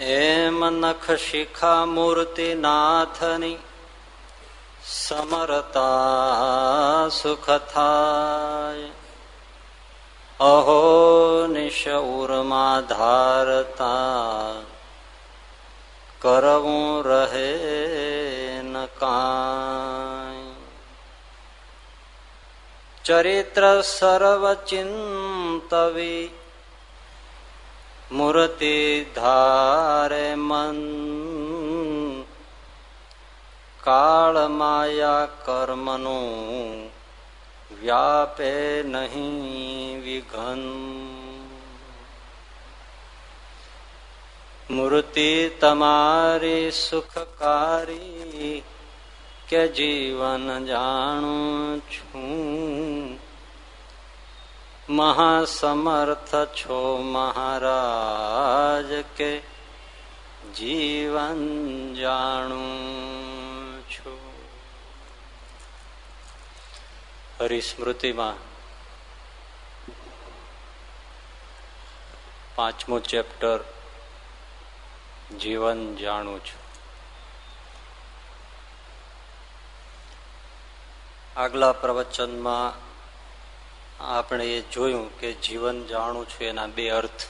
એમ નખ શિખા મૂર્તિ નાથની સમરતા સુખ થાય અહો નિશ ઉરમાં ધારતા કરવું રહે ન ચરિત્ર સર્વચિંતવી મૂર્તિ ધારે મન કાળ માયા કર્મનું વ્યાપે નહીં વિઘન મૂર્તિ તમારી સુખકારી કે જીવન જાણું છું મહાસમર્થ છો મહારાજ કે જીવન જાણું છું. હરિસ્મૃતિમાં પાંચમું ચેપ્ટર, જીવન જાણું છું. આગલા પ્રવચનમાં આપણે એ જોયું કે જીવન જાણું છું એના બે અર્થ.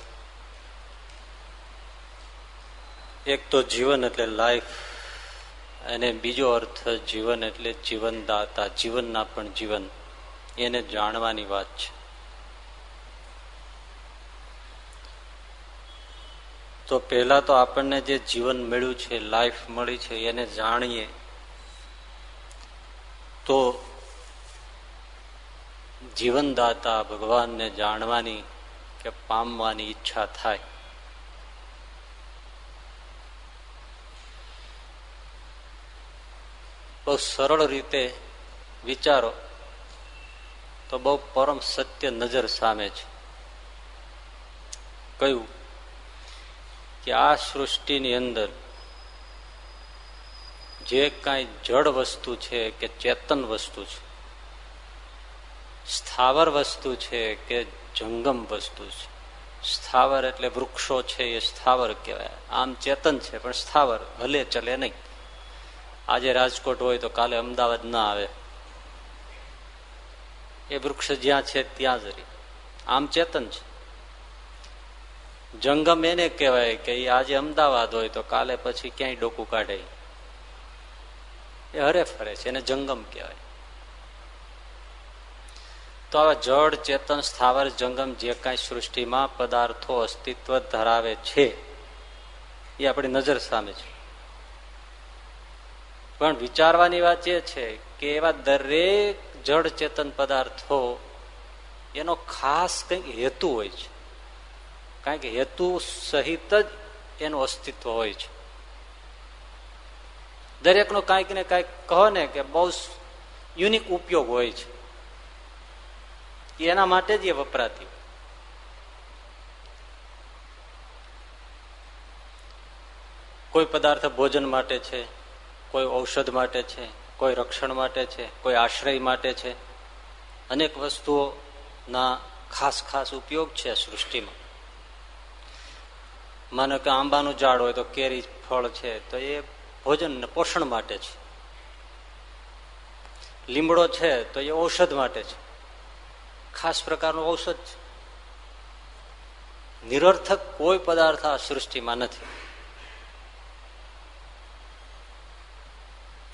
એક તો જીવન એટલે લાઈફ અને બીજો અર્થ જીવન એટલે જીવનદાતા, જીવનના પણ જીવન. એને જાણવાની વાત છે. તો પહેલા તો આપણને જે જીવન મળ્યું છે લાઈફ મળી છે, એને જાણીએ. તો જીવનદાતા ભગવાનને જાણવાની કે પામવાની ઈચ્છા થાય. બહુ સરળ રીતે વિચારો તો બહુ પરમ સત્ય નજર સામે છે. કયું કે આ સૃષ્ટિની અંદર જે કાંઈ જડ વસ્તુ છે કે ચેતન વસ્તુ છે સ્થાવર વસ્તુ છે કે જંગમ વસ્તુ છે. સ્થાવર એટલે વૃક્ષો છે એ સ્થાવર કહેવાય. આમ ચેતન છે, પણ સ્થાવર હલે ચલે નહીં. આજે રાજકોટ હોય તો કાલે અમદાવાદ ના આવે. એ વૃક્ષ જ્યાં છે ત્યાં જ રહી. આમ ચેતન છે. જંગમ એને કહેવાય કે આજે અમદાવાદ હોય તો કાલે પછી ક્યાંય ડોકું કાઢે. એ હરે ફરે છે, એને જંગમ કહેવાય. તો આવા જળ, ચેતન, સ્થાવર, જંગમ જે કાંઈ સૃષ્ટિમાં પદાર્થો અસ્તિત્વ ધરાવે છે, એ આપણી નજર સામે છે. પણ વિચારવાની વાત એ છે કે એવા દરેક જળ, ચેતન પદાર્થો એનો ખાસ કંઈક હેતુ હોય છે. કારણ કે હેતુ સહિત જ એનું અસ્તિત્વ હોય છે. દરેકનો કાંઈક ને કાંઈક કહો ને કે બહુ યુનિક ઉપયોગ હોય છે. એના માટે જ એ વપરાતી કોઈ પદાર્થ ભોજન માટે છે, કોઈ ઔષધ માટે છે, કોઈ રક્ષણ માટે છે, કોઈ આશ્રય માટે છે, અનેક વસ્તુઓના ખાસ ખાસ ઉપયોગ છે સૃષ્ટિમાં. માનો કે આંબાનું ઝાડ હોય તો કેરી ફળ છે, તો એ ભોજન પોષણ માટે છે. લીમડો છે તો એ ઔષધ માટે છે. ખાસ પ્રકારનું ઔષધ છે. નિરર્થક કોઈ પદાર્થ આ સૃષ્ટિમાં નથી.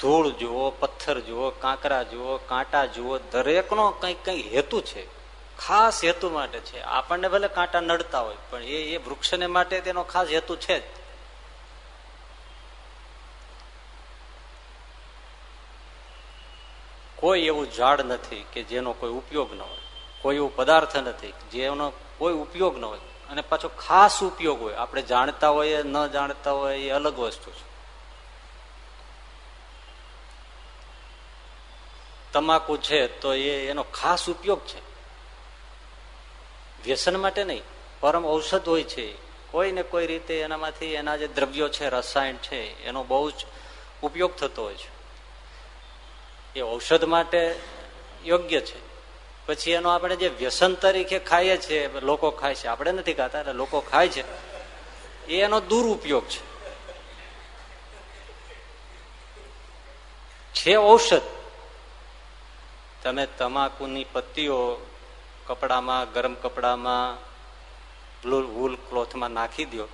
ધૂળ જુઓ, પથ્થર જુઓ, કાંકરા જુઓ, કાંટા જુઓ, દરેકનો કંઈક કંઈક હેતુ છે. ખાસ હેતુ માટે છે. આપણને ભલે કાંટા નડતા હોય, પણ એ એ વૃક્ષને માટે તેનો ખાસ હેતુ છે જ. કોઈ એવું ઝાડ નથી કે જેનો કોઈ ઉપયોગ ન હોય. કોઈ એવું પદાર્થ નથી જેનો કોઈ ઉપયોગ ન હોય. અને પાછો ખાસ ઉપયોગ હોય. આપણે જાણતા હોઈએ, ન જાણતા હોય એ અલગ વસ્તુ છે. તમાકુ છે તો એ એનો ખાસ ઉપયોગ છે. વ્યસન માટે નહીં, પરમ ઔષધ હોય છે. કોઈ ને કોઈ રીતે એનામાંથી એના જે દ્રવ્યો છે, રસાયણ છે, એનો બહુ જ ઉપયોગ થતો હોય છે. એ ઔષધ માટે યોગ્ય છે. પછી એનો આપણે જે વ્યસન તરીકે ખાઈએ છીએ લોકો ખાય છે. આપણે નથી ખાતા, એટલે લોકો ખાય છે. એ એનો દુરુપયોગ છે. છે ઔષધ. તમે તમાકુની પત્તીઓ કપડામાં, ગરમ કપડામાં વૂલ ક્લોથમાં નાખી દો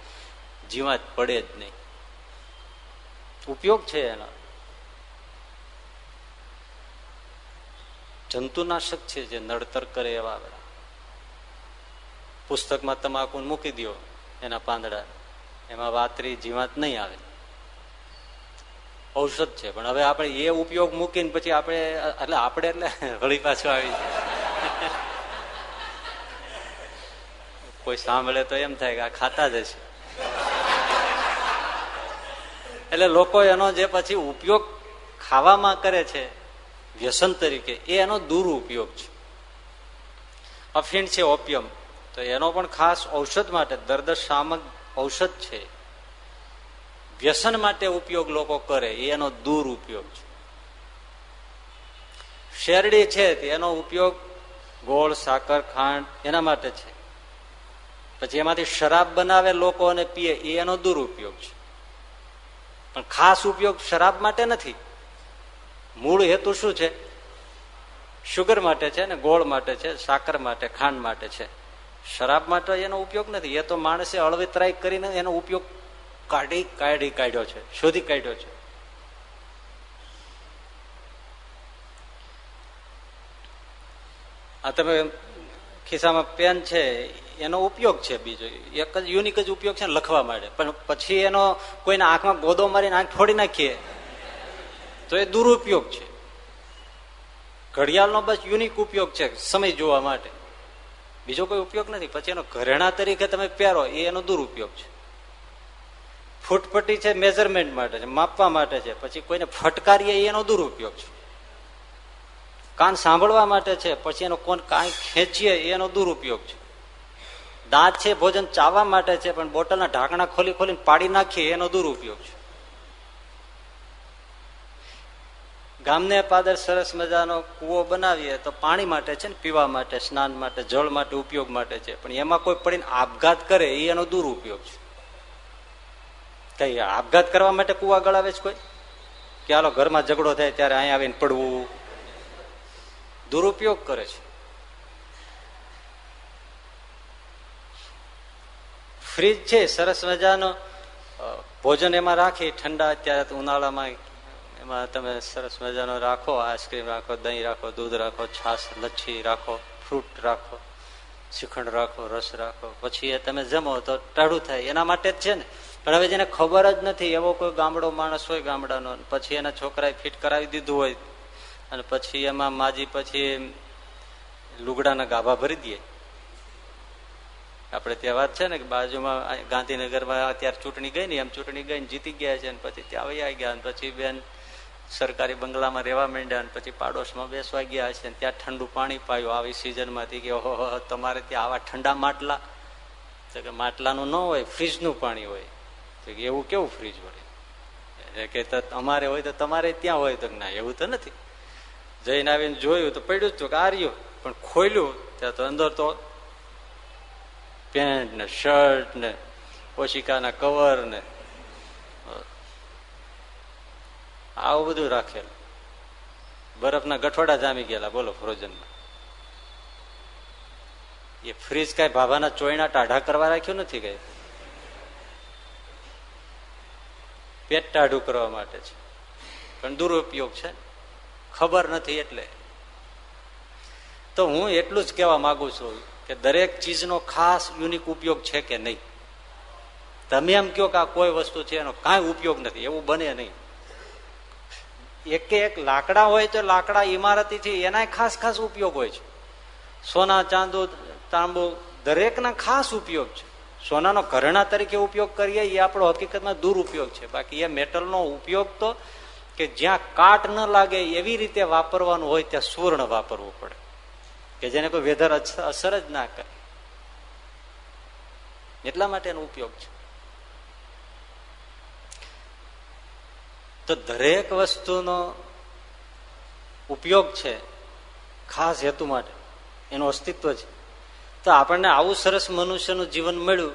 જીવા જ પડે જ નહીં. ઉપયોગ છે એનો. જંતુનાશક છે જે નડતર કરે એવા પુસ્તકમાં તમાકુ મૂકી દો એના પાંદડા. એમાં વાતરી જીવાત નહીં આવે. ઔષધ છે, પણ હવે આપણે એ ઉપયોગ મૂકીને પછી આપણે, એટલે આપણે એટલે વળી પાછું આવી કોઈ સાંભળે તો એમ થાય કે આ ખાતા જ હશે. એટલે લોકો એનો જે પછી ઉપયોગ ખાવામાં કરે છે વ્યસન તરીકે, એ એનો દુરુપયોગ છે. અફીણ છે ઓપિયમ. તો એનો પણ ખાસ ઔષધ માટે, દર્દ શામક ઔષધ છે. વ્યસન માટે ઉપયોગ લોકો કરે એનો દુરુપયોગ છે. શેરડી છે એનો ઉપયોગ ગોળ, સાકર, ખાંડ, એના માટે છે. પછી એમાંથી શરાબ બનાવે, લોકો અને પીએ એનો દુરુપયોગ છે. પણ ખાસ ઉપયોગ શરાબ માટે નથી. મૂળ હેતુ શું છે? શુગર માટે છે ને ગોળ માટે છે, સાકર માટે, ખાંડ માટે છે. શરાબ માટે એનો ઉપયોગ નથી. એ તો માણસે અળવિતરાય કરીને એનો ઉપયોગ કાઢી કાઢી કાઢ્યો છે, શોધી કાઢ્યો છે. આ તમે ખિસ્સામાં પેન છે, એનો ઉપયોગ છે બીજો. એક જ યુનિક જ ઉપયોગ છે લખવા માટે. પણ પછી એનો કોઈને આંખમાં ગોદો મારીને આંખ ફોડી નાખીએ તો એ દુરુપયોગ છે. ઘડિયાળનો બસ યુનિક ઉપયોગ છે સમય જોવા માટે. બીજો કોઈ ઉપયોગ નથી, પછી એનો ઘરેણા તરીકે તમે પહેરો, એ એનો દુરુપયોગ છે. ફૂટપટ્ટી છે મેઝરમેન્ટ માટે છે, માપવા માટે છે, પછી કોઈને ફટકારીએ એનો દુરુપયોગ છે. કાન સાંભળવા માટે છે, પછી એનો કોણ કાંઈ ખેંચીએ એનો દુરુપયોગ છે. દાંત છે, ભોજન ચાવવા માટે છે, પણ બોટલના ઢાંકણા ખોલી ખોલીને પાડી નાખીએ એનો દુરુપયોગ છે. ગામને પાદર સરસ મજાનો કુવો બનાવીએ તો પાણી માટે છે ને, પીવા માટે, સ્નાન માટે, જળ માટે ઉપયોગ માટે છે. પણ એમાં કોઈ પડીને આપઘાત કરે, એ એનો દુરુપયોગ છે. કઈ આપઘાત કરવા માટે કુવા ગળાવે છે કોઈ? કે હાલો ઘરમાં ઝઘડો થાય ત્યારે અહીંયા આવીને પડવું? દુરુપયોગ કરે છે. ફ્રીજ છે, સરસ મજાનો. ભોજન એમાં રાખી ઠંડા, અત્યારે ઉનાળામાં એમાં તમે સરસ મજાનો રાખો, આઈસ્ક્રીમ રાખો, દહીં રાખો, દૂધ રાખો, છાશ, લચ્છી રાખો, ફ્રૂટ રાખો, શ્રીખંડ રાખો, રસ રાખો. પછી એ તમે જમો તો ટાઢું થાય. એના માટે જ છે ને. પણ હવે જેને ખબર જ નથી, એવો કોઈ ગામડો માણસ હોય ગામડાનો, પછી એના છોકરાએ ફિટ કરાવી દીધું હોય અને પછી એમાં માજી પછી લુગડાના ગાભા ભરી દે. આપણે ત્યાં વાત છે ને કે બાજુમાં ગાંધીનગરમાં અત્યારે ચૂંટણી ગઈ ને, એમ ચૂંટણી ગઈ ને જીતી ગયા છે પછી ત્યાં વૈયા ગયા પછી બેન સરકારી બંગલામાં રહેવા માંડ્યા અને પછી પાડોશમાં બેસવા ગયા છે ત્યાં ઠંડુ પાણી પાયું. આવી સિઝનમાંથી કે ઓહો તમારે ત્યાં આવા ઠંડા માટલા? તો કે માટલાનું ન હોય, ફ્રીજનું પાણી હોય. તો કે એવું કેવું ફ્રીજ હોય કે અમારે હોય તો તમારે ત્યાં હોય. તો ના, એવું તો નથી. જઈને આવીને જોયું તો પડ્યું હતું કે આર્યું પણ ખોલ્યું, ત્યાં તો અંદર તો પેન્ટ ને શર્ટ ને ઓશિકાના કવર ને આવું બધું રાખેલું. બરફના ગઠવાડા જામી ગયેલા, બોલો, ફ્રોઝનમાં. એ ફ્રીજ કઈ ભાભાના ચોયણા ટાઢા કરવા રાખ્યું નથી કઈ? પેટ ટાઢું કરવા માટે છે. પણ દુરુપયોગ છે. ખબર નથી એટલે. તો હું એટલું જ કહેવા માંગુ છું કે દરેક ચીજનો ખાસ યુનિક ઉપયોગ છે કે નહીં? તમે એમ કહો કે આ કોઈ વસ્તુ છે એનો કાંઈ ઉપયોગ નથી, એવું બને નહીં. એક એક લાકડા હોય તો લાકડા ઇમારતી છે એના ખાસ ખાસ ઉપયોગ હોય છે. સોના, ચાંદો, તાંબુ દરેકના ખાસ ઉપયોગ છે. સોનાનો ઘરેણા તરીકે ઉપયોગ કરીએ, એ આપણો હકીકતમાં દુરુપયોગ છે. બાકી એ મેટલનો ઉપયોગ તો કે જ્યાં કાટ ન લાગે એવી રીતે વાપરવાનું હોય ત્યાં સુવર્ણ વાપરવું પડે. કે જેને કોઈ વેધર અસર જ ના કરે. એટલા માટે એનો ઉપયોગ છે. તો દરેક વસ્તુનો ઉપયોગ છે ખાસ હેતુ માટે. એનું અસ્તિત્વ છે. તો આપણને આવું સરસ મનુષ્યનું જીવન મળ્યું,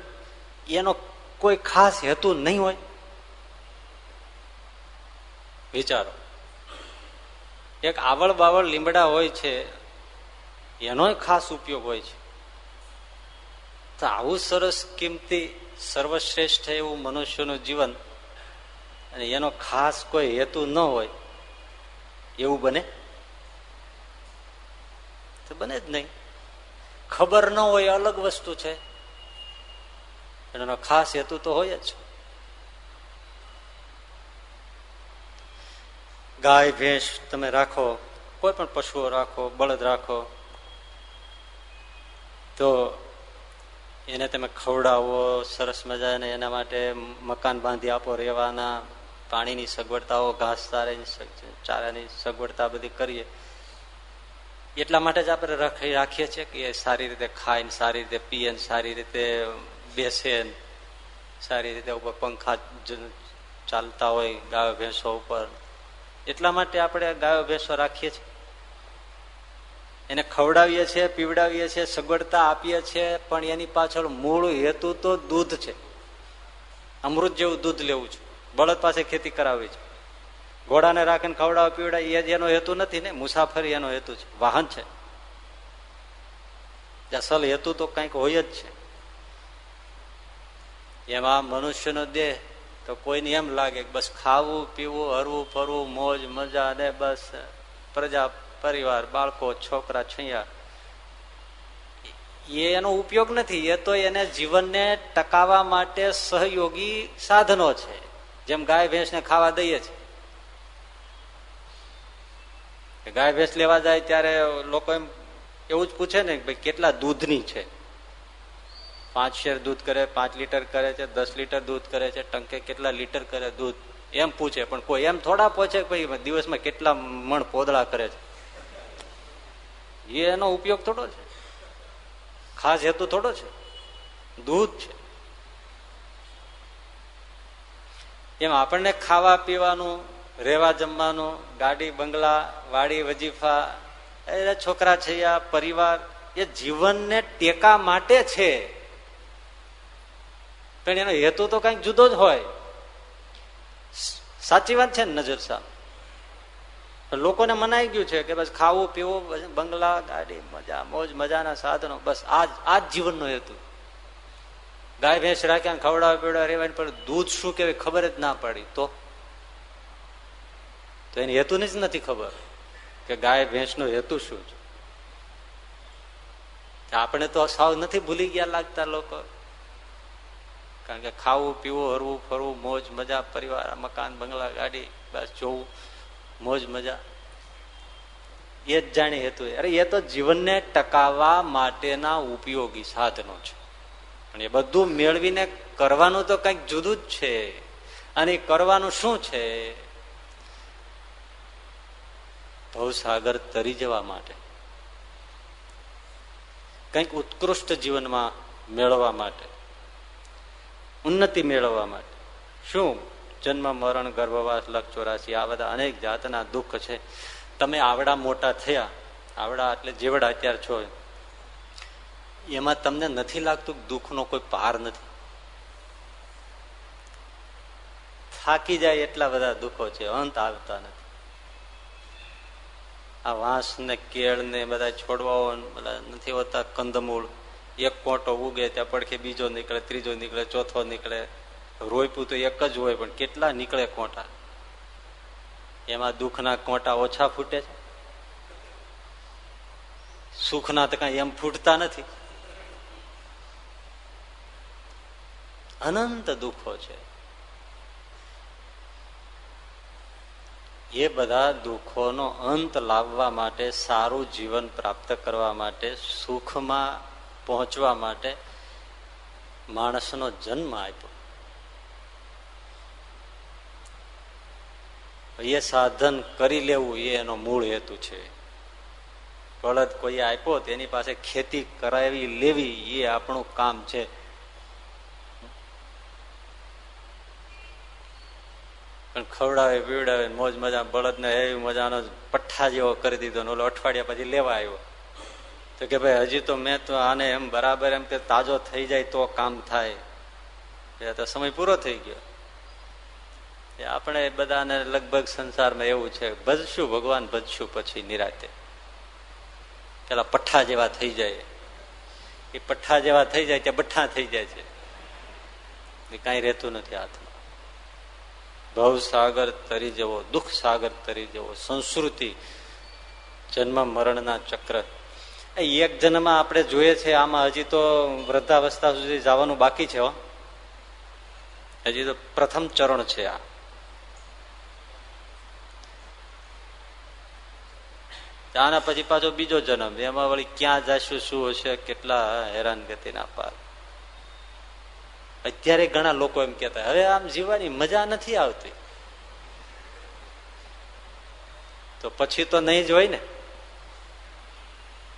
એનો કોઈ ખાસ હેતુ નહીં હોય? વિચારો. એક આવળ બાવળ લીમડા હોય છે એનો ખાસ ઉપયોગ હોય છે. તો આવું સરસ કિંમતી સર્વશ્રેષ્ઠ એવું મનુષ્યનું જીવન અને એનો ખાસ કોઈ હેતુ ન હોય, એવું બને? તો બને જ નહીં. ખબર ન હોય અલગ વસ્તુ છે. એનો ખાસ હેતુ તો હોય જ. ગાય, ભેંસ તમે રાખો, કોઈ પણ પશુઓ રાખો, બળદ રાખો, તો એને તમે ખવડાવો, સરસ મજાને એના માટે મકાન બાંધી આપો રહેવાના. પાણીની સગવડતાઓ, ઘાસ ચારાની ચારાની સગવડતા બધી કરીએ. એટલા માટે જ આપણે રાખીએ છીએ કે સારી રીતે ખાય ને સારી રીતે પીએ ને સારી રીતે બેસે સારી રીતે ઉપર પંખા ચાલતા હોય, ગાયો, ભેંસો ઉપર. એટલા માટે આપણે ગાયો, ભેંસો રાખીએ છીએ. એને ખવડાવીએ છીએ, પીવડાવીએ છીએ, સગવડતા આપીએ છીએ, પણ એની પાછળ મૂળ હેતુ તો દૂધ છે. અમૃત જેવું દૂધ લેવું છે. બળદ પાસે ખેતી કરાવવી છે. ઘોડાને રાખીને ખવડાવવા પીવડાવ એ એનો હેતુ નથી ને? મુસાફરી એનો હેતુ છે. વાહન છે. અસલ હેતુ તો કંઈક હોય જ છે. એમાં મનુષ્યનો દેહ તો કોઈને એમ લાગે બસ ખાવું, પીવું, હરવું, ફરવું, મોજ, મજા ને બસ પ્રજા, પરિવાર, બાળકો, છોકરા, છૈયા. એ એનો ઉપયોગ નથી. એ તો એને જીવનને ટકાવવા માટે સહયોગી સાધનો છે. જેમ ગાય ભેંસને ખાવા દઈએ છીએ. ગાય ભેંસ લેવા જાય ત્યારે લોકો એમ એવું જ પૂછે ને ભાઈ કેટલા દૂધની છે? પાંચ શેર દૂધ કરે, પાંચ લીટર કરે છે, દસ લીટર દૂધ કરે છે, ટંકે કેટલા લીટર કરે દૂધ? એમ પૂછે. પણ કોઈ એમ થોડા પૂછે ભાઈ દિવસમાં કેટલા મણ પોદળા કરે છે? એ એનો ઉપયોગ થોડો છે. ખાસ હેતુ થોડો છે. દૂધ છે. એમ આપણને ખાવા પીવાનું, રહેવા જમવાનું, ગાડી, બંગલા, વાડી, વજીફા એ છોકરા છે પરિવાર, એ જીવનને ટેકા માટે છે. પણ એનો હેતુ તો કંઈક જુદો જ હોય. સાચી વાત છે ને, નજર સાહેબ? લોકોને મનાઈ ગયું છે કે બસ ખાવું, પીવું બંગલા, ગાડી, મજા, મોજ, મજાના સાધનો, બસ આ જ જીવનનો હેતુ. ગાય, ભેંસ રાખ્યા ખવડાવવા પીવડાવવા રેવાય પણ દૂધ શું કેવાય ખબર જ ના પડી. તો? એની હેતુની જ નથી ખબર કે ગાય ભેંસ નો હેતુ શું છે. આપણે તો સાવ નથી ભૂલી ગયા લાગતા લોકો. કારણ કે ખાવું, પીવું, હરવું, ફરવું, મોજ, મજા, પરિવાર, મકાન, બંગલા, ગાડી, બસ, જોવું, મોજ, મજા. એ જ જાણી હેતુ અરે, એ તો જીવનને ટકાવવા માટેના ઉપયોગી સાધનો છે. પણ એ બધું મેળવીને કરવાનું તો કંઈક જુદું જ છે. અને કરવાનું શું છે? ભવસાગર તરી જવા માટે. કંઈક ઉત્કૃષ્ટ જીવનમાં મેળવવા માટે. ઉન્નતિ મેળવવા માટે. શું? જન્મ, મરણ, ગર્ભવાસ લક્ષ ચોરાસી, આ બધા અનેક જાતના દુઃખ છે. તમે આવડા મોટા થયા. આવડા એટલે જેવડા અત્યારે છો. એમાં તમને નથી લાગતું દુઃખનો કોઈ પાર નથી? થાકી જાય એટલા બધા દુઃખો છે, અંત આવતા નથી. આ વાંસ ને કેળ ને બધા છોડવાઓ બધા નથી હોતા, કંદમૂળ. એક કોટો ઉગે ત્યાં પડખે બીજો નીકળે, ત્રીજો નીકળે, ચોથો નીકળે. રોયપું તો એક જ હોય, પણ કેટલા નીકળે કોટા? એમાં દુઃખના કોટા ઓછા ફૂટે છે? સુખના તો કઈ એમ ફૂટતા નથી. અનંત દુઃખો છે. એ બધા દુઃખોનો અંત લાવવા માટે, સારું જીવન પ્રાપ્ત કરવા માટે, સુખમાં પહોંચવા માટે માણસનો જન્મ આપ્યો. એ સાધન કરી લેવું એ એનો મૂળ હેતુ છે. બળદ કોઈ આપ્યો તેની પાસે ખેતી કરાવી લેવી એ આપણું કામ છે. પણ ખવડાવે, પીવડાવે, મોજ મજા, બળદ ને એવી મજાનો પઠ્ઠા જેવો કરી દીધો ઓલો અઠવાડિયા પછી લેવા આવ્યો. તો કે ભાઈ, હજી તો મેં તો આને એમ બરાબર એમ કે તાજો થઈ જાય તો કામ થાય. એ તો સમય પૂરો થઈ ગયો. આપણે બધાને લગભગ સંસારમાં એવું છે, ભજશું ભગવાન, ભજશું પછી નિરાતે. પેલા પઠ્ઠા જેવા થઈ જાય. એ પઠ્ઠા જેવા થઈ જાય ત્યાં બઠ્ઠા થઈ જાય છે. એ કાંઈ રહેતું નથી હાથમાં. ભવ સાગર તરી જવો દુઃખ સાગર તરી જવો સંસ્કૃતિ જન્મ મરણના ચક્ર. એક જન્મમાં આપણે જોઈએ છે, આમાં હજી તો વૃદ્ધાવસ્થા સુધી જવાનું બાકી છે હજી તો પ્રથમ ચરણ છે આ. આના પછી પાછો બીજો જન્મ, એમાં વળી ક્યાં જશું, શું હશે, કેટલા હેરાનગતિ ના પાર. અત્યારે ઘણા લોકો એમ કેતા હવે આમ જીવવાની મજા નથી આવતી. તો પછી તો નહીં જ હોય ને.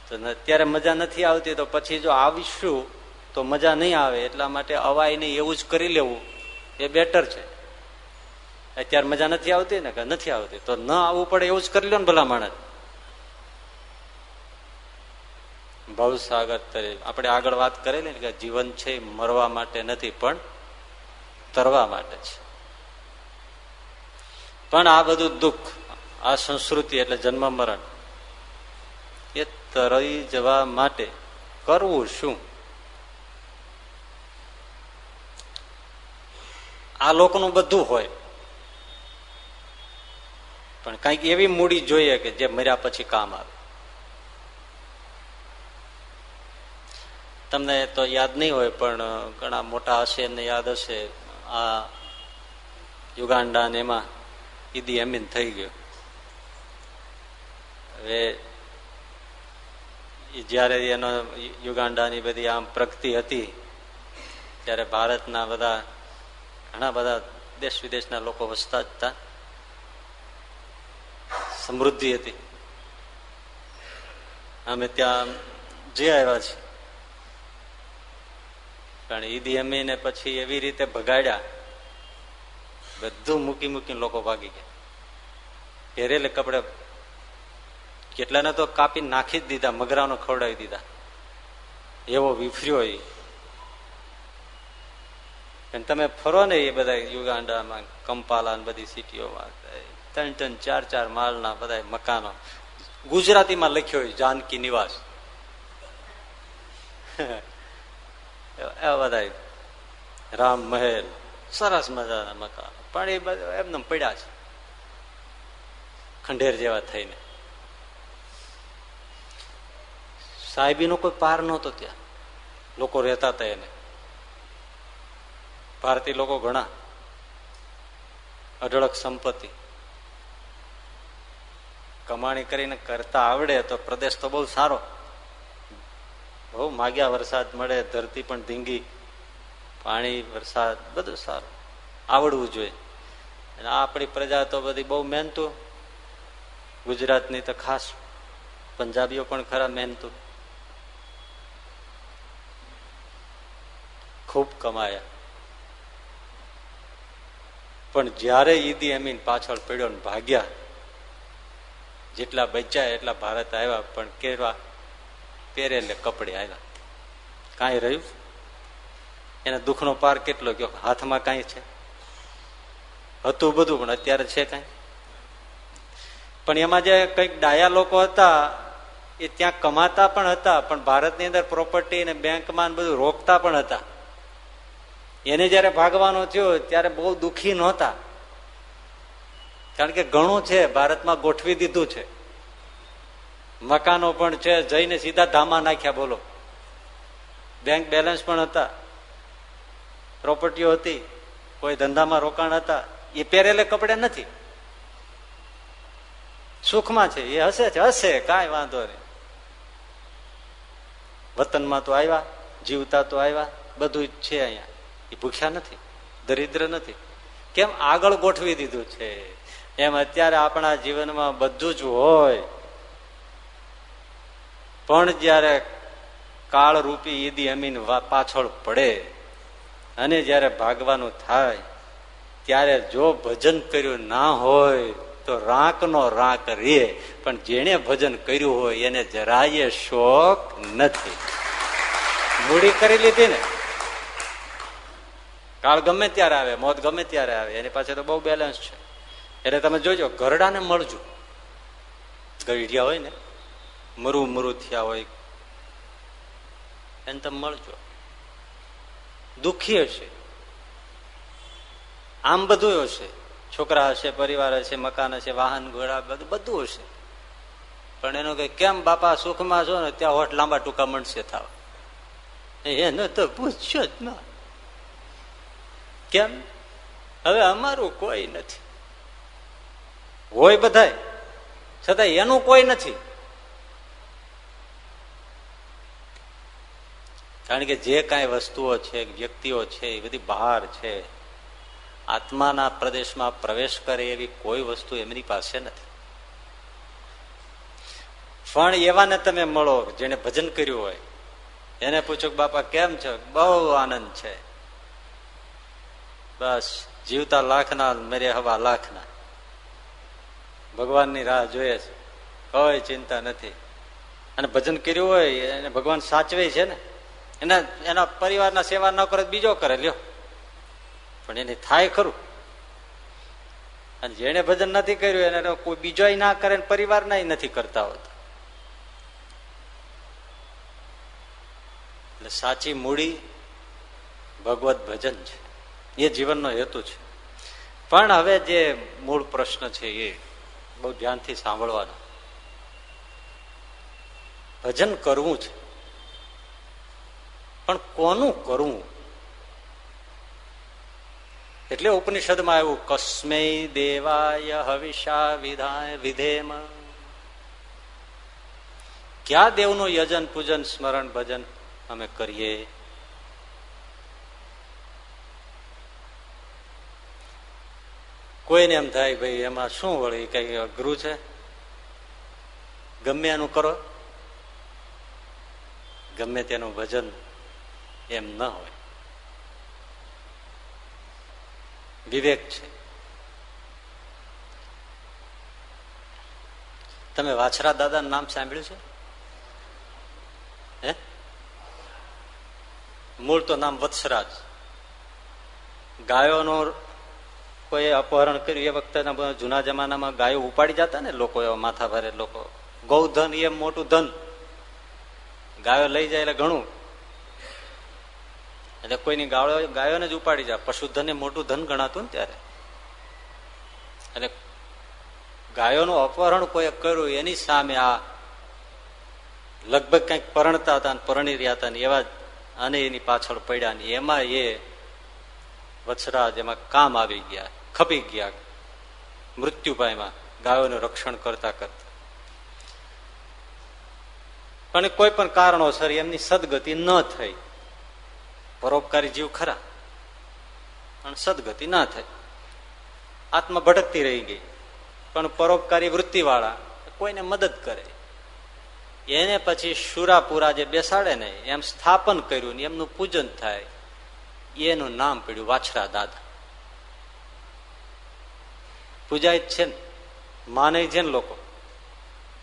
તો અત્યારે મજા નથી આવતી, તો પછી જો આવીશું, તો મજા નહીં આવે. એટલા માટે અવાય નહીં એવું જ કરી લેવું. એ બેટર છે. અત્યારે મજા નથી આવતી ને કે નથી આવતી? તો ન આવવું પડે એવું જ કરી લો ને ભલા માણસ. ભવસાગર તરે. આપણે આગળ વાત કરેલી ને કે જીવન છે મરવા માટે નથી, પણ તરવા માટે છે. પણ આ બધું દુઃખ, આ સંસ્કૃતિ એટલે જન્મ મરણ, એ તરી જવા માટે કરવું શું? આ લોકોનું બધું હોય. પણ કંઈક એવી મૂડી જોઈએ કે જે મર્યા પછી કામ આવે. તમને તો યાદ નહીં હોય, પણ ઘણા મોટા હશે એમને યાદ હશે. આ યુગાંડા ને એમાં ઈદી અમીન થઈ ગયો. હવે જયારે એનો યુગાંડાની બધી આમ પ્રગતિ હતી, ત્યારે ભારતના બધા, ઘણા બધા દેશ વિદેશના લોકો વસતા જ હતા. સમૃદ્ધિ હતી. અમે ત્યાં જે આવ્યા છીએ પણ ઈદી અમીને પછી એવી રીતે ભગાડ્યા, બધું મૂકી મૂકીને લોકો ભાગી ગયા. પહેરેલે કપડે કેટલાને તો કાપી નાખી જ દીધા, મગરાનો ખવડાવી દીધા. એવો વિફર્યો એ. તમે ફરો ને એ બધા યુગાંડામાં કંપાલા બધી સિટીઓમાં, ત્રણ ત્રણ ચાર ચાર માળના બધા મકાનો. ગુજરાતીમાં લખ્યો હોય, જાનકી નિવાસ. બધા રામ મહેલ, સરસ મજાના મકાન. પણ એ બધા એમને પડ્યા છે. ખંડેર જેવા થઈને. સાહેબીનો કોઈ પાર નહોતો ત્યાં. લોકો રહેતા હતા એને. ભારતીય લોકો ઘણા. અઢળક સંપત્તિ. કમાણી કરીને કરતા આવડે તો પ્રદેશ તો બહુ સારો. બહુ માગ્યા વરસાદ મળે, ધરતી પણ ધીંગી, પાણી, વરસાદ, બધું સારું. આવડવું જોઈએ. અને આપણી પ્રજા તો બધી બહુ મહેનતું. ગુજરાતની તો ખાસ પંજાબીઓ પણ ખરા મહેનતું. ખૂબ કમાયા. પણ જ્યારે ઈદી અમીન પાછળ પડ્યો ને ભાગ્યા, જેટલા બચ્યા એટલા ભારત આવ્યા, પણ કેવા પહેરેલે કપડે આવ્યા કાંઈ રહ્યું? એના દુઃખનો પાર કેટલો ગયો? હાથમાં કાંઈ છે? હતું બધું, પણ અત્યારે છે કાંઈ? પણ એમાં જે કંઈક ડાયા લોકો હતા, એ ત્યાં કમાતા પણ હતા, પણ ભારતની અંદર પ્રોપર્ટી ને બેંકમાં બધું રોકતા પણ હતા. એને જયારે ભાગવાનો થયો, ત્યારે બહુ દુઃખી નહોતા. કારણ કે ઘણું છે, ભારતમાં ગોઠવી દીધું છે. મકાનો પણ છે, જઈને સીધા ધામા નાખ્યા, બોલો. બેંક બેલેન્સ પણ હતા. પ્રોપર્ટીઓ હતી. કોઈ ધંધામાં રોકાણ હતા. એ પહેરેલે કપડે નથી. સુખમાં છે. એ હશે છે હશે. કાંઈ વાંધો નહીં. વતનમાં તો આવ્યા, જીવતા તો આવ્યા. બધું છે અહીંયા. એ ભૂખ્યા નથી. દરિદ્ર નથી. કેમ? આગળ ગોઠવી દીધું છે. એમ અત્યારે આપણા જીવનમાં બધું જ હોય. પણ જયારે કાળરૂપી ઈદી અમીન પાછળ પડે અને જયારે ભાગવાનું થાય, ત્યારે જો ભજન કર્યું ના હોય, તો રાંકનો રાંક રે. પણ જેને ભજન કર્યું હોય, એને જરાય શોખ નથી. મૂડી કરી લીધી ને. કાળ ગમે ત્યારે આવે, મોત ગમે ત્યારે આવે, એની પાસે તો બહુ બેલેન્સ છે. એટલે તમે જોજો ઘરડાને મળજો. ગઢિયા હોય ને મરુ મરુ થયા હોય. એને તમે મળજો. દુઃખી હશે. આમ બધું હશે. છોકરા હશે, પરિવાર હશે, મકાન હશે, વાહન, ઘોડા, બધું બધું હશે. પણ એનો કઈ કેમ બાપા સુખમાં છો ને ત્યાં હોટ લાંબા ટૂંકા મળશે થાવ? એને તો પૂછ્યો જ ના. કેમ? હવે અમારું કોઈ નથી. હોય બધાય. છતાં એનું કોઈ નથી. કારણ કે જે કાંઈ વસ્તુઓ છે વ્યક્તિઓ છે, એ બધી બહાર છે. આત્માના પ્રદેશમાં પ્રવેશ કરે એવી કોઈ વસ્તુ એમની પાસે નથી. પણ એવાને તમે મળો જેને ભજન કર્યું હોય, એને પૂછો બાપા, કેમ છો? બહુ આનંદ છે. બસ, જીવતા લાખના મેરે હવા લાખના. ભગવાનની રાહ જોઈએ છે. કોઈ ચિંતા નથી. અને ભજન કર્યું હોય, એને ભગવાન સાચવે છે ને? એના એના પરિવારના સેવા ન કરે બીજો કરે, લ્યો. પણ એને થાય ખરું. અને જેને ભજન નથી કર્યું, એને કોઈ બીજો ના કરે પરિવારના નથી કરતા હોતા. એટલે સાચી મૂડી ભગવત ભજન છે. એ જીવનનો હેતુ છે. પણ હવે જે મૂળ પ્રશ્ન છે એ બહુ ધ્યાનથી સાંભળવાનો. ભજન કરવું છે. પણ કોનું કરવું એટલે ઉપનિષદમાં આવ્યું કસ્મય દેવાય હવિષા વિધાય વિધેમ. ક્યાં દેવનું યજન, પૂજન, સ્મરણ, ભજન અમે કરીએ? કોઈને એમ થાય, ભાઈ, એમાં શું વળી કઈ અઘરું છે? ગમે એનું કરો. ગમે તેનું ભજન એમ ન હોય. વિવેક છે. તમે વાછરા દાદાનું નામ સાંભળ્યું છે? હે? મૂળ તો નામ વત્સરાજ. ગાયોનો કોઈ અપહરણ કર્યું એ વખતે જૂના જમાનામાં ગાયો ઉપાડી જતા ને લોકો એવા માથા ભરે લોકો. ગૌધન એ મોટું ધન. ગાયો લઈ જાય એટલે ઘણું. એટલે કોઈની ગાળો ગાયોને જ ઉપાડી જાય પશુધન એ મોટું ધન ગણાતું ને ત્યારે. એટલે ગાયોનું અપહરણ કોઈ કર્યું, એની સામે આ લગભગ કંઈક પરણતા હતા પરણી રહ્યા હતા ને એવા અને એની પાછળ પડ્યા ને એમાં એ વત્સરાજ એમાં કામ આવી ગયા, ખપી ગયા. મૃત્યુ પામ્યા, ગાયોનું રક્ષણ કરતા કરતા. પણ કોઈ પણ કારણોસર એમની સદગતિ ન થઈ. પરોપકારી જીવ ખરા. પણ સદગતિ ના થઈ આત્મા ભટકતી રહી ગઈ. પણ પરોપકારી વૃત્તિ વાળા કોઈને મદદ કરે. એને પછી શુરાપુરા જે બેસાડે ને, એમ સ્થાપન કર્યું ને, એમનું પૂજન થાય. એનું નામ પડ્યું વાછરા દાદા. પૂજાય જ છે ને. માને છે ને લોકો.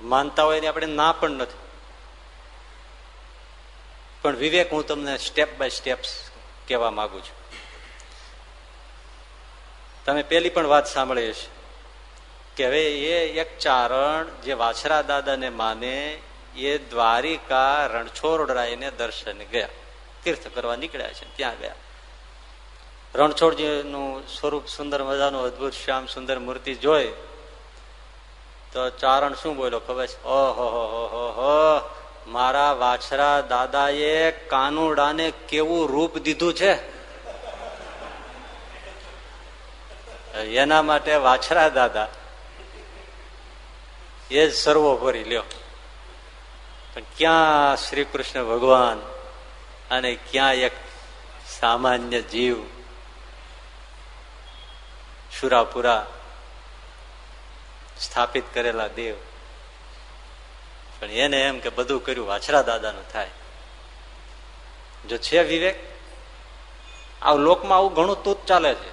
માનતા હોય આપણે ના પણ નથી. પણ વિવેક, હું તમને સ્ટેપ બાય સ્ટેપ કહેવા માંગુ છું. તમે પેલી પણ વાત સાંભળી હશે કે હવે એ એક ચારણ જે વાછરા દાદાને માને, એ દ્વારિકા રણછોડરાયને દર્શન ગયા. તીર્થ કરવા નીકળ્યા છે, ત્યાં ગયા. રણછોડજીનું સ્વરૂપ સુંદર મજાનું અદભુત શ્યામ સુંદર મૂર્તિ જોઈ, તો ચારણ શું બોલ્યો ખબર છે? ઓહો હો હો. મારા વાછરા દાદાએ કાનુડાને કેવું રૂપ દીધું છે? એના માટે વાછરા દાદા. એ જ સર્વોપરી, લ્યો. પણ ક્યાં શ્રી કૃષ્ણ ભગવાન અને ક્યાં એક સામાન્ય જીવ? સુરાપુરા સ્થાપિત કરેલા દેવ. પણ એને એમ કે બધું કર્યું, વાછરા દાદાનું થાય. જો છે વિવેક આ લોકમાં આવું ઘણું તૂત ચાલે છે.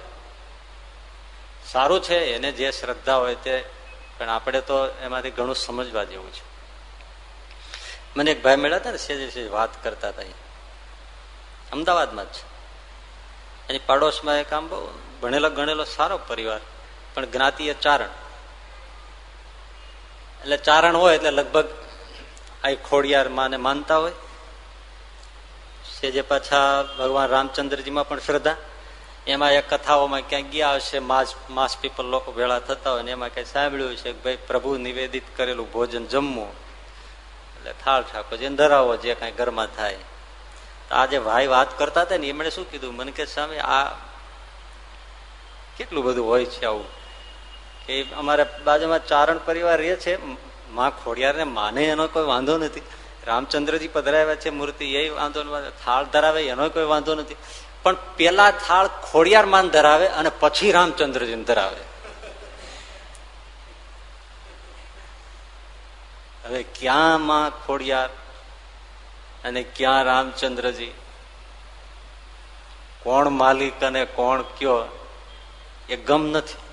સારું છે, એને જે શ્રદ્ધા હોય તે, પણ આપણે તો એમાંથી ઘણું સમજવા જેવું છે. મને એક ભાઈ મળ્યા હતા ને સેજે સેજ વાત કરતા હતા અમદાવાદમાં જ છે. એની પાડોશમાં એક આમ બહુ ભણેલો ગણેલો સારો પરિવાર, પણ જ્ઞાતિય ચારણ. એટલે ચારણ હોય એટલે લગભગ આ ખોડિયાર માને માનતા હોય? છે જે પાછા ભગવાન રામચંદ્રજીમાં પણ શ્રદ્ધા. એમાં એક કથાઓમાં ક્યાંક ગયા હશે, માસ માસ પીપલ લોકો ભેળા થતા હોય ને એમાં ક્યાંય સાંભળ્યું છે કે ભાઈ પ્રભુ નિવેદિત કરેલું ભોજન જમવું. એટલે થાળ ઠાકો જે ધરાવો જે કાંઈ ઘરમાં થાય. આ જે ભાઈ વાત કરતા હતા ને, એમણે શું કીધું? મને કે સામે આ કેટલું બધું હોય છે આવું? કે અમારે બાજુમાં ચારણ પરિવાર રહે છે માં ખોડિયાર ને માને એનો કોઈ વાંધો નથી. રામચંદ્રજી પધરાવ્યા છે મૂર્તિ, એ વાંધો થાળ ધરાવે, એનો કોઈ વાંધો નથી. પણ પેલા થાળ ખોડિયાર માન ધરાવે અને પછી રામચંદ્રજી ધરાવે. હવે ક્યાં માં ખોડિયાર અને ક્યાં રામચંદ્રજી? કોણ માલિક અને કોણ કયો? એ ગમ નથી.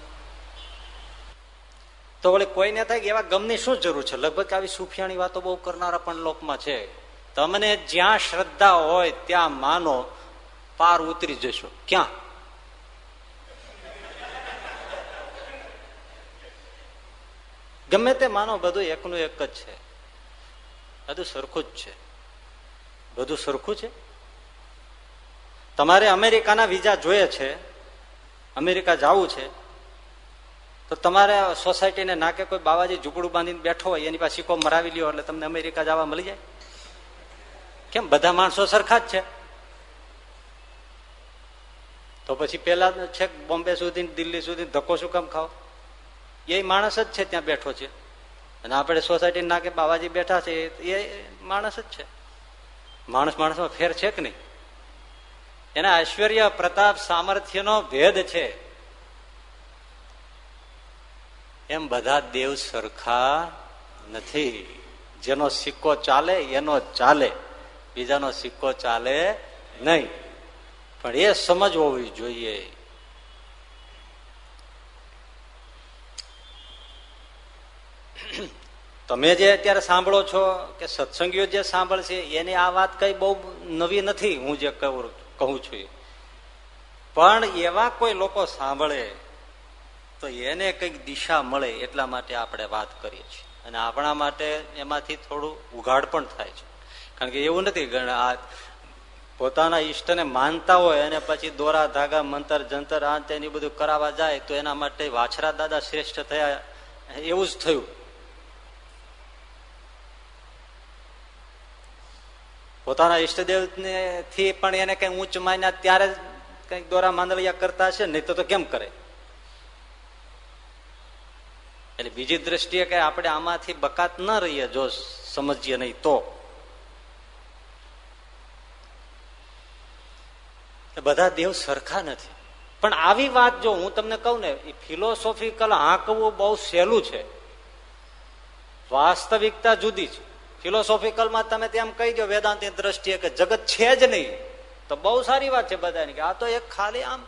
તો વળી કોઈને થાય કે એવા ગમની શું જરૂર છે? લગભગ આવી સુફિયાની વાતો બહુ કરનારા પણ લોકમાં છે. તમને જ્યાં શ્રદ્ધા હોય ત્યાં માનો, પાર ઉતરી જશો. ક્યાં? ગમે તે માનો, બધું એકનું એક જ છે. બધું સરખું જ છે. બધું સરખું છે? તમારે અમેરિકાના વિઝા જોઈએ છે. અમેરિકા જવું છે. તો તમારે સોસાયટીને નાકે કોઈ બાવાજી ઝૂંપડું બાંધીને બેઠો હોય, એની પાસે સિક્કો મરાવી લ્યો એટલે તમને અમેરિકા જવા મળી જાય. કેમ? બધા માણસો સરખા જ છે. તો પછી પેલા છે બોમ્બે સુધી દિલ્હી સુધી ધક્કો શું કામ ખાઓ? એ માણસ જ છે ત્યાં બેઠો છે. અને આપણે સોસાયટી નાકે બાવાજી બેઠા છે, એ માણસ જ છે. માણસ માણસમાં ફેર છે કે નહીં? એના ઐશ્વર્ય, પ્રતાપ, સામર્થ્યનો ભેદ છે. એમ બધા દેવ સરખા નથી. જેનો સિક્કો ચાલે, એનો ચાલે. બીજાનો સિક્કો ચાલે નહીં. પણ એ સમજ હોવી જોઈએ. તમે જે અત્યારે સાંભળો છો કે સત્સંગીઓ જે સાંભળશે, એની આ વાત કઈ બહુ નવી નથી, હું જે કહું છું પણ એવા કોઈ લોકો સાંભળે તો એને કંઈક દિશા મળે એટલા માટે આપણે વાત કરીએ છીએ. અને આપણા માટે એમાંથી થોડું ઉઘાડ પણ થાય છે. કારણ કે એવું નથી આ પોતાના ઈષ્ટને માનતા હોય અને પછી દોરા, ધાગા, મંતર, જંતર આ તેની બધું કરાવવા જાય તો એના માટે વાછરા દાદા શ્રેષ્ઠ થયા. એવું જ થયું. પોતાના ઈષ્ટદેવથી પણ એને કઈ ઊંચ માન્યા ત્યારે કંઈક દોરા માંદળિયા કરતા હશે? નહીં તો કેમ કરે? એટલે બીજી દ્રષ્ટિએ કે આપણે આમાંથી બકાત ન રહીએ, જો સમજીએ નહીં તો. બધા દેવ સરખા નથી. પણ આવી વાત જો હું તમને કહું ને, એ ફિલોસોફિકલ આંકવું બહુ સહેલું છે. વાસ્તવિકતા જુદી છે. ફિલોસોફિકલમાં તમે તેમ કહી દો, વેદાંતની દ્રષ્ટિએ કે જગત છે જ નહીં. તો બહુ સારી વાત છે બધાની કે આ તો એક ખાલી આમ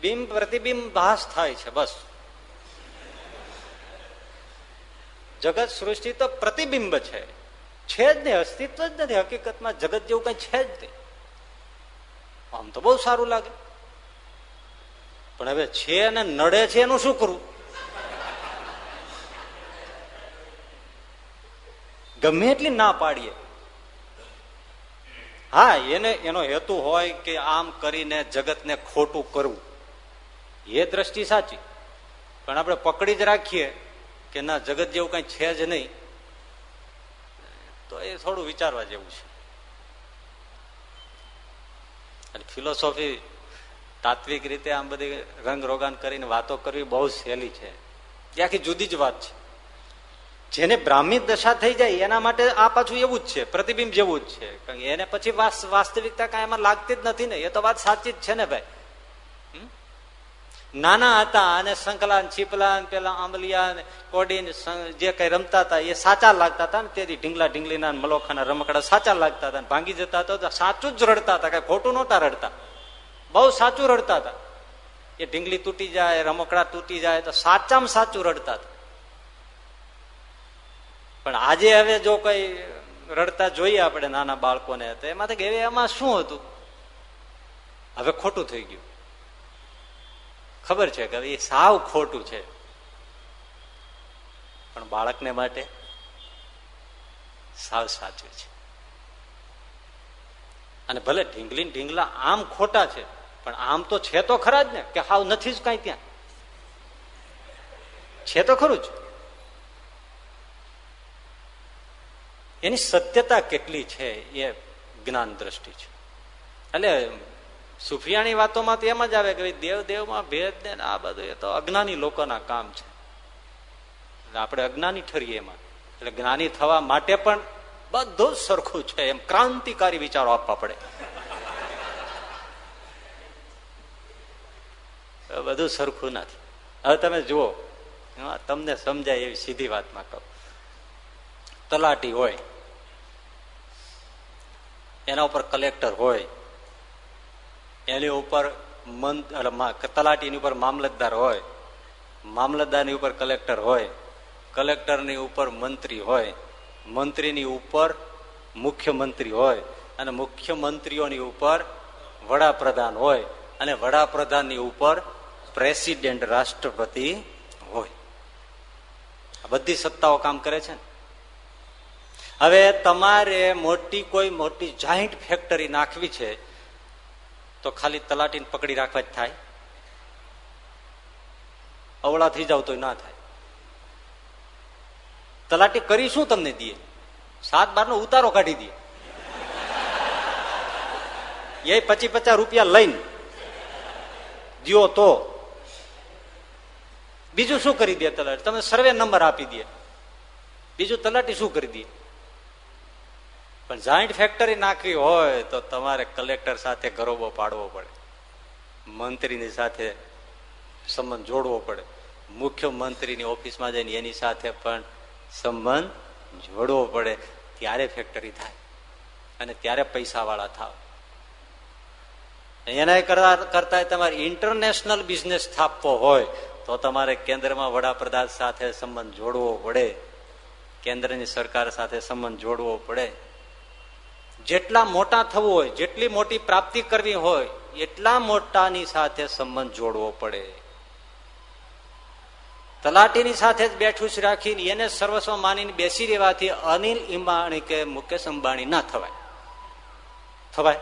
બિંબ, પ્રતિબિંબ ભાસ થાય છે બસ. જગત સૃષ્ટિ તો પ્રતિબિંબ છે. છે જ નહીં, અસ્તિત્વ જ નથી. હકીકતમાં જગત જેવું કઈ છે જ નહીં. આમ તો બહુ સારું લાગે. પણ હવે છે અને નડે છે એનું શું કરવું ગમે એટલી ના પાડીએ. હા, એને, એનો હેતુ હોય કે આમ કરીને જગતને ખોટું કરવું. એ દ્રષ્ટિ સાચી. પણ આપણે પકડી જ રાખીએ. કે ના, જગત જેવું કઈ છે જ નહીં. તો એ થોડું વિચારવા જેવું છે. અને ફિલોસોફી તાત્વિક રીતે આમ બધી રંગ રોગાન કરીને વાતો કરવી બહુ સહેલી છે. એ આખી જુદી જ વાત છે. જેને બ્રાહ્મી દશા થઈ જાય, એના માટે આ પાછું એવું જ છે, પ્રતિબિંબ જેવું જ છે. કારણ એને પછી વાસ્તવિકતા કાંઈ એમાં લાગતી જ નથી ને. એ તો વાત સાચી જ છે ને ભાઈ. નાના હતા અને સંકલાન, છીપલાન, પેલા આંબલિયા કોડીન જે કઈ રમતા હતા, એ સાચા લાગતા હતા ને તેથી ઢીંગલા ઢીંગલીના મલોખાના રમકડા સાચા લાગતા હતા ભાંગી જતા હતા સાચું જ રડતા હતા, કઈ ખોટું નહોતા રડતા. બહુ સાચું રડતા હતા. એ ઢીંગલી તૂટી જાય, રમકડા તૂટી જાય તો સાચામાં સાચું રડતા હતા. પણ આજે હવે જો કઈ રડતા જોઈએ આપણે નાના બાળકોને, તો એમાંથી કે એમાં શું હતું? હવે ખોટું થઈ ગયું. ખબર છે કે એ સાવ ખોટું છે. પણ બાળકને માટે સાવ સાચું છે. અને ભલે ઢીંગલી ઢીંગલા આમ ખોટા છે, પણ આમ તો છે તો ખરા જ ને, કે હાવ નથી જ કઈ ત્યાં. છે તો ખરું જ. એની સત્યતા કેટલી છે એ જ્ઞાન દ્રષ્ટિ છે. એટલે સુફિયાની વાતોમાં તો એમ જ આવે કે દેવ દેવમાં ભેદ ને આ બધું, એ તો અજ્ઞાની લોકોના કામ છે. આપણે અજ્ઞાની ઠરીએ એમાં. એટલે જ્ઞાની થવા માટે પણ બધું સરખું છે. એમ ક્રાંતિકારી વિચારો આપવા પડે. બધું સરખું નથી. હવે તમે જુઓ તમને સમજાય એવી સીધી વાતમાં કહું. તલાટી હોય, એના ઉપર કલેક્ટર હોય એની ઉપર તલાટીની ઉપર મામલતદાર હોય, મામલતદારની ઉપર કલેક્ટર હોય, કલેક્ટરની ઉપર મંત્રી હોય, મંત્રીની ઉપર મુખ્યમંત્રી હોય, અને મુખ્યમંત્રીઓની ઉપર વડાપ્રધાન હોય, અને વડાપ્રધાનની ઉપર પ્રેસિડેન્ટ, રાષ્ટ્રપતિ હોય. આ બધી સત્તાઓ કામ કરે છે હવે તમારે મોટી કોઈ મોટી જાઈન્ટ ફેક્ટરી નાખવી છે તો ખાલી તલાટીને પકડી રાખવા જ થાય. અવળા થઈ જાવ તો ના થાય. તલાટી કરી શું તમને દે સાત બાર નો ઉતારો કાઢી દે એ પચી પચાસ રૂપિયા લઈને દો તો. બીજું શું કરી દે તલાટી? તમે સર્વે નંબર આપી દે. બીજું તલાટી શું કરી દે? પણ જોઈન્ટ ફેક્ટરી નાખવી હોય તો તમારે કલેક્ટર સાથે ગરોબો પાડવો પડે. મંત્રીની સાથે સંબંધ જોડવો પડે. મુખ્યમંત્રીની ઓફિસમાં જઈને એની સાથે પણ સંબંધ જોડવો પડે. ત્યારે ફેક્ટરી થાય અને ત્યારે પૈસા વાળા થાવ. એના કરતા તમારે ઇન્ટરનેશનલ બિઝનેસ સ્થાપવો હોય તો તમારે કેન્દ્રમાં વડાપ્રધાન સાથે સંબંધ જોડવો પડે. કેન્દ્રની સરકાર સાથે સંબંધ જોડવો પડે. જેટલા મોટા થવું હોય, જેટલી મોટી પ્રાપ્તિ કરવી હોય, એટલા મોટાની સાથે સંબંધ જોડવો પડે. તલાટીની સાથે જ બેઠું જ રાખીને એને સર્વસ્વ માનીને બેસી રહેવાથી અનિલ અંબાણી કે મુકેશ અંબાણી ના થવાય. થવાય.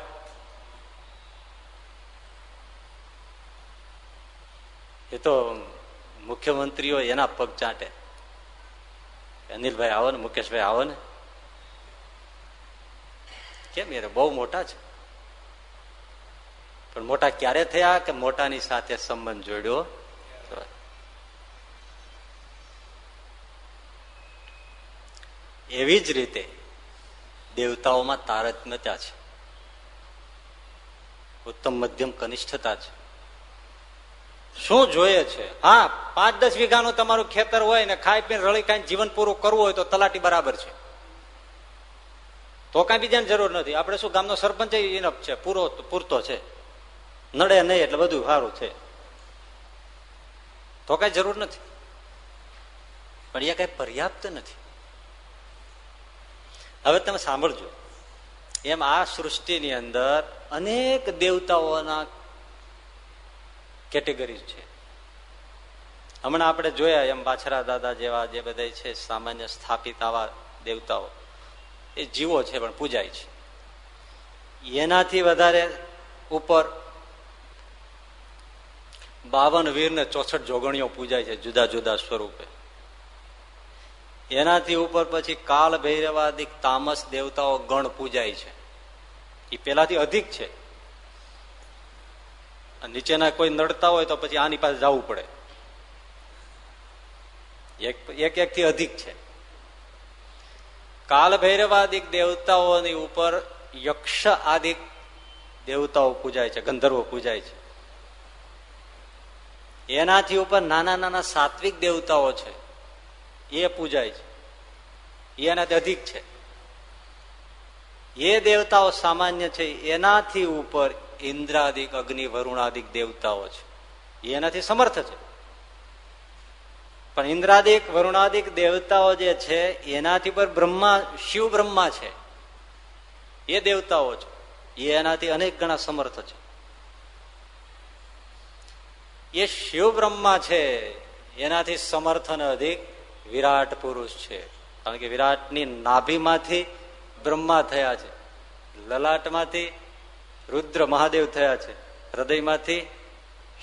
એ તો મુખ્યમંત્રીઓ એના પગ ચાટે. અનિલભાઈ આવો ને, મુકેશભાઈ આવો ને. કેમ? એ બહુ મોટા છે. પણ મોટા ક્યારે થયા કે મોટાની સાથે સંબંધ જોડ્યો? એવી જ રીતે દેવતાઓમાં તારતમ્યતા છે. ઉત્તમ મધ્યમ કનિષ્ઠતા છે. શું જોઈએ છે? હા, પાંચ દસ વીઘાનું તમારું ખેતર હોય ને ખાઈ પીને રળી ખાઈને જીવન પૂરું કરવું હોય તો તલાટી બરાબર છે. તો કઈ બીજાની જરૂર નથી. આપણે શું ગામનો સરપંચ ઇનફ છે, પૂરો પૂરતો છે. નડે નહીં એટલે બધું સારું છે. તો કઈ જરૂર નથી. પણ એ કઈ પર્યાપ્ત નથી. હવે તમે સાંભળજો. એમ આ સૃષ્ટિની અંદર અનેક દેવતાઓના કેટેગરીઝ છે. હમણાં આપણે જોયા એમ બાછરા દાદા જેવા જે બધા છે, સામાન્ય સ્થાપિત આવા દેવતાઓ. એ જીવો છે, પણ પૂજાય છે. એનાથી વધારે ઉપર બાવન વીર ને ચોસઠ જોગણીઓ પૂજાય છે, જુદા જુદા સ્વરૂપે. એનાથી ઉપર પછી કાલ ભૈરવાદિક તામસ દેવતાઓ ગણ પૂજાય છે. એ પેલાથી અધિક છે. નીચેના કોઈ નડતા હોય તો પછી આની પાસે જવું પડે. એક એક થી અધિક છે. કાલ ભૈરવાદિક દેવતાઓની ઉપર યક્ષ આદિક દેવતાઓ પૂજાય છે, ગંધર્વો પૂજાય છે. એનાથી ઉપર નાના નાના સાત્વિક દેવતાઓ છે, એ પૂજાય છે. એનાથી અધિક છે. એ દેવતાઓ સામાન્ય છે, એનાથી ઉપર ઇન્દ્રાદિક, અગ્નિ, વરુણાદિક દેવતાઓ છે. એનાથી સમર્થ છે. પણ ઇન્દ્રાદિક, વરુણાદિક દેવતાઓ જે છે, એનાથી પર બ્રહ્મા, શિવ બ્રહ્મા છે. એ દેવતાઓ છે. એ એનાથી અનેક ગણા સમર્થ છે. એ શિવ બ્રહ્મા છે, એનાથી સમર્થન અધિક વિરાટ પુરુષ છે. કારણ કે વિરાટની નાભીમાંથી બ્રહ્મા થયા છે. લલાટમાંથી રુદ્ર મહાદેવ થયા છે. હૃદયમાંથી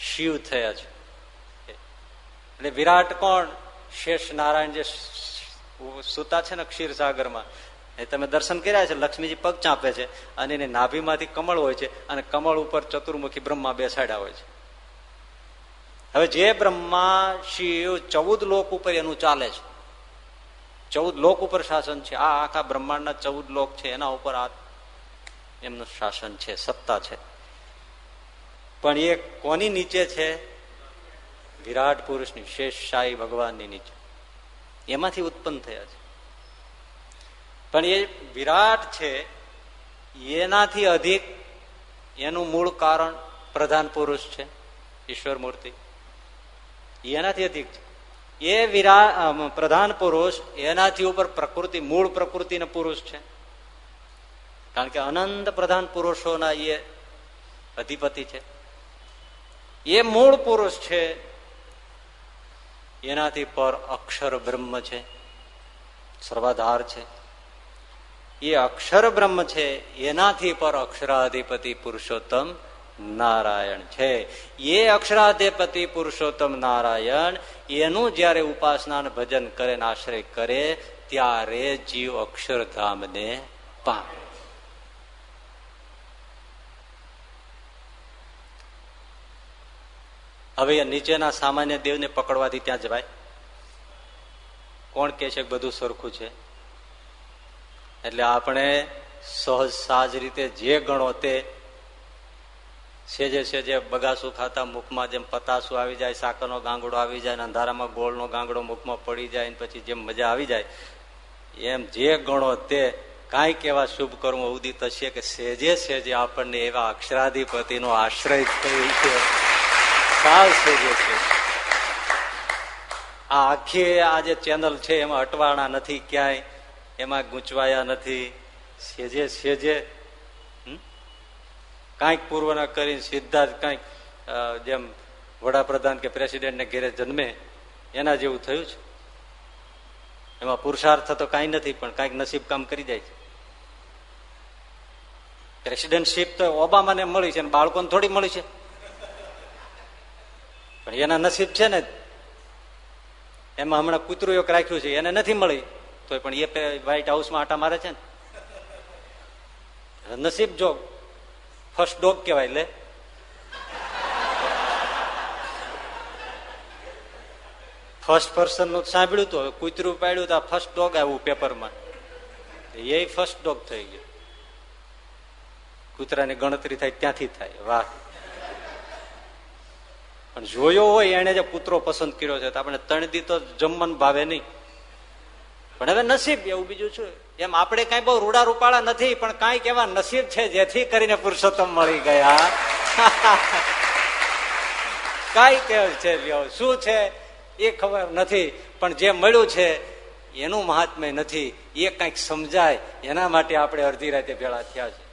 શિવ થયા છે. એટલે વિરાટ કોણ? શેષ નારાયણ જે સુતા છે ને ક્ષીરસાગરમાં. એ તમે દર્શન કર્યા છે? લક્ષ્મીજી પગ ચાંપે છે અને એની નાભીમાંથી કમળ હોય છે અને કમળ ઉપર ચતુર્મુખી બ્રહ્મા બેસાડ્યા હોય છે. હવે જે બ્રહ્મા શિવ ચૌદ લોક ઉપર એનું ચાલે છે. ચૌદ લોક ઉપર શાસન છે. આ આખા બ્રહ્માંડના ચૌદ લોક છે. એના ઉપર આ એમનું શાસન છે. સત્તા છે. પણ એ કોની નીચે છે? વિરાટ પુરુષની શેષ શાહી ભગવાનની નીચે. એમાંથી ઉત્પન્ન થયા છે. પણ એ વિરાટ છે, એનાથી અધિક એનું મૂળ કારણ પ્રધાન પુરુષ છે ઈશ્વર મૂર્તિ એનાથી અધિક છે. એ વિરા પ્રધાન પુરુષ એનાથી ઉપર પ્રકૃતિ, મૂળ પ્રકૃતિ પુરુષ છે. કારણ કે અનંત પ્રધાન પુરુષોના એ અધિપતિ છે. એ મૂળ પુરુષ છે એનાથી પર અક્ષર બ્રહ્મ છે. સર્વાધાર છે. એ અક્ષર બ્રહ્મ છે, એનાથી પર અક્ષરાધિપતિ પુરુષોત્તમ નારાયણ છે. એ અક્ષરાધિપતિ પુરુષોત્તમ નારાયણ, એનું જયારે ઉપાસના ભજન કરે આશ્રય કરે, ત્યારે જીવ અક્ષરધામને પામે. હવે નીચેના સામાન્ય દેવને પકડવાથી ત્યાં જવાય. કોણ કે છે બધું સરખું છે? એટલે આપણે સહજ સાજ રીતે જે ગણો તે સેજે સેજે બગાસું ખાતા મુખમાં જેમ પતાસું આવી જાય, સાકરનો ગાંગડો આવી જાય અંધારામાં ગોળનો ગાંગડો મુખમાં પડી જાય પછી જેમ મજા આવી જાય, એમ જે ગણો તે કાંઈક એવા શુભ કર્મો ઉદિત હશે કે સેજે સેજે આપણને એવા અક્ષરાધિપતિનો આશ્રય થયું છે. સાવ સેજે છે. આ આખી આ જે ચેનલ છે, એમાં અટવાણા નથી ક્યાંય, એમાં ગૂંચવાયા નથી. સેજે સેજે કાંઈક પૂર્વના કરી સીધા જ કાંઈક જેમ વડાપ્રધાન કે પ્રેસિડેન્ટ ને ઘેરે જન્મે, એના જેવું થયું છે. એમાં પુરુષાર્થ તો કાંઈ નથી, પણ કાંઈક નસીબ કામ કરી જાય છે. પ્રેસિડેન્ટશીપ તો ઓબામાને મળી છે અને બાળકોને થોડી મળી છે. પણ એના નસીબ છે ને, એમાં હમણાં કૂતરું એક રાખ્યું છે, એને નથી મળી. તો પણ એ વ્હાઈટ હાઉસમાં આટા મારે છે ને. નસીબ જો ફર્સ્ટ ડોગ કહેવાય, લે. ફર્સ્ટ પર્સનનું સાંભળ્યું હતું કૂતરું પાડ્યું તો ફર્સ્ટ ડોગ આવ્યું પેપરમાં એ ફર્સ્ટ ડોગ થઈ ગયો. કૂતરાની ગણતરી થાય, ત્યાંથી થાય. વાહ. પણ જોયો હોય એને જે પુત્રો પસંદ કર્યો છે તો આપણે ત્રણ દી તો જમવાનું ભાવે નહીં. પણ હવે નસીબ એવું બીજું છું એમ આપણે કઈ બહુ રૂડા રૂપાળા નથી, પણ કંઈક એવા નસીબ છે જેથી કરીને પુરુષોત્તમ મળી ગયા. કઈ કે છે શું છે એ ખબર નથી, પણ જે મળ્યું છે એનું મહાત્મ્ય નથી. એ કંઈક સમજાય, એના માટે આપણે અડધી રાતે ભેળા થયા છે.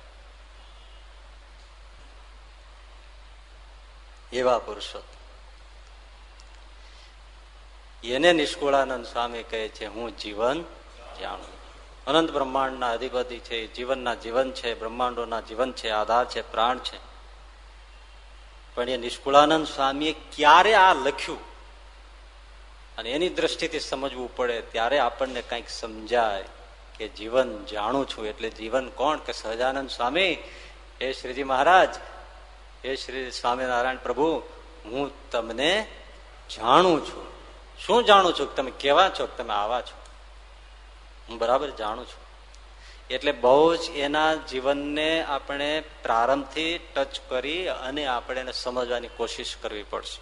એવા પુરુષોત્તમ. એને નિષ્કુળાનંદ સ્વામી કહે છે, હું જીવન જાણું. અનંત બ્રહ્માંડના અધિપતિ છે જીવનના જીવન છે, બ્રહ્માંડોના જીવન છે, આધાર છે, પ્રાણ છે. પણ એ નિષ્કુળાનંદ સ્વામીએ ક્યારે આ લખ્યું? અને એની દ્રષ્ટિથી સમજવું પડે, ત્યારે આપણને કંઈક સમજાય કે જીવન જાણું છું, એટલે જીવન કોણ? કે સહજાનંદ સ્વામી? એ શ્રીજી મહારાજ એ શ્રી સ્વામિનારાયણ પ્રભુ, હું તમને જાણું છું. શું જાણું છું તમે કેવા છો તમે આવા છો? હું બરાબર જાણું છું. એટલે બહુ જ એના જીવનને આપણે પ્રારંભથી ટચ કરી અને આપણે એને સમજવાની કોશિશ કરવી પડશે.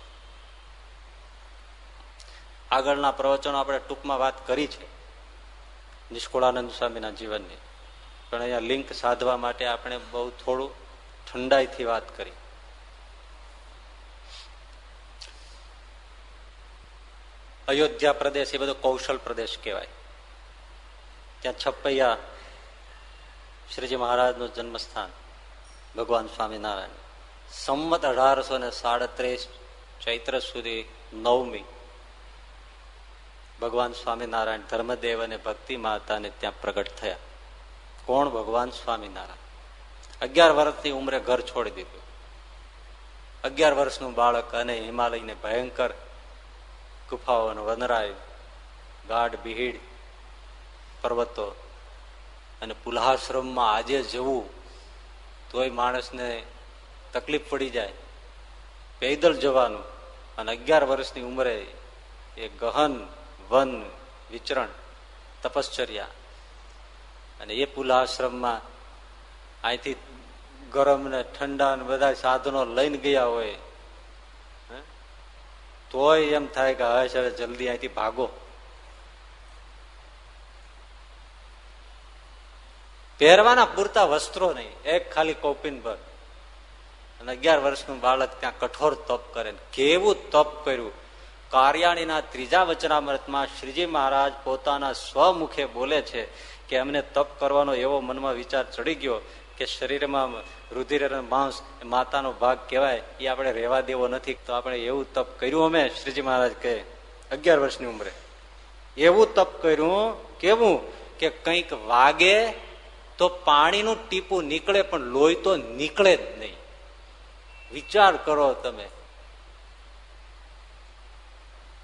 આગળના પ્રવચનો આપણે ટૂંકમાં વાત કરી છે, નિષ્કુળાનંદ સ્વામીના જીવનની. પણ અહીંયા લિંક સાધવા માટે આપણે બહુ થોડું ઠંડાઈથી વાત કરી. અયોધ્યા પ્રદેશ એ બધો કૌશલ પ્રદેશ કહેવાય. ત્યાં છપ્પૈયા શ્રીજી મહારાજનું જન્મસ્થાન, ભગવાન સ્વામિનારાયણ. સંમત અઢારસો ને સાડત્રીસ ચૈત્ર સુધી નવમી ભગવાન સ્વામિનારાયણ ધર્મદેવ અને ભક્તિ માતાને ત્યાં પ્રગટ થયા. કોણ? ભગવાન સ્વામિનારાયણ. અગિયાર વર્ષની ઉંમરે ઘર છોડી દીધું. અગિયાર વર્ષનું બાળક અને હિમાલયને ભયંકર ગુફાઓ વનરાય, ગાઢ બિહીડ પર્વતો અને પુલ્હાશ્રમમાં આજે જવું, તોય માણસને તકલીફ પડી જાય. પેદલ જવાનું અને અગિયાર વર્ષની ઉંમરે એ ગહન, વન, વિચરણ, તપશ્ચર્યા અને એ પુલ્હાશ્રમમાં અહીંથી ગરમ ને ઠંડા ને બધા સાધનો લઈને ગયા હોય તોય એમ થાય કે હવે હવે જલ્દી અહીંથી ભાગો. પહેરવાના પૂરતા વસ્ત્રો નહીં, એક ખાલી કોપિન પર. અને અગિયાર વર્ષનું બાળક ત્યાં કઠોર તપ કરે કેવું તપ કર્યું. કાર્યાણીના ત્રીજા વચનામૃતમાં શ્રીજી મહારાજ પોતાના સ્વમુખે બોલે છે કે અમને તપ કરવાનો એવો મનમાં વિચાર ચડી ગયો કે શરીરમાં રુધિર માંસ માતાનો ભાગ કહેવાય, એ આપણે રહેવા દેવો નથી. તો આપણે એવું તપ કર્યું અમે, શ્રીજી મહારાજ કહે, અગિયાર વર્ષની ઉંમરે. એવું તપ કર્યું, કેવું? કે કંઈક વાગે તો પાણીનું ટીપું નીકળે, પણ લોહી તો નીકળે જ નહીં. વિચાર કરો તમે.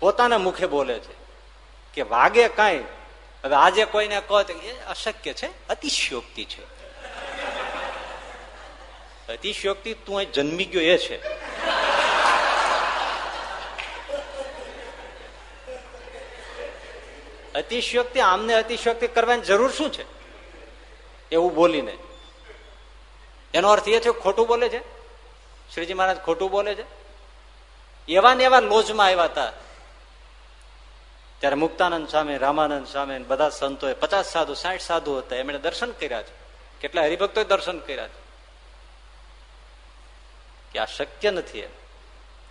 પોતાના મુખે બોલે છે કે વાગે કાંઈ? હવે આજે કોઈને કહો તો એ અશક્ય છે, અતિશયોક્તિ છે. અતિશયોક્તિ તું અહીં જન્મી ગયો એ છે. અતિશયોક્તિ આમને અતિશયોક્તિ કરવાની જરૂર શું છે? એવું બોલીને. એનો અર્થ એ છે, ખોટું બોલે છે? શ્રીજી મહારાજ, ખોટું બોલે છે? એવા ને એવા લોજમાં આવ્યા હતા. ત્યારે મુક્તાનંદ સ્વામી, રામાનંદ સ્વામી બધા સંતોએ પચાસ સાધુ સાઠ સાધુ હતા. એમણે દર્શન કર્યા છે. કેટલા હરિભક્તોએ દર્શન કર્યા છે. કે આ શક્ય નથી એમ.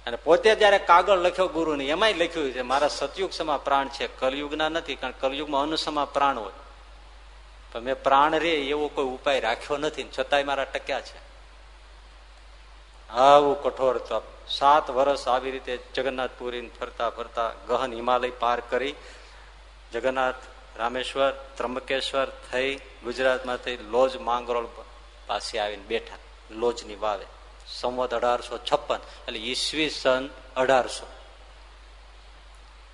અને પોતે જયારે કાગળ લખ્યો ગુરુ ને એમાંય લખ્યું છે, મારા સતયુગ સમા પ્રાણ છે. કલયુગના નથી, કારણ કલયુગમાં અનુસમા પ્રાણ હોય. પણ મેં પ્રાણ રે એવો કોઈ ઉપાય રાખ્યો નથી છતાંય મારા ટક્યા છે. આવું કઠોર તપ. સાત વર્ષ આવી રીતે જગન્નાથપુરી ફરતા ફરતા ગહન હિમાલય પાર કરી, જગન્નાથ, રામેશ્વર ત્રંબકેશ્વર થઈ ગુજરાતમાં થઈ લોજ માંગરોળ પાસે આવીને બેઠા, લોજની વાવે. સંવત અઢારસો છપ્પન. એટલે ઈસવી સન અઢારસો.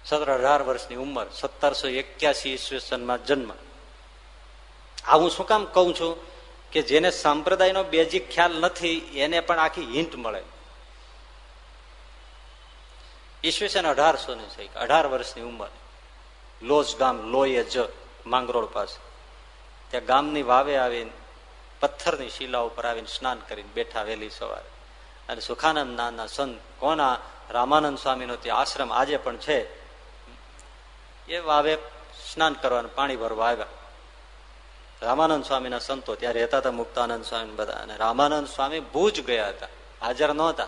સત્તર અઢાર વર્ષની ઉંમર, સત્તરસો એક્યાસી ઈસવી સનમાં જન્મ. આ હું શું કામ કઉ છું? કે જેને સંપ્રદાયનો બેઝિક ખ્યાલ નથી, એને પણ આખી હિન્ટ મળે. ઈસવીસન અઢારસો ની છે અઢાર વર્ષની ઉંમર. લોજ ગામ લોય જ માંગરોળ પાસે. ત્યાં ગામની વાવે આવીને પથ્થરની શિલા ઉપર આવીને સ્નાન કરીને બેઠા વહેલી સવારે. અને સુખાનંદ નાના સંત, કોના? રામાનંદ સ્વામીનો તે આશ્રમ આજે પણ છે. એ વાવે સ્નાન કરવાનું પાણી ભરવા આવ્યા. રામાનંદ સ્વામીના સંતો ત્યાં રહેતા હતા, મુક્તાનંદ સ્વામી બધા. અને રામાનંદ સ્વામી ભુજ ગયા હતા. હાજર નહોતા.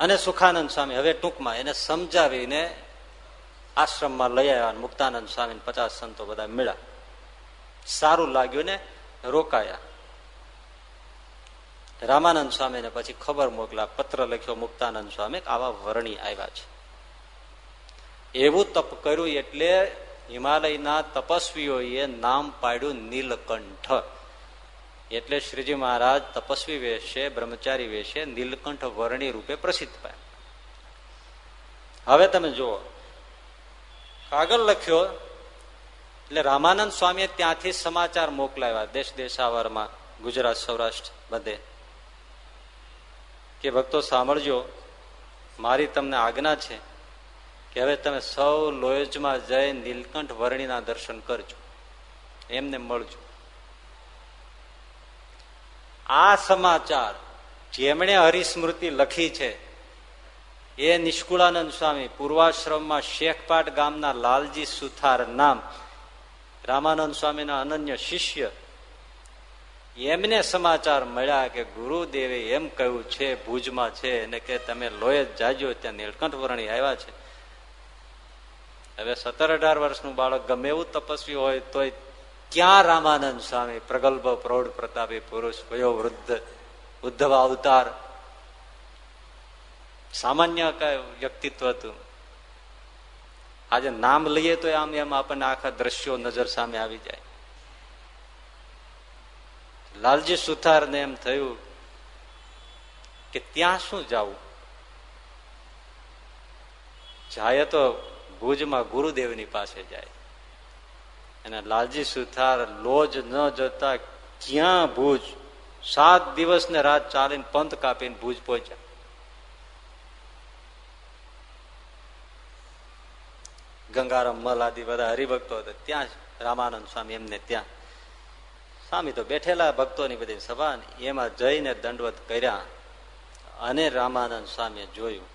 અને સુખાનંદ સ્વામી હવે ટૂંકમાં એને સમજાવીને આશ્રમમાં લઈ આવ્યા મુક્તાનંદ સ્વામી પચાસ સંતો બધા મળ્યા. સારું લાગ્યું ને રોકાયા. રામાનંદ સ્વામીને પછી ખબર મોકલા, પત્ર લખ્યો મુક્તાનંદ સ્વામી આવા વર્ણી આવ્યા છે. એવું તપ કર્યું એટલે હિમાલયના તપસ્વીઓએ નામ પાડ્યું નીલકંઠ. એટલે શ્રીજી મહારાજ તપસ્વી વેશે, બ્રહ્મચારી વેશે નીલકંઠ વર્ણી રૂપે પ્રસિદ્ધ પાય. હવે તમે જુઓ. કાગળ લખ્યો એટલે રામાનંદ સ્વામીએ ત્યાંથી સમાચાર મોકલાવ્યા, દેશ દેશાવરમાં, ગુજરાત, સૌરાષ્ટ્ર, બધે. કે ભક્તો સાંભળજો, મારી તમને આજ્ઞા છે કે હવે તમે સૌ લોયજમાં જઈ નીલકંઠ વર્ણીના દર્શન કરજો. એમને મળજો. આ સમાચાર જેમણે હરિસ્મૃતિ લખી છે, એ નિષ્કુળાનંદ સ્વામી પૂર્વાશ્રમમાં શેખપાટ ગામના લાલજી સુથાર નામ રામાનંદ સ્વામીના અનન્ય શિષ્ય. એમને સમાચાર મળ્યા કે ગુરુદેવે એમ કહ્યું છે, ભુજમાં છે અને કે તમે લોય જ જાજો, ત્યાં નીલકંઠ વર્ણી આવ્યા છે. હવે સત્તર અઢાર વર્ષનું બાળક ગમે એવું તપસ્વી હોય તોય ક્યાં રામાનંદ સ્વામી પ્રગલ્ભ પ્રૌઢ પ્રતાપી પુરુષ વયો વૃદ્ધ, ઉદ્ધવ અવતાર? સામાન્ય વ્યક્તિત્વ હતું. આજે નામ લઈએ તો આમ એમ આપણને આખા દ્રશ્યો નજર સામે આવી જાય. લાલજી સુથાર ને એમ થયું કે ત્યાં શું જવું? જાય તો ભુજમાં ગુરુદેવની પાસે જાય. અને લાલજી સુથાર લોજ ન જતા ક્યાં ભુજ? સાત દિવસ ને રાત ચાલીને પંથ કાપીને ભુજ પહોંચ્યા. ગંગારામ મલ આદિ બધા હરિભક્તો હતા, ત્યાં રામાનંદ સ્વામી એમને ત્યાં. સ્વામી તો બેઠેલા ભક્તોની બધી સભા એમાં જઈને દંડવત કર્યા અને રામાનંદ સ્વામીએ જોયું.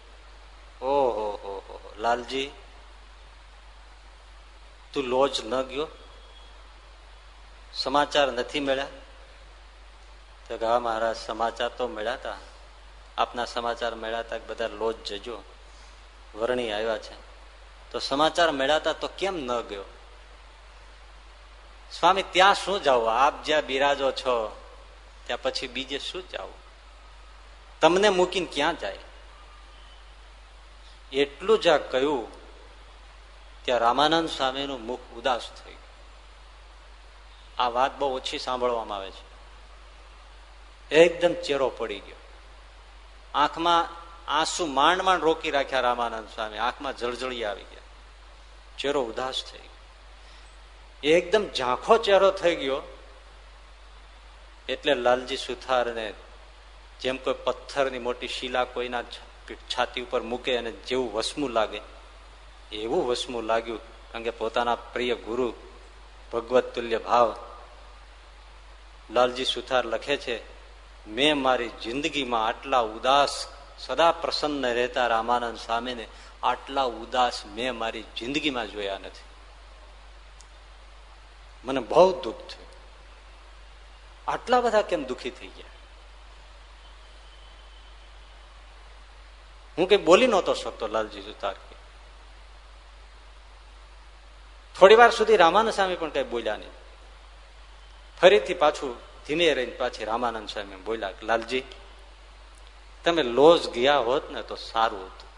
ઓહો, હો હો લાલજી, તું લોજ ન ગયો? સમાચાર નથી મળ્યા? તો હા, મહારાજ, સમાચાર તો મળ્યા હતા આપના સમાચાર મળ્યા હતા બધા લોજ જજો. વરણી આવ્યા છે. તો સમાચાર મેળવતા તો કેમ ન ગયો? સ્વામી, ત્યાં શું જાવ આપ જ્યાં બિરાજો છો, ત્યાં પછી બીજે શું જાવ તમને મૂકીને ક્યાં જાય? એટલું જ કહ્યું, ત્યાં રામાનંદ સ્વામીનું મુખ ઉદાસ થઈ ગયું. આ વાત બહુ ઓછી સાંભળવામાં આવે છે. એકદમ ચેરો પડી ગયો. આંખમાં આંસુ માંડ માંડ રોકી રાખ્યા રામાનંદ સ્વામી. આંખમાં જળજળી આવી ચહેરો ઉદાસ થઈ ગયો. એકદમ ઝાંખો ચહેરો થઈ ગયો, એટલે લાલજી સુથારને જેમ કોઈ પથ્થરની મોટી શિલા કોઈના છાતી ઉપર મૂકે અને જેવું વસમું લાગે, એવું વસમું લાગ્યું, કારણ કે પોતાના પ્રિય ગુરુ ભગવત તુલ્ય ભાવ. લાલજી સુથાર લખે છે, મેં મારી જિંદગીમાં આટલા ઉદાસ, સદા પ્રસન્ન રહેતા રામાનંદ સ્વામીને આટલા ઉદાસ મેં મારી જિંદગીમાં જોયા નથી. મને બહુ દુઃખ થયું. આટલા બધા કેમ દુઃખી થઈ ગયા? હું કઈ બોલી નહોતો શકતો, લાલજી સુતાર થોડી વાર સુધી રામાનંદ સ્વામી પણ કઈ બોલ્યા નહીં. ફરીથી પાછું ધીમે રહીને પાછી રામાનંદ સ્વામી બોલ્યા લાલજી, તમે લોજ ગયા હોત ને તો સારું હતું.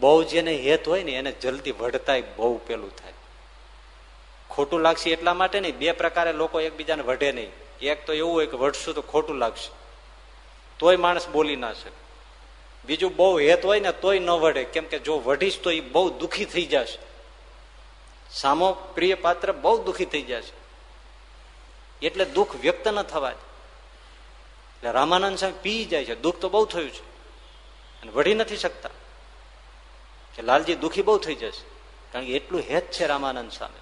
બહુ જેને હેત હોય ને એને જલ્દી વઢતા બહુ પેલું થાય. ખોટું લાગશે એટલા માટે નહીં, બે પ્રકારે લોકો એકબીજાને વઢે નહીં. એક તો એવું હોય કે વઢશું તો ખોટું લાગશે. તોય માણસ બોલી ના શકે. બીજું બહુ હેત હોય ને તોય ન વઢે. કેમ કે જો વઢીશ તો એ બહુ દુઃખી થઈ જશે. સામો પ્રિય પાત્ર બહુ દુઃખી થઈ જશે. એટલે દુઃખ વ્યક્ત ન થવા એટલે રામાનંદ સાહેબ પી જાય છે. દુઃખ તો બહુ થયું છે. અને વઢી નથી શકતા. કે લાલજી, દુઃખી બહુ થઈ જશે. કારણ કે એટલું હેત છે રામાનંદ સ્વામી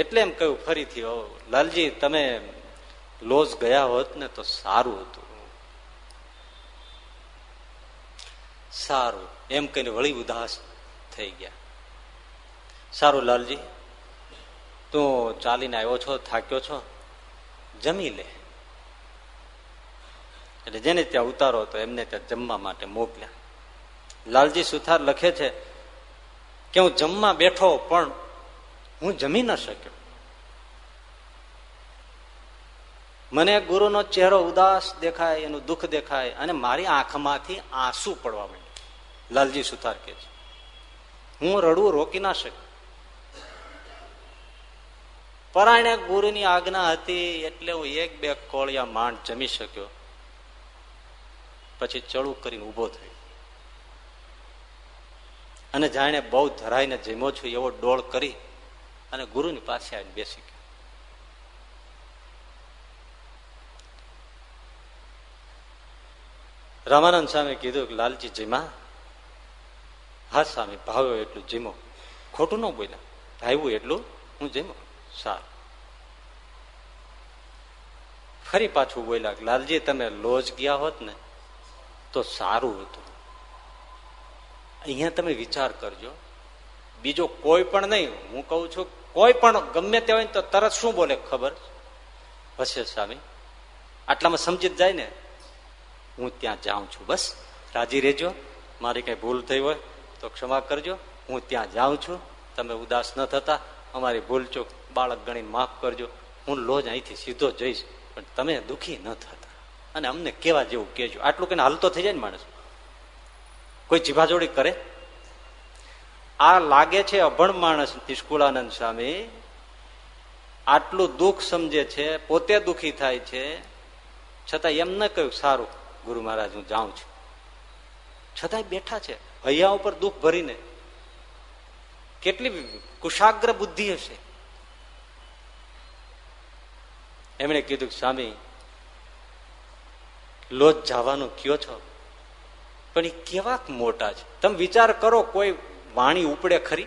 એટલે એમ કહ્યું, ફરીથી લાલજી, તમે લોજ ગયા હોત ને તો સારું હતું. સારું. એમ કહીને વળી ઉદાસ થઈ ગયા. સારું લાલજી, તું ચાલીને આવ્યો છો, થાક્યો છો? જમી લે. એટલે જેને ત્યાં ઉતારો હતો, એમને ત્યાં જમવા માટે મોકલ્યા. લાલજી સુથાર લખે છે કે હું જમવા બેઠો પણ હું જમી ન શક્યો. મને ગુરુનો ચહેરો ઉદાસ દેખાય, એનું દુઃખ દેખાય અને મારી આંખમાંથી આંસુ પડવા માંડ્યું. લાલજી સુથાર કે છે, હું રડવું રોકી ના શક્યો. પરાયણે ગુરુની આજ્ઞા હતી એટલે હું એક બે કોળિયા માંડ જમી શક્યો. પછી ચડું કરીને ઊભો થયો. અને જાણે બહુ ધરાઈને જમ્યો છું એવો ડોળ કરી અને ગુરુની પાસે આવીને બેસી ગયો. રામાનંદ સ્વામી કીધું કે લાલજી જીમા હા સ્વામી ભાવ્યો એટલું જીમો. ખોટું ન બોલ્યા. ભાવ્યું એટલું, હું જીમો. સારું. ફરી પાછું બોલ્યા લાલજી, તમે લોજ ગયા હોત ને, તો સારું હતું. અહીંયા તમે વિચાર કરજો. બીજો કોઈ પણ નહીં, હું કઉ છું, કોઈ પણ ગમે તે હોય તો તરત શું બોલે ખબર? હશે સ્વામી. આટલામાં સમજી જાય ને, હું ત્યાં જાઉં છું, બસ. રાજી રહેજો. મારી કઈ ભૂલ થઈ હોય તો ક્ષમા કરજો. હું ત્યાં જાઉં છું. તમે ઉદાસ ન થતા, અમારી ભૂલ ચૂક બાળક ગણીને માફ કરજો. હું લોજ અહીંથી સીધો જઈશ, પણ તમે દુખી ન થતા. અને અમને કેવા જેવું કેજો આટલું કઈ હાલતો થઈ જાય ને માણસ. કોઈ જીભાજોડી કરે? આ લાગે છે અભણ માણસ નિષ્કુળાનંદ સ્વામી, આટલું દુઃખ સમજે છે, પોતે દુઃખી થાય છે છતાં એમ ન કહ્યું, સારું, ગુરુ મહારાજ, હું જાઉં છું. છતાંય બેઠા છે, હૈયા ઉપર દુઃખ ભરીને. કેટલી કુશાગ્ર બુદ્ધિ હશે. એમણે કીધું સ્વામી, લોજ જવાનું કયો છો? પણ એ કેવા મોટા છે. તમે વિચાર કરો કોઈ વાણી ઉપડે ખરી?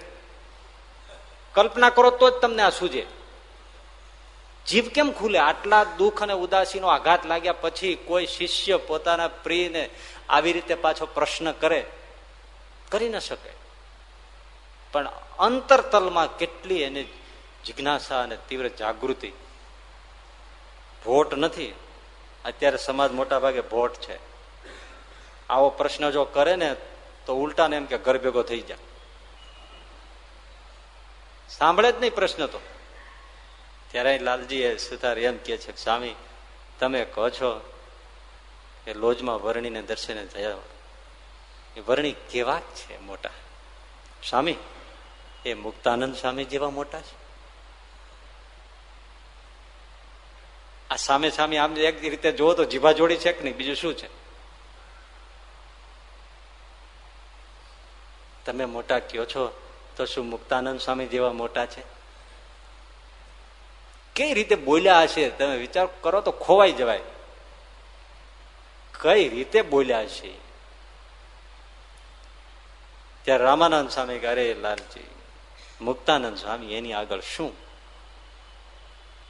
કલ્પના કરો તો જ તમને આ સૂજે. જીભ કેમ ખુલે? આટલા દુઃખ અને ઉદાસીનો આઘાત લાગ્યા પછી કોઈ શિષ્ય પોતાના પ્રિયને આવી રીતે પાછો પ્રશ્ન કરે? કરી ન શકે. પણ અંતરતલમાં કેટલી એની જિજ્ઞાસા અને તીવ્ર જાગૃતિ? ભોટ નથી. અત્યારે સમાજ મોટા ભાગે ભોટ છે. આવો પ્રશ્ન જો કરે ને તો ઉલટા ને એમ કે ઘર ભેગો થઈ જાય સાંભળે જ નહીં પ્રશ્ન તો. ત્યારે લાલજી એ સુતાર એમ કે છે સ્વામી, તમે કહો છો કે લોજમાં વરણીને દર્શને થયા. એ વર્ણી કેવા છે મોટા. સ્વામી, એ મુક્તાનંદ સ્વામી જેવા મોટા છે. આ સામે સામે આમ એક રીતે જુઓ તો જીભા જોડી છે કે નહીં? બીજું શું છે? તમે મોટા કયો છો, તો શું મુક્તાનંદ સ્વામી જેવા મોટા છે? કઈ રીતે બોલ્યા હશે? તમે વિચાર કરો તો ખોવાઈ જવાય. કઈ રીતે બોલ્યા છે ત્યારે રામાનંદ સ્વામી કે અરે લાલજી, મુક્તાનંદ સ્વામી, એની આગળ શું?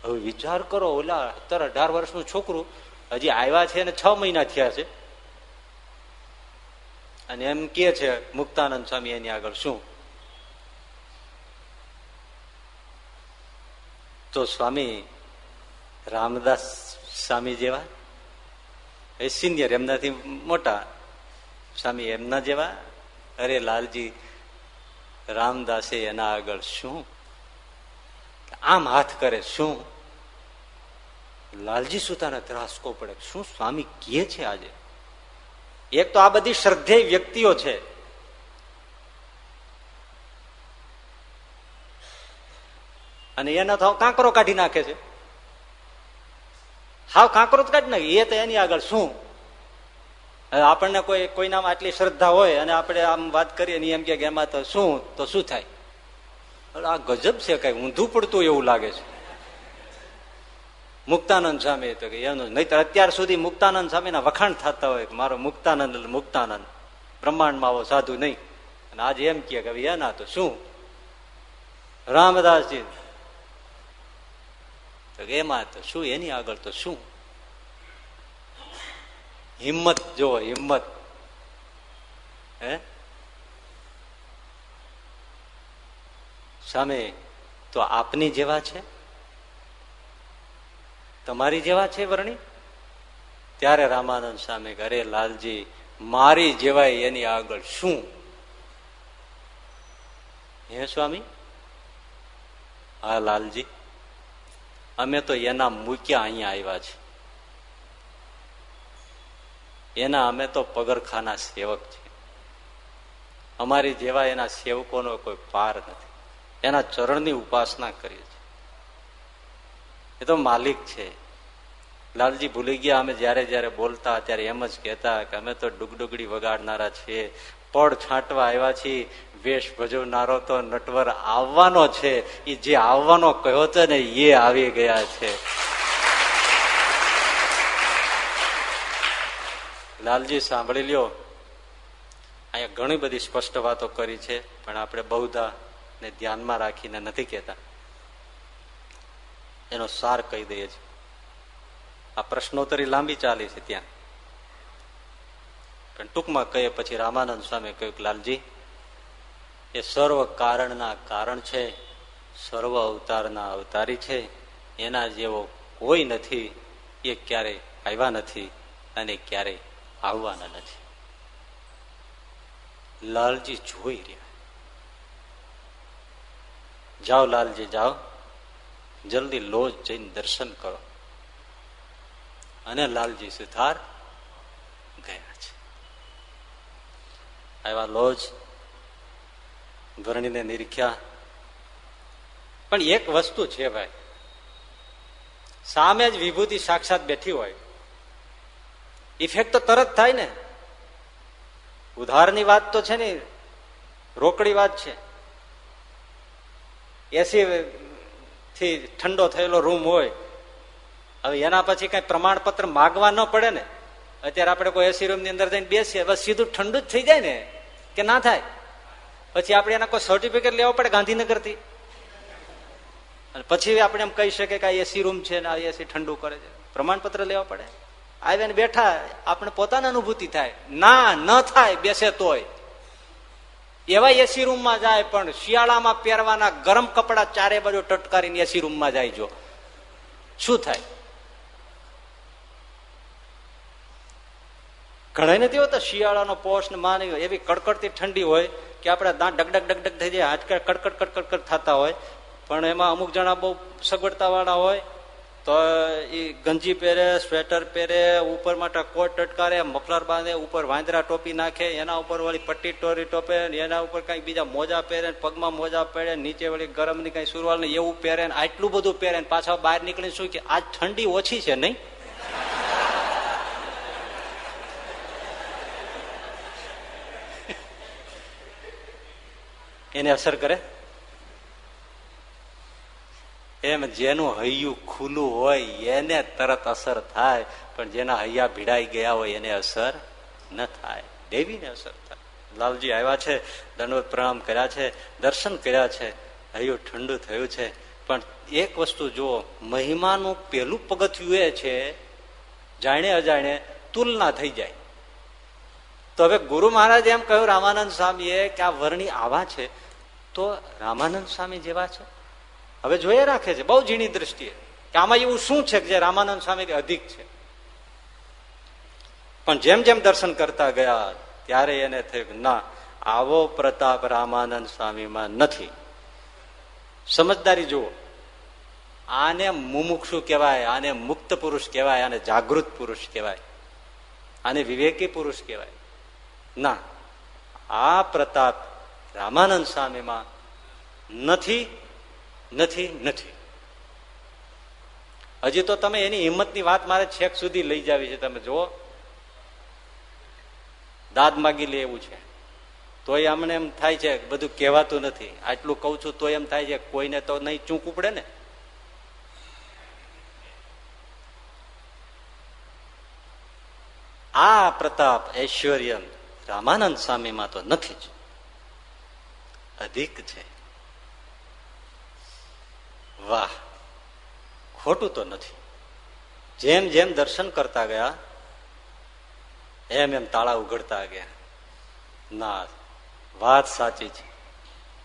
હવે વિચાર કરો, ઓલા અત્યારે અઢાર વર્ષનું છોકરું હજી આવ્યા છે અને છ મહિના થયા છે. અને એમ કે છે, મુક્તાનંદ સ્વામી, એની આગળ શું? તો સ્વામી, રામદાસ સ્વામી જેવા, એ સિનિયર, એમનાથી મોટા, સ્વામી એમના જેવા, અરે લાલજી, રામદાસે એના આગળ શું? આમ હાથ કરે શું? લાલજી સુતાના ત્રાસકો પડે, શું સ્વામી કહે છે આજે? એક તો આ બધી શ્રદ્ધેય વ્યક્તિઓ છે. અને એના તો કાંકરો કાઢી નાખે છે. હાવ કાંકરો જ કાઢી નાખે. એ તો એની આગળ શું? આપણને કોઈ કોઈનામાં આટલી શ્રદ્ધા હોય અને આપણે આમ વાત કરીએ ને એમ કે એમાં તો શું? તો શું થાય? આ ગજબ છે કઈ, ઊંધું પડતું એવું લાગે છે. મુક્તાનંદ સ્વામી તો કે એનું નહીતર અત્યાર સુધી મુક્તાનંદ સ્વામીના વખાણ થતા હોય મારો મુક્તાનંદ મુક્તાનંદ. બ્રહ્માંડમાં આવો સાધુ નહીં. અને આજે એમ કે એના તો શું? રામદાસજી. તો એમાં તો શું? એની આગળ તો શું? હિંમત જો હિંમત. હે? સામે તો આપની જેવા છે? તમારી જેવા છે વર્ણી? ત્યારે રામાનંદ સામે અરે લાલજી, મારી જેવાય એની આગળ શું? હે સ્વામી, હા લાલજી, અમે તો એના મૂક્યા અહીંયા આવ્યા છે. એના અમે તો પગરખાના સેવક છીએ અમારી જેવા એના સેવકોનો કોઈ પાર નથી. એના ચરણની ઉપાસના કરીએ છીએ. તો માલિક છે. લાલજી ભૂલી ગયા, અમે જયારે જયારે બોલતા, ત્યારે એમ જ કહેતા કે અમે તો ડુગડુગડી વગાડનારા છીએ. પડ છાંટવા આવ્યા છીએ. વેશ ભજવનારો તો નટવર આવવાનો છે. એ જે આવવાનો કહ્યો છે ને, એ આવી ગયા છે. લાલજી સાંભળી લ્યો. અહીંયા ઘણી બધી સ્પષ્ટ વાતો કરી છે, પણ આપણે બહુધા ને ધ્યાનમાં રાખીને નથી કહેતા. એનો સાર કહી દઈએ છીએ. આ પ્રશ્નોત્તરી લાંબી ચાલી છે ત્યાં. પણ ટૂંકમાં કહીએ પછી રામાનંદ સ્વામી કહ્યું લાલજી, એ સર્વ કારણના કારણ છે, સર્વ અવતારના અવતારી છે, એના જેવો કોઈ નથી, એ ક્યારેય આવ્યા નથી અને ક્યારેય આવવાના નથી. લાલજી જોઈ રહ્યા જાઓ લાલજી, જાઓ. જલ્દી લોજ જઈને દર્શન કરો. અને લાલજી સુથાર ગયા છે. આવ્યા લોજ ધોરણીને નિરીખ્યા. પણ એક વસ્તુ છે ભાઈ. સામે જ વિભૂતિ સાક્ષાત બેઠી હોય. ઇફેક્ટ તો તરત થાય ને. ઉધારની વાત તો છે ને, રોકડી વાત છે. એસી થી ઠંડો થયેલો રૂમ હોય, હવે એના પછી કઈ પ્રમાણપત્ર માગવા ન પડે ને. અત્યારે આપણે કોઈ એસી રૂમની અંદર જઈને બેસીએ, બસ સીધું ઠંડુ જ થઈ જાય ને, કે ના થાય? પછી આપણે એના કોઈ સર્ટિફિકેટ લેવા પડે ગાંધીનગરથી અને પછી આપણે એમ કહી શકીએ કે આ એસી રૂમ છે ને આ એસી ઠંડુ કરે છે. પ્રમાણપત્ર લેવા પડે. આવીને બેઠા, આપણે પોતાની અનુભૂતિ થાય. ના, ન થાય, બેસે તોય. એવા એસી રૂમમાં જાય પણ શિયાળામાં પહેરવાના ગરમ કપડા ચારે બાજુ ટટકારીને એસી રૂમમાં જાય જો. શું થાય? ઘણા નથી હોતા શિયાળાનો પોષ ને માની એવી કડકડતી ઠંડી હોય કે આપણે દાંત ડગડગ ડગડગ થઈ જાય હાથ કડકડ કડકડ થતા હોય. પણ એમાં અમુક જણા બહુ સગવડતા વાળા હોય તો એ ગંજી પહેરે, સ્વેટર પહેરે, ઉપર માટે કોટ ટટકારે, મફલર બાંધે, ઉપર વાંદરા ટોપી નાખે, એના ઉપર વળી પટ્ટી ટોરી ટોપે એના ઉપર કંઈક બીજા મોજા પહેરે પગમાં મોજા પહેરે નીચે વળી ગરમની કઈ સુરવાલ ને એવું પહેરે આટલું બધું પહેરે પાછા બહાર નીકળી શું કે, આજ ઠંડી ઓછી છે નહીં? એને અસર કરે? એમ જેનું હૈયું ખુલ્લું હોય એને તરત અસર થાય, પણ જેના હૈયા ભીડાઈ ગયા હોય એને અસર ન થાય. દેવીને અસર થાય. લાલજી આવ્યા છે, દંડવત પ્રણામ કર્યા છે, દર્શન કર્યા છે, હૈયું ઠંડુ થયું છે. પણ એક વસ્તુ જુઓ, મહિમાનું પેલું પગથિયું એ છે, જાણે અજાણે તુલના થઈ જાય. તો હવે ગુરુ મહારાજ એમ કહ્યું, રામાનંદ સ્વામીએ કે આ વર્ણી આવા છે? તો રામાનંદ સ્વામી જેવા છે. હવે જોઈએ રાખે છે, બહુ ઝીણી દ્રષ્ટિએ. કે આમાં એવું શું છે કે જે રામાનંદ સ્વામી અધિક છે? પણ જેમ જેમ દર્શન કરતા ગયા, ત્યારે એને થયું ના, આવો પ્રતાપ રામાનંદ સ્વામીમાં નથી. સમજદારી જુઓ. આને મુમુક્ષુ કહેવાય, આને મુક્ત પુરુષ કહેવાય, આને જાગૃત પુરુષ કહેવાય, આને વિવેકી પુરુષ કહેવાય. ના, આ પ્રતાપ રામાનંદ સ્વામીમાં નથી નથી નથી. હજી તો તમે એની હિંમતની વાત મારે છેક સુધી લઈ જાવી છે. તમે જુઓ. દાદ માગી લે એવું છે. તોય અમને એમ થાય છે, બધું કહેવાતું નથી. આટલું કઉ છું તો એમ થાય છે, કોઈને તો નહીં ચૂંકવું પડે ને. આ પ્રતાપ ઐશ્વર્ય રામાનંદ સ્વામીમાં તો નથી જ. અધિક છે. વાહ, ખોટું તો નથી. જેમ જેમ દર્શન કરતા ગયા, એમ એમ તાળા ઉઘડતા ગયા. ના, વાત સાચી છે.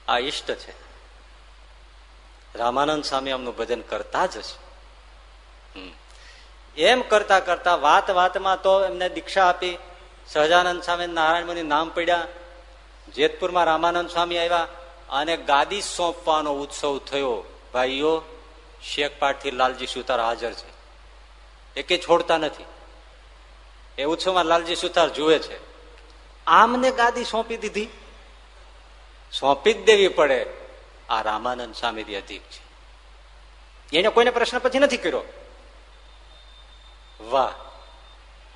આ ઈષ્ટ છે. રામાનંદ સ્વામી આમનું ભજન કરતા જ હશે. એમ કરતા કરતા વાત વાતમાં તો એમને દીક્ષા આપી, સહજાનંદ સ્વામી નારાયણ નામ પડ્યા. જેતપુરમાં રામાનંદ સ્વામી આવ્યા અને ગાદી સોંપવાનો ઉત્સવ થયો. ભાઈઓ શેખપાટથી લાલજી સુતાર હાજર છે? એકે છોડતા નથી. એ ઉત્સવમાં લાલજી સુતાર જુએ છે? આમને ગાદી સોંપી દીધી. સોંપી જ દેવી પડે. આ રામાનંદ સ્વામી અધિક છે. એને કોઈને પ્રશ્ન પછી નથી કર્યો? વાહ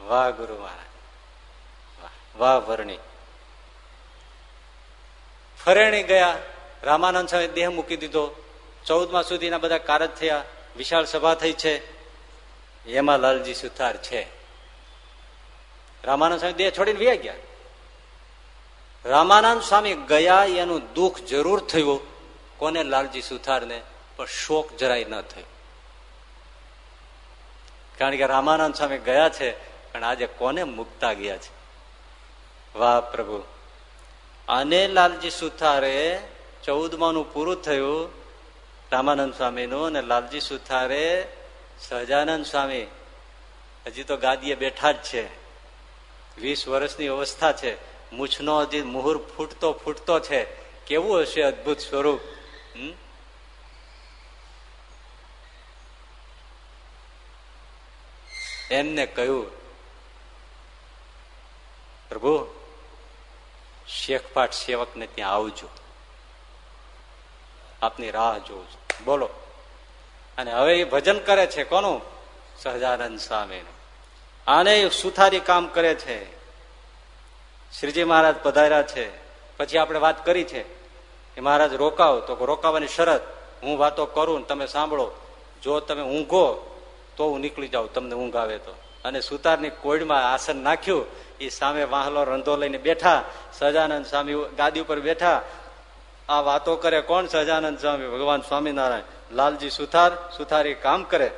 વાહ ગુરુ મહારાજ. વાહ વર્ણી. ફરેણી ગયા, રામાનંદ સ્વામી દેહ મૂકી દીધો. ચૌદમા સુધીના બધા કારજ થયા, વિશાળ સભા થઈ છે. એમાં લાલજી સુથાર છે. રામાનંદ સ્વામી દેહ છોડીને વ્યા ગયા. રામાનંદ સ્વામી ગયા, એનું દુઃખ જરૂર થયું. કોને લાલજી સુથારને? પણ શોક જરાય ન થયો. કારણ કે રામાનંદ સ્વામી ગયા છે, પણ આજે કોને મુકતા ગયા છે? વાહ પ્રભુ. અને લાલજી સુથારે ચૌદમાનું પૂરું થયું રામાનંદ સ્વામીનું અને લાલજી સુથારે સહજાનંદ સ્વામી. હજી તો ગાદીએ બેઠા જ છે. વીસ વર્ષની અવસ્થા છે. મૂછનો હજી મુહૂર્ત ફૂટતો ફૂટતો છે. કેવું હશે અદભુત સ્વરૂપ? એમને કહ્યું, પ્રભુ શેખપાટ સેવકને ત્યાં આવજો. આપની રાહ જોઉં છું. બોલો. અને હવે એ ભજન કરે છે કોનું? સહજાનંદ સ્વામી આને સુથારી કામ કરે છે. શ્રીજી મહારાજ પધાર્યા છે. પછી આપણે વાત કરી છે. કે મહારાજ રોકાવ તો રોકાવાની શરત. હું વાતો કરું તમે સાંભળો. જો તમે ઊંઘો, તો હું નીકળી જાઉં, તમને ઊંઘ આવે તો. અને સુતારની કોઈડમાં આસન નાખ્યું એ સામે વાહલો, રંધો લઈને બેઠા. સહજાનંદ સ્વામી ગાદી ઉપર બેઠા. આ વાતો કરે કોણ? સહજાનંદ સ્વામી, ભગવાન સ્વામિનારાયણ. લાલજી સુથાર, સુથારી કામ કરે.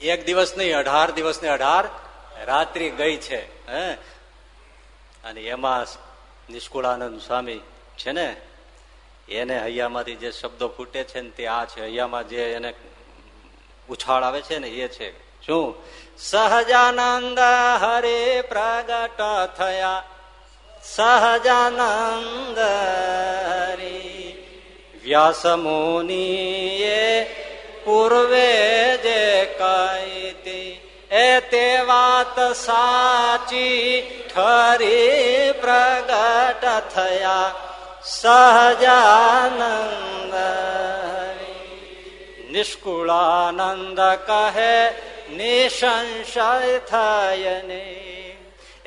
એક દિવસ નહીં, અઢાર દિવસ ને અઢાર રાત્રિ ગઈ છે, હે? અને એમાં નિષ્કુળાનંદ સ્વામી છે ને, એને હૈયામાંથી જે શબ્દો ફૂટે છે ને તે આ છે. હૈયામાં જે એને ઉછાળ આવે છે ને, એ છે. શું? સહજાનંદ હરે પ્રગટ થયા. સહજાનંદ હરે વ્યાસ મુનિએ પૂર્વે જે કઈ એ તે વાત સાચી ઠરી પ્રગટ થયા. સહજાનંદ નિષ્કુળાનંદ કહે, નિસંશય થયને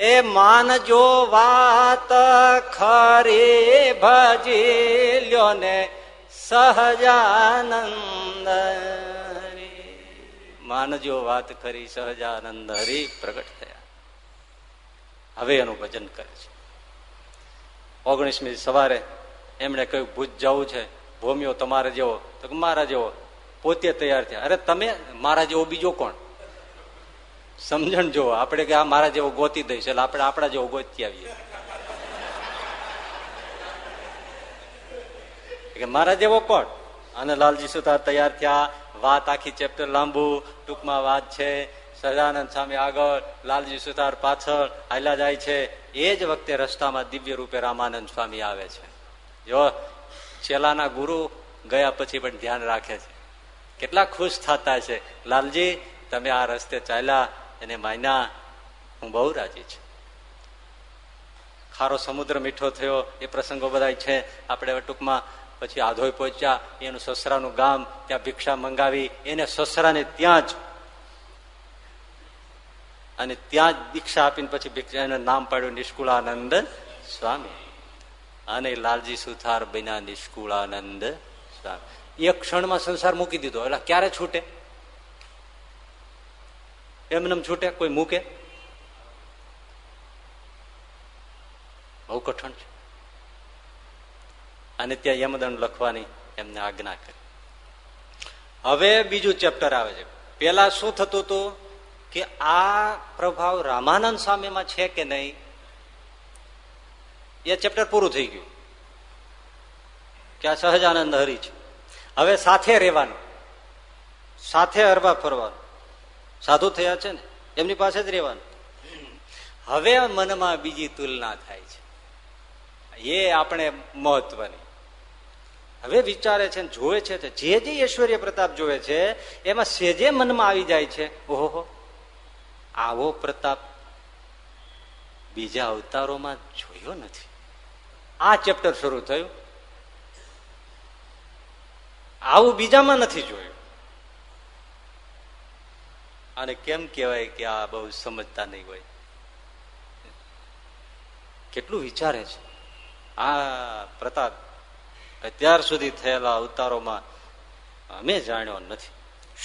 એ માનજો વાત ખરી ભજી લ્યો ને સહજાનંદ માનજો વાત કરી સહજાનંદ હરી પ્રગટ થયા. હવે એનું ભજન કરે છે. ઓગણીસમી સવારે એમણે કહ્યું, ભૂજ જવું છે. ભૂમિયો તમારે જેવો, તો મારા જેવો પોતે તૈયાર થયા. અરે તમે? મારા જેવો બીજો કોણ? સમજણ જો આપણે કે આ મારા જેવો ગોતી દઈશ, એટલે આપણે આપણા જેવો ગોતી આવીએ. કે મારા જેવો કોણ? અને લાલજી સુતાર તૈયાર થયા? વાત આખી ચેપ્ટર લાંબુ, ટૂંકમાં વાત છે. સદાનંદ સ્વામી આગળ, લાલજી સુતાર પાછળ, હાલ્યા જાય છે. એ જ વખતે રસ્તામાં દિવ્ય રૂપે રામાનંદ સ્વામી આવે છે. જો ચેલાના ગુરુ ગયા પછી પણ ધ્યાન રાખે છે. કેટલા ખુશ થતા છે. લાલજી, તમે આ રસ્તે ચાલ્યા, એને માયના હું બહુ રાજી છું. ખારો સમુદ્ર મીઠો થયો, એ પ્રસંગો બધા છે. આપણે ટૂંકમાં પછી આધોઈ પહોંચ્યા, એનું સસરાનું ગામ ત્યાં ભિક્ષા મંગાવી, એને સસરાને ત્યાં જ અને ત્યાં જ દીક્ષા આપીને પછી ભિક્ષા, એને નામ પાડ્યું નિષ્કુળાનંદ સ્વામી. અને લાલજી સુથાર બન્યા નિષ્કુળાનંદ સ્વામી. એક ક્ષણમાં સંસાર મૂકી દીધો. એટલે ક્યારે છૂટે? એમને છૂટે? કોઈ મૂકે? બહુ કઠણ છે. અને ત્યાં યમદંડ લખવાની એમને આજ્ઞા કરી. હવે બીજું ચેપ્ટર આવે છે. પેલા શું થતું હતું કે આ પ્રભાવ રામાનંદ સ્વામીમાં છે કે નહીં? એ ચેપ્ટર પૂરું થઈ ગયું. કે આ સહજાનંદ હરી છે. હવે સાથે રહેવાનું. સાથે હરવા ફરવાનું. સાધુ થયા છે ને? એમની પાસે જ રહેવાનું. હવે મનમાં બીજી તુલના થાય છે. એ આપણે મહત્વની. હવે વિચારે છે જોવે છે જે જે ઐશ્વર્ય પ્રતાપ જોવે છે, એમાં સેજે મનમાં આવી જાય છે. ઓહો આવો પ્રતાપ બીજા અવતારોમાં જોયો નથી. આ ચેપ્ટર શરૂ થયું. આવું બીજામાં નથી જોયું. અને કેમ કેવાય કે આ બહુ સમજતા નહીં હોય? કેટલું વિચારે છે. આ પ્રતાપ અત્યાર સુધી થયેલા અવતારોમાં અમે જાણ્યો નથી.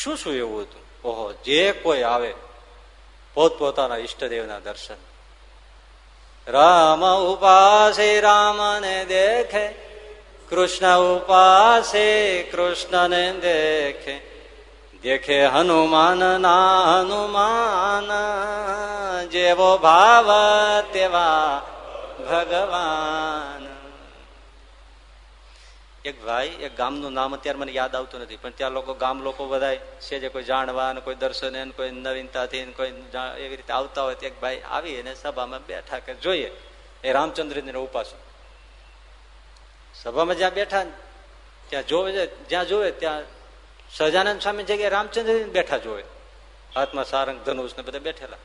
શું શું એવું હતું? ઓહો, જે કોઈ આવે, પોતપોતાના ઈષ્ટદેવના દર્શન. રામ ઉપાસે, રામને દેખે, કૃષ્ણ ઉપાસે, કૃષ્ણને દેખે. દેખે હનુમાન, ના હનુમાન, જેવો ભાવ તેવા ભગવાન. એક ભાઈ, એક ગામનું નામ અત્યારે મને યાદ આવતું નથી, પણ ત્યાં લોકો, ગામ લોકો બધા છે જે કોઈ જાણવા કોઈ દર્શન કોઈ નવીનતાથી કોઈ એવી રીતે આવતા હોય એક ભાઈ આવી અને સભામાં બેઠા કે જોઈએ. એ રામચંદ્રજીને ઉપાસક. સભામાં જ્યાં બેઠા ત્યાં જોવે જ્યાં જોવે ત્યાં સહજાનંદ સ્વામી જગ્યાએ રામચંદ્રજી બેઠા જોવે. હાથમાં સારંગ, ધનુષ ને બધા બેઠેલા.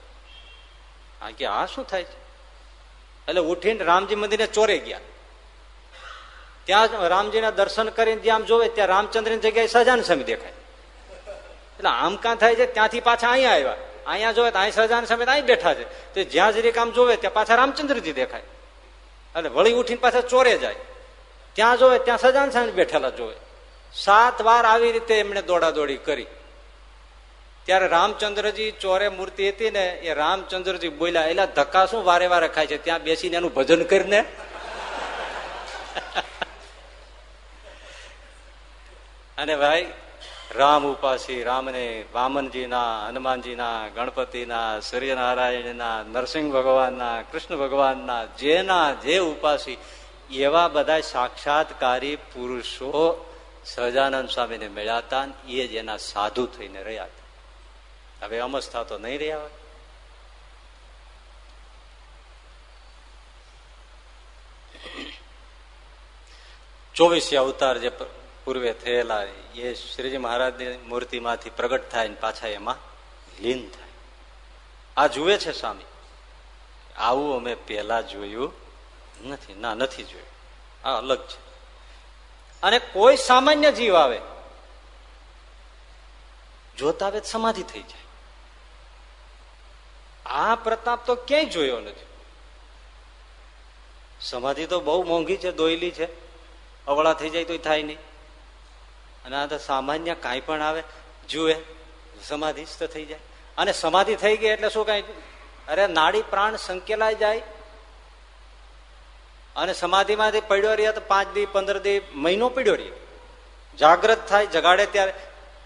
આ કે આ શું થાય છે? એટલે ઉઠીને રામજી મંદિરને ચોરે ગયા. ત્યાં રામજીના દર્શન કરીને જ્યાં જોવે, ત્યાં રામચંદ્રની જગ્યાએ સહજાન સ્વામી દેખાય. એટલે આમ કાં થાય છે, ત્યાંથી પાછા અહીંયા આવ્યા. અહીંયા જોવે તો અહીં સહજાન સ્વામી અહીં બેઠા છે. તો જ્યાં જરીક આમ જોવે, ત્યાં પાછા રામચંદ્રજી દેખાય. એટલે વળી ઉઠીને પાછા ચોરે જાય. ત્યાં જોવે, ત્યાં સહજાન સ્વામી બેઠેલા જોવે. સાત વાર આવી રીતે એમણે દોડાદોડી કરી. ત્યારે રામચંદ્રજી ચોરે મૂર્તિ હતી ને, એ રામચંદ્રજી બોલ્યા એટલે ધક્કા શું વારે વારે ખાય છે? ત્યાં બેસીને એનું ભજન કરીને. અને ભાઈ, રામ ઉપાસી રામને વામનજીના, હનુમાનજીના, ગણપતિના, સૂર્યનારાયણના, નરસિંહ ભગવાનના, કૃષ્ણ ભગવાનના, જેના જે ઉપાસી, એવા બધા સાક્ષાત્કારી પુરુષો સહજાનંદ સ્વામીને મળ્યા હતા એ જ એના સાધુ થઈને રહ્યા હતા. હવે અમસ્થા તો નહીં રહ્યા હોય. ચોવીસી અવતાર જે પૂર્વે થયેલા એ શ્રીજી મહારાજની મૂર્તિમાંથી પ્રગટ થાય પાછા એમાં લીન થાય. આ જુએ છે સ્વામી. આવું અમે પેલા જોયું નથી. ના, નથી જોયું. આ અલગ છે. અને કોઈ સામાન્ય જીવ આવે, જોતા સમાધિ થઈ જાય. આ પ્રતાપ તો ક્યાંય જોયો નથી. સમાધિ તો બહુ મોંઘી છે, દોયલી છે. અવળા થઈ જાય તો થાય નહીં. અને આ તો સામાન્ય કાંઈ પણ આવે, જુએ, સમાધિસ્થ થઈ જાય. અને સમાધિ થઈ ગઈ એટલે શું કઈ? અરે નાડી પ્રાણ સંકેલાઈ જાય. અને સમાધિમાંથી પડ્યો રહ્યા તો પાંચ દી, પંદર દી, મહિનો પડ્યો રહ્યો. જાગ્રત થાય, જગાડે ત્યારે.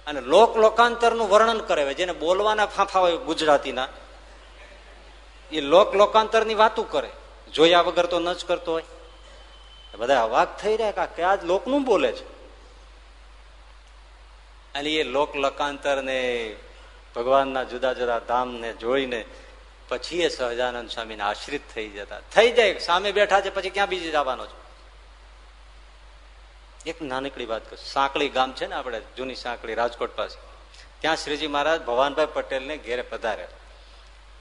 અને લોક લોકાંતરનું વર્ણન કરે જેને બોલવાના ફાંફા હોય ગુજરાતીના. એ લોક લોકાંતરની વાતું કરે. જોયા વગર તો ન જ કરતો હોય. બધા અવાક થઈ રહ્યા કે આ લોકનું બોલે છે. અને એ લોક લકાંતર ને ભગવાનના જુદા જુદા ધામને જોઈને પછી એ સહજાનંદ સ્વામીને આશ્રિત થઈ જતા. થઈ જાય, સામે બેઠા છે, પછી ક્યાં બીજે જવાનો છે? એક નાનકડી વાત કરું સાંકળી ગામ છે ને આપણે, જૂની સાંકળી રાજકોટ પાસે. ત્યાં શ્રીજી મહારાજ ભવાનભાઈ પટેલને ઘેરે પધારે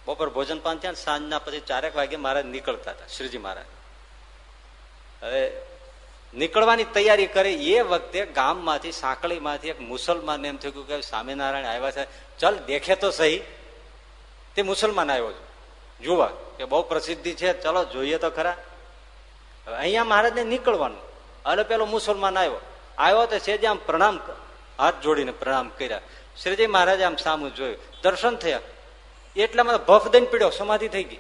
બપોર ભોજન પાન ત્યાં સાંજના પછી ચારેક વાગે મહારાજ નીકળતા હતા, શ્રીજી મહારાજ. હવે નીકળવાની તૈયારી કરી એ વખતે ગામમાંથી, સાંકળીમાંથી, એક મુસલમાન એમ થયું કે સ્વામિનારાયણ આવ્યા છે. ચલ, દેખે તો સહી. તે મુસલમાન આવ્યો છે. જુવા કે બહુ પ્રસિદ્ધિ છે. ચલો, જોઈએ તો ખરા. અહીંયા મહારાજને નીકળવાનું. અને પેલો મુસલમાન આવ્યો. આવ્યો તો છે આમ પ્રણામ હાથ જોડીને પ્રણામ કર્યા. શ્રીજી મહારાજે આમ સામું જોયું. દર્શન થયા. એટલામાં ભફ દઈને પીડ્યો. સમાધિ થઈ ગઈ.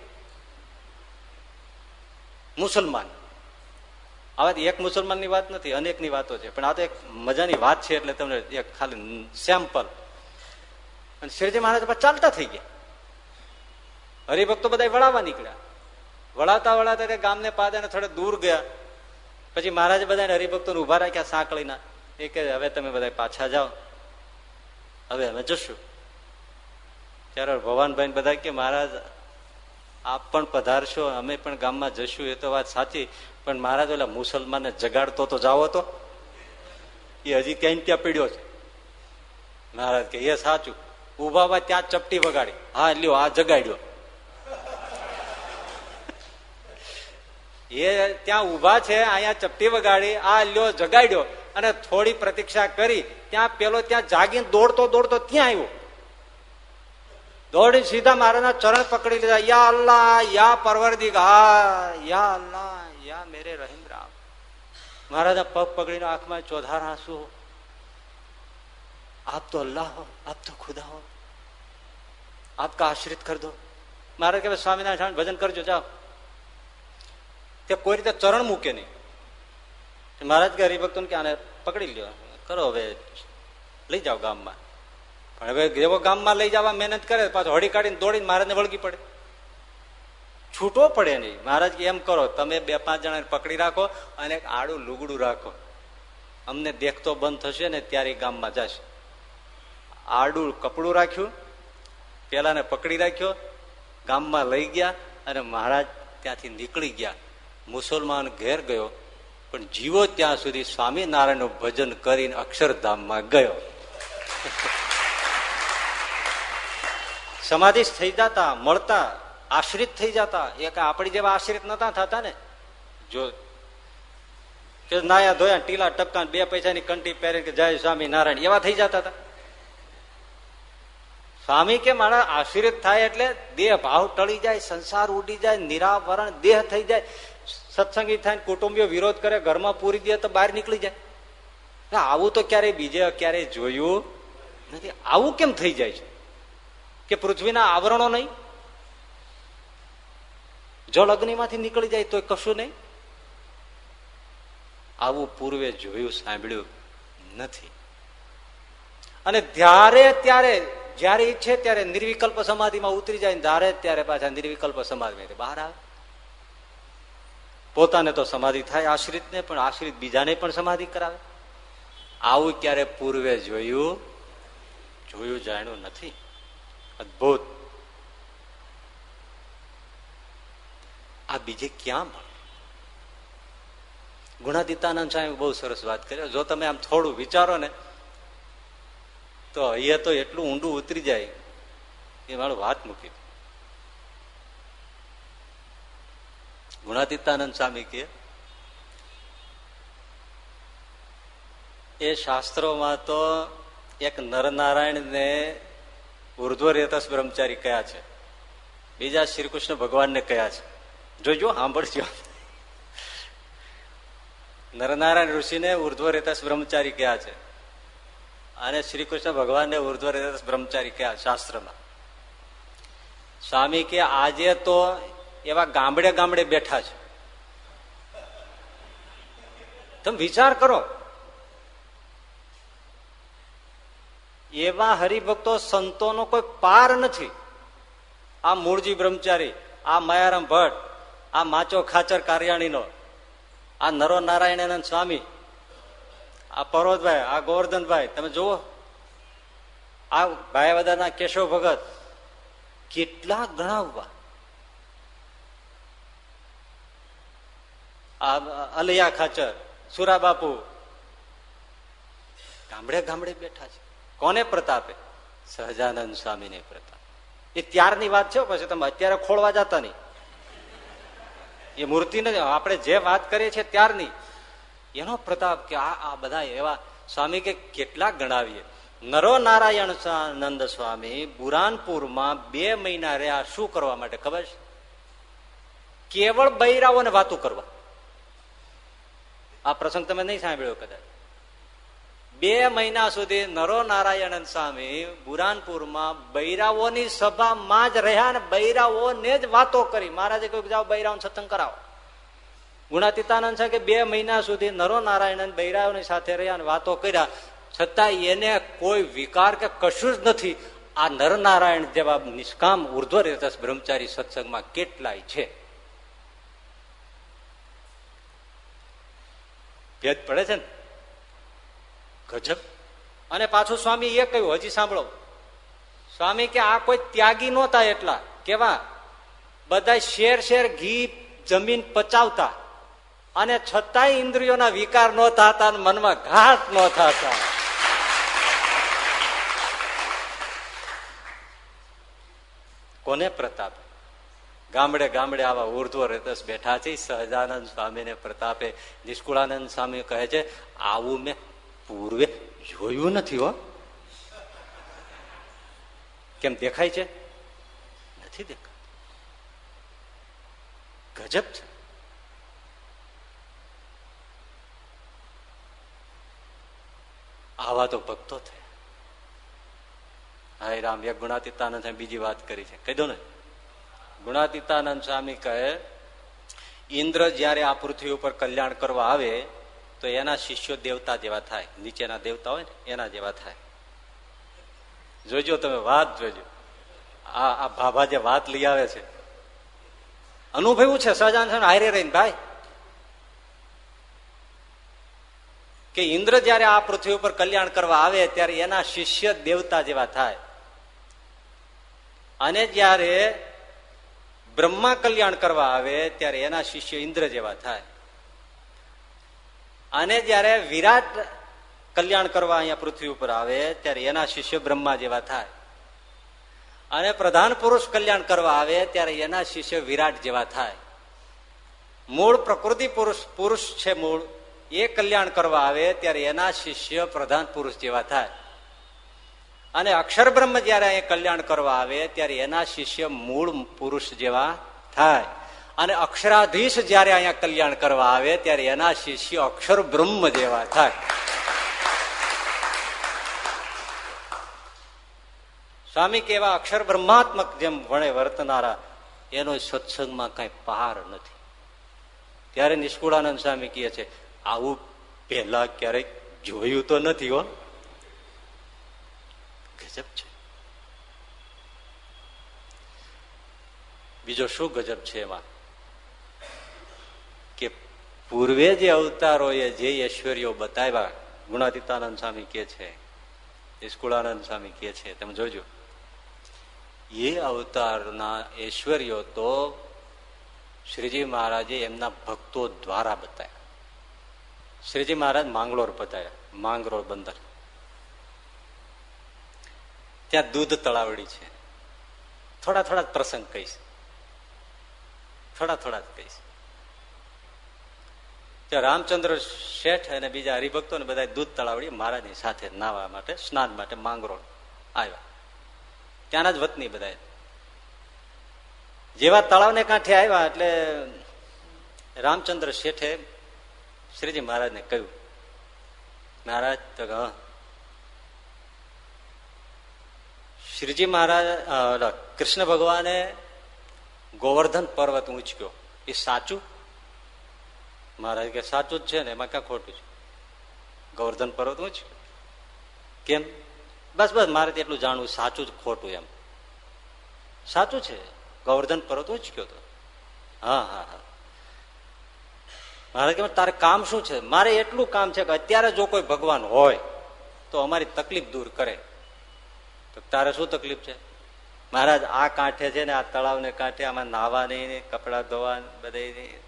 મુસલમાન. હવે એક મુસલમાનની વાત નથી, અનેકની વાતો છે. પણ આ તો એક મજાની વાત છે એટલે તમને એક ખાલી સેમ્પલ અને શ્રીજી મહારાજ ચાલતા થઈ ગયા. હરિભક્તો બધા વળાવવા નીકળ્યા. વળાતા વળાતા ગામને પાદે થોડે દૂર ગયા. પછી મહારાજ બધાને હરિભક્તોને ઊભા રાખ્યા સાંકળીના. એ કે હવે તમે બધા પાછા જાઓ. હવે અમે જશું. ત્યારે ભવાનભાઈ બધા કે મહારાજ આપ પણ પધારશો, અમે પણ ગામમાં જશું, એ તો વાત સાચી. પણ મહારાજ ઓલા મુસલમાનને જગાડતો તો જાવો તો. એ હજી ક્યાંય ત્યાં પીડ્યો છે. મહારાજ કે, એ સાચું. ઊભા ત્યાં ચપટી વગાડી. હા, લ્યો, આ જગાડ્યો. એ ત્યાં ઊભા છે, અહીંયા ચપટી વગાડી, આ લ્યો, જગાડ્યો. અને થોડી પ્રતીક્ષા કરી, ત્યાં પેલો ત્યાં જાગીને દોડતો દોડતો ત્યાં આવ્યો. દોડી સીધા મારાના ચરણ પકડી લીધા. યા અલ્લાહ, યા પરવરદિગાર યા અલ્લાહ, યા મેરે રહીમ રામ મહારાજા પગ પકડીને આંખમાં ચોધાર આંસુ આપ તો અલ્લાહ હો, આપ તો ખુદા હો. આપકા આશ્રિત કર દો. મહારાજ કે સ્વામિનારાયણ ભજન કરજો, જાઓ. તે કોઈ રીતે ચરણ મૂકે નહીં. મહારાજ કે હરિભક્તો કે આને પકડી લ્યો. કરો હવે, લઈ જાઓ ગામમાં. પણ હવે જેવો ગામમાં લઈ જવા મહેનત કરે, પાછો હળી કાઢીને દોડીને મહારાજને વળગી પડે. છૂટો પડે નહીં. મહારાજ એમ કરો, તમે બે પાંચ જણાને પકડી રાખો અને આડું લુગડું રાખો. અમને દેખતો બંધ થશે ને ત્યારે ગામમાં જશે. આડું કપડું રાખ્યું, પેલાને પકડી રાખ્યો, ગામમાં લઈ ગયા અને મહારાજ ત્યાંથી નીકળી ગયા. મુસલમાન ઘેર ગયો, પણ જીવો ત્યાં સુધી સ્વામિનારાયણનું ભજન કરીને અક્ષરધામમાં ગયો. સમાધિ થઈ જતા, મળતા, આશ્રિત થઈ જતા. એ આપણી જેવા આશ્રિત નતા થતા ને? જો કે નાયા ધોયા ટીલા ટપકા બે પૈસાની કંટી પહેરી કે જય સ્વામી નારાયણ, એવા થઈ જતા હતા. સ્વામી કે મારા આશ્રિત થાય એટલે દેહ ભાવ ટળી જાય, સંસાર ઉડી જાય, નિરાવરણ, દેહ થઈ જાય. સત્સંગી થાય કુટુંબીઓ વિરોધ કરે, ઘરમાં પૂરી દે તો બહાર નીકળી જાય. આવું તો ક્યારેય બીજે ક્યારેય જોયું નથી. આવું કેમ થઈ જાય છે? કે પૃથ્વીના આવરણો નહીં? જળ અગ્નિમાંથી નીકળી જાય તો કશું નહીં? આવું પૂર્વે જોયું, સાંભળ્યું નથી. અને ત્યારે ત્યારે, જયારે ઈચ્છે ત્યારે નિર્વિકલ્પ સમાધિમાં ઉતરી જાય ત્યારે ત્યારે પાછા નિર્વિકલ્પ સમાધિ બહાર આવે. પોતાને તો સમાધિ થાય આશ્રિત ને પણ આશ્રિત બીજાને પણ સમાધિ કરાવે. આવું ક્યારે પૂર્વે જોયું? જોયું જાણ્યું નથી. અદભુત. આ બીજે ક્યાં મળે? ગુણાતીતાનંદ સાહેબ બહુ સરસ વાત કરી. જો તમે આમ થોડું વિચારો ને, તો અહીંયા તો એટલું ઊંડું ઉતરી જાય એ મારું વાત મૂકી ગુણાદિત્યાનંદ સ્વામી કે, એ શાસ્ત્રોમાં તો એક નરનારાયણ ને ઉર્ધ્વ રેતસ બ્રહ્મચારી કયા છે? બીજા શ્રી કૃષ્ણ ભગવાનને કયા છે? જોજો, સાંભળજો. નરનારાયણ ઋષિને ઉર્ધ્વ રેતસ બ્રહ્મચારી કયા છે? અને શ્રી કૃષ્ણ ભગવાનને ઉર્ધ્વ રેતસ બ્રહ્મચારી કયા શાસ્ત્રમાં? સ્વામી કે, આજે તો એવા ગામડે ગામડે બેઠા છે. તમે વિચાર કરો. એવા હરિભક્તો સંતોનો કોઈ પાર નથી. આ મૂળજી બ્રહ્મચારી, આ માયારામ ભટ્ટ, આ માચો ખાચર કાર્યાણીનો, આ નરો નારાયણાનંદ સ્વામી, આ પર્વતભાઈ આ ગોવર્ધનભાઈ, તમે જુઓ. આ ભાઈવદાના કેશવ ભગત કેટલા ગણાવવા. આ અલૈયા ખાચર સુરા બાપુ ગામડે ગામડે બેઠા છે. કોને પ્રતાપે? સહજાનંદ સ્વામીને પ્રતાપ. એ ત્યારની વાત છે પછી તમે અત્યારે ખોળવા જતા નહીં. એ મૂર્તિને આપણે જે વાત કરીએ છીએ ત્યારની, એનો પ્રતાપ કે આ આ બધા એવા સ્વામી કે કેટલા ગણાવીએ. નરો નારાયણ સ્વામી બુરાનપુરમાં બે મહિના રહ્યા, શું કરવા માટે ખબર છે? કેવળ બૈરાઓને વાતું કરવા. આ પ્રસંગ તમે નહીં સાંભળ્યો કદાચ. બે મહિના સુધી નરો નારાયણ સ્વામી બુરાનપુરમાં બૈરાઓની સભામાં જ રહ્યા ને બૈરાઓને જ વાતો કરી. મહારાજે કહ્યું જાઓ બૈરાઓ સત્સંગ કરાવો. ગુણાતીતાનંદ છે કે બે મહિના સુધી નરો નારાયણ બૈરાઓની સાથે રહ્યા અને વાતો કર્યા. છતાં એને કોઈ વિકાર કે કશું જ નથી. આ નરનારાયણ જેવા નિષ્કામ ઉર્ધ્વ રેતસ બ્રહ્મચારી સત્સંગમાં કેટલાય છે. ભેદ પડે છે ને? ગજબ. અને પાછું સ્વામી એ કહ્યું, હજી સાંભળો. સ્વામી કે આ કોઈ ત્યાગી નહોતા એટલા. કેવા? બધા શેર શેર ઘી જમીન પચાવતા. અને છતાંય ઇન્દ્રિયોના વિકાર ન થતા મનમાં ઘાત ન થતા. કોને પ્રતાપ? ગામડે ગામડે આવા ઉર્ધ્વ રતસ બેઠા છે. સહજાનંદ સ્વામીને પ્રતાપે નિષ્કુળાનંદ સ્વામી કહે છે, આવું મેં પૂર્વે જોયું નથી હો. કેમ દેખાય છે? નથી દેખાય ગજબ છે. આવા તો ભક્તો થયા. હાય રામ એક ગુણાતીતાનંદ બીજી વાત કરી છે. કહી દો ને. ગુણાતીતાનંદ સ્વામી કહે, ઇન્દ્ર જયારે આ પૃથ્વી ઉપર કલ્યાણ કરવા આવે તો એના શિષ્યો દેવતા જેવા થાય. નીચેના દેવતા હોય ને, એના જેવા થાય. જોજો તમે, વાત જોજો. આ આ ભાભા જે વાત લઈ આવે છે. અનુભવ્યું છે સહજાન હારે રહીને, ભાઈ. કે ઇન્દ્ર જયારે આ પૃથ્વી ઉપર કલ્યાણ કરવા આવે, ત્યારે એના શિષ્ય દેવતા જેવા થાય. અને જયારે બ્રહ્મા કલ્યાણ કરવા આવે, ત્યારે એના શિષ્ય ઇન્દ્ર જેવા થાય. અને જયારે વિરાટ કલ્યાણ કરવા અહીંયા પૃથ્વી ઉપર આવે, ત્યારે એના શિષ્ય બ્રહ્મા જેવા થાય. અને પ્રધાન પુરુષ કલ્યાણ કરવા આવે, ત્યારે એના શિષ્ય વિરાટ જેવા થાય. મૂળ પ્રકૃતિ પુરુષ પુરુષ છે મૂળ, એ કલ્યાણ કરવા આવે, ત્યારે એના શિષ્ય પ્રધાન પુરુષ જેવા થાય. અને અક્ષર બ્રહ્મ જયારે અહીંયા કલ્યાણ કરવા આવે, ત્યારે એના શિષ્ય મૂળ પુરુષ જેવા થાય. અને અક્ષરાધીશ જયારે અહીંયા કલ્યાણ કરવા આવે, ત્યારે એના શિષ્ય અક્ષર બ્રહ્મ જેવા થાય. સ્વામી કેવા અક્ષર બ્રહ્માત્મક જેમ વણે વર્તનારા, એનો સત્સંગમાં કઈ પહાર નથી. ત્યારે નિષ્કુળાનંદ સ્વામી કહે છે, આવું પહેલા ક્યારેક જોયું તો નથી હો. ગજબ છે. બીજો શું ગજબ છે એમાં? પૂર્વે જે અવતારોએ જે ઐશ્વર્યો બતાવ્યા, ગુણાતીતાનંદ સ્વામી કે છે, નિષ્કુળાનંદ સ્વામી કે છે, તમે જોજો. એ અવતારના ઐશ્વર્યો તો શ્રીજી મહારાજે એમના ભક્તો દ્વારા બતાવ્યા. શ્રીજી મહારાજ માંગલોર બતાવ્યા માંગરોળ બંદર. ત્યાં દૂધ તળાવડી છે. થોડા થોડા પ્રસંગ કહીશ. થોડા થોડા કહીશ. ત્યાં રામચંદ્ર શેઠ અને બીજા હરિભક્તો ને બધા દૂધ તળાવડી મહારાજની સાથે નાવા માટે, સ્નાન માટે માંગરોળ આવ્યા. ત્યાંના જ વતની બધા જેવા તળાવને કાંઠે આવ્યા એટલે રામચંદ્ર શેઠે શ્રીજી મહારાજને કહ્યું, મહારાજ, તો શ્રીજી મહારાજ કૃષ્ણ ભગવાને ગોવર્ધન પર્વત ઊંચક્યો. એ સાચું મહારાજ કે સાચું જ છે ને, એમાં ક્યાં ખોટું છે? ગોવર્ધન પર્વત ઊંચક્યો કેમ? બસ બસ, મારે એટલું જાણવું, સાચું જ ખોટું એમ. સાચું છે. ગોવર્ધન પર્વત ઉચક્યો તો. હા હા હા. મારે કે તારે કામ શું છે? મારે એટલું કામ છે કે અત્યારે જો કોઈ ભગવાન હોય, તો અમારી તકલીફ દૂર કરે. તો તારે શું તકલીફ છે? મહારાજ, આ કાંઠે છે ને, આ તળાવને કાંઠે, આમાં નાવાની કપડા ધોવા બધા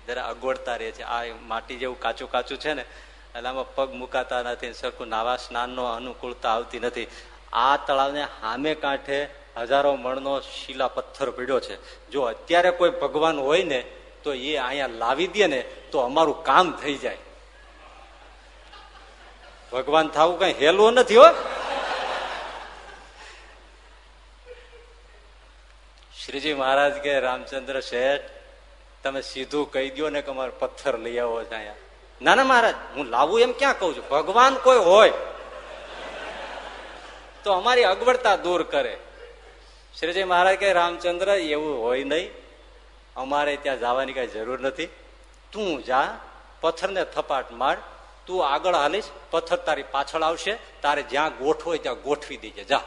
જરા અગવડતા રહે છે. આ માટી જેવું કાચું કાચું છે ને એટલે આમાં પગ મુકાતા નથી સરખું નાવા સ્નાનનો અનુકૂળતા આવતી નથી. આ તળાવને સામે કાંઠે હજારો મણનો શીલા પથ્થર પીડ્યો છે. જો અત્યારે કોઈ ભગવાન હોય ને, તો એ અહીંયા લાવી દે ને, તો અમારું કામ થઈ જાય. ભગવાન થવું કઈ હેલવું નથી હો. શ્રીજી મહારાજ કે, રામચંદ્ર શેઠ, તમે સીધું કહી દો ને કે અમારે પથ્થર લઈ આવો છે અહીંયા. ના ના, મહારાજ, હું લાવું એમ ક્યાં કઉ છું? ભગવાન કોઈ હોય. તો અમારી અગવડતા દૂર કરે. શ્રીજી મહારાજ કે, રામચંદ્ર, એવું હોય નહીં. અમારે ત્યાં જવાની કઈ જરૂર નથી. તું જા, પથ્થરને થપાટ માર. તું આગળ હાલીશ. પથ્થર તારી પાછળ આવશે. તારે જ્યાં ગોઠવો ત્યાં ગોઠવી દેજે. જા.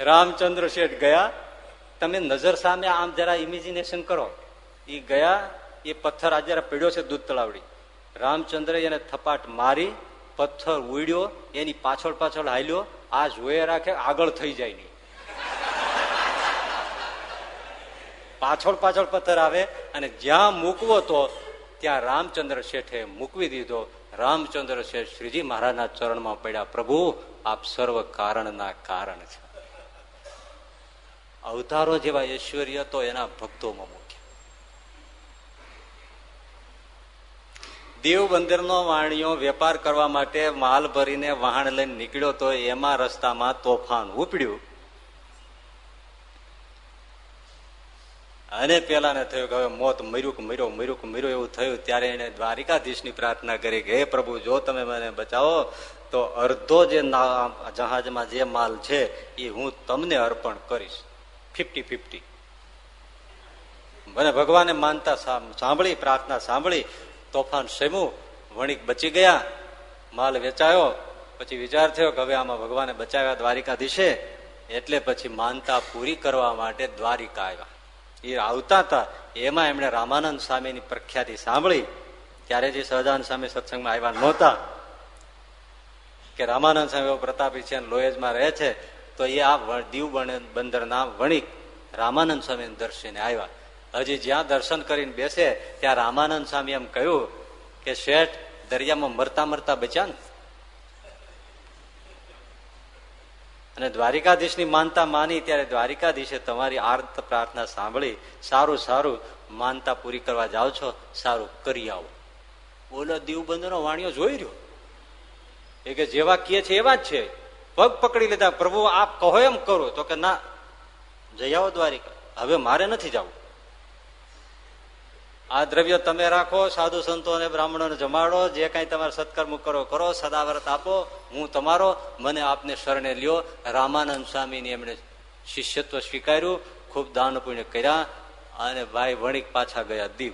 રામચંદ્ર શેઠ ગયા. તમે નજર સામે આમ જરા ઇમેજિનેશન કરો. એ ગયા, એ પથ્થર આ જરા પીડ્યો છે દૂધ તળાવડી. રામચંદ્ર એને થપાટ મારી, પથ્થર ઉડ્યો, એની પાછળ પાછળ હાલ્યો. આ જોયે રાખે આગળ થઈ જાય નહીં. પાછળ પાછળ પથ્થર આવે અને જ્યાં મૂકવો તો ત્યાં રામચંદ્ર શેઠે મૂકવી દીધો. રામચંદ્ર શેઠ શ્રીજી મહારાજના ચરણમાં પડ્યા. પ્રભુ, આપ સર્વ કારણના કારણ છે. અવતારો જેવા ઐશ્વર્ય તો એના ભક્તોમાં મુખ્ય દેવ બંદર નો વાણીઓ વેપાર કરવા માટે માલ ભરીને વાહણ લઈને નીકળ્યો તો એમાં રસ્તામાં તોફાન ઉપડ્યું. અને પેલા ને થયું કે હવે મોત મર્યું કે મર્યો, મર્યું મર્યો એવું થયું, ત્યારે એને દ્વારિકાધીશની પ્રાર્થના કરી કે, હે પ્રભુ, જો તમે મને બચાવો, તો અડધો જે જહાજમાં જે માલ છે, એ હું તમને અર્પણ કરીશ. Fifty fifty. મને ભગવાને માનતા સાંભળી, પ્રાર્થના સાંભળી, તોફાન સેમું, વણિક બચી ગયા, માલ વેચાયો, પછી વિચાર થયો કે હવે આમાં ભગવાને બચાવ્યા દ્વારિકાધીશે, એટલે પછી માનતા પૂરી કરવા માટે દ્વારિકા આવ્યા. એ આવતા હતા, એમાં એમણે રામાનંદ સ્વામીની પ્રખ્યાતિ સાંભળી, ત્યારે જે સહજાનંદ સ્વામી સત્સંગમાં આવ્યા નહોતા, કે રામાનંદ સ્વામી પ્રતાપી છે લોહેજમાં રહે છે તો એ આ દીવ બંદરના વણિક રામાનંદ સ્વામી દર્શીને આવ્યા. હજી જ્યાં દર્શન કરીને બેસે, ત્યાં રામાનંદ સ્વામી એમ કહ્યું કે, શેઠ, દરિયામાં મરતા મરતા બચ્યા ને? અને દ્વારિકાધીશની માનતા માની, ત્યારે દ્વારિકાધીશે તમારી આર્ત પ્રાર્થના સાંભળી, સારું સારું, માનતા પૂરી કરવા જાઓ છો, સારું, કરી આવો. બોલો દીવબંધનો વાણીઓ જોઈ રહ્યો. એ કે, જેવા કીએ છે એવા જ છે. પગ પકડી લીધા, પ્રભુ, આપ કહો એમ કરો. તો કે, ના જઈ આવો દ્વારિકા, હવે મારે નથી જવું. આ દ્રવ્ય તમે રાખો, સાધુ સંતો અને બ્રાહ્મણોને જમાડો, જે કઈ તમારે સત્કર્મ કરો કરો, સદાવ્રત આપો, હું તમારો, મને આપને શરણે લ્યો. રામાનંદ સ્વામીની એમણે શિષ્યત્વ સ્વીકાર્યું, ખૂબ દાન પુણ્ય કર્યા, અને ભાઈ વણિક પાછા ગયા દીવ.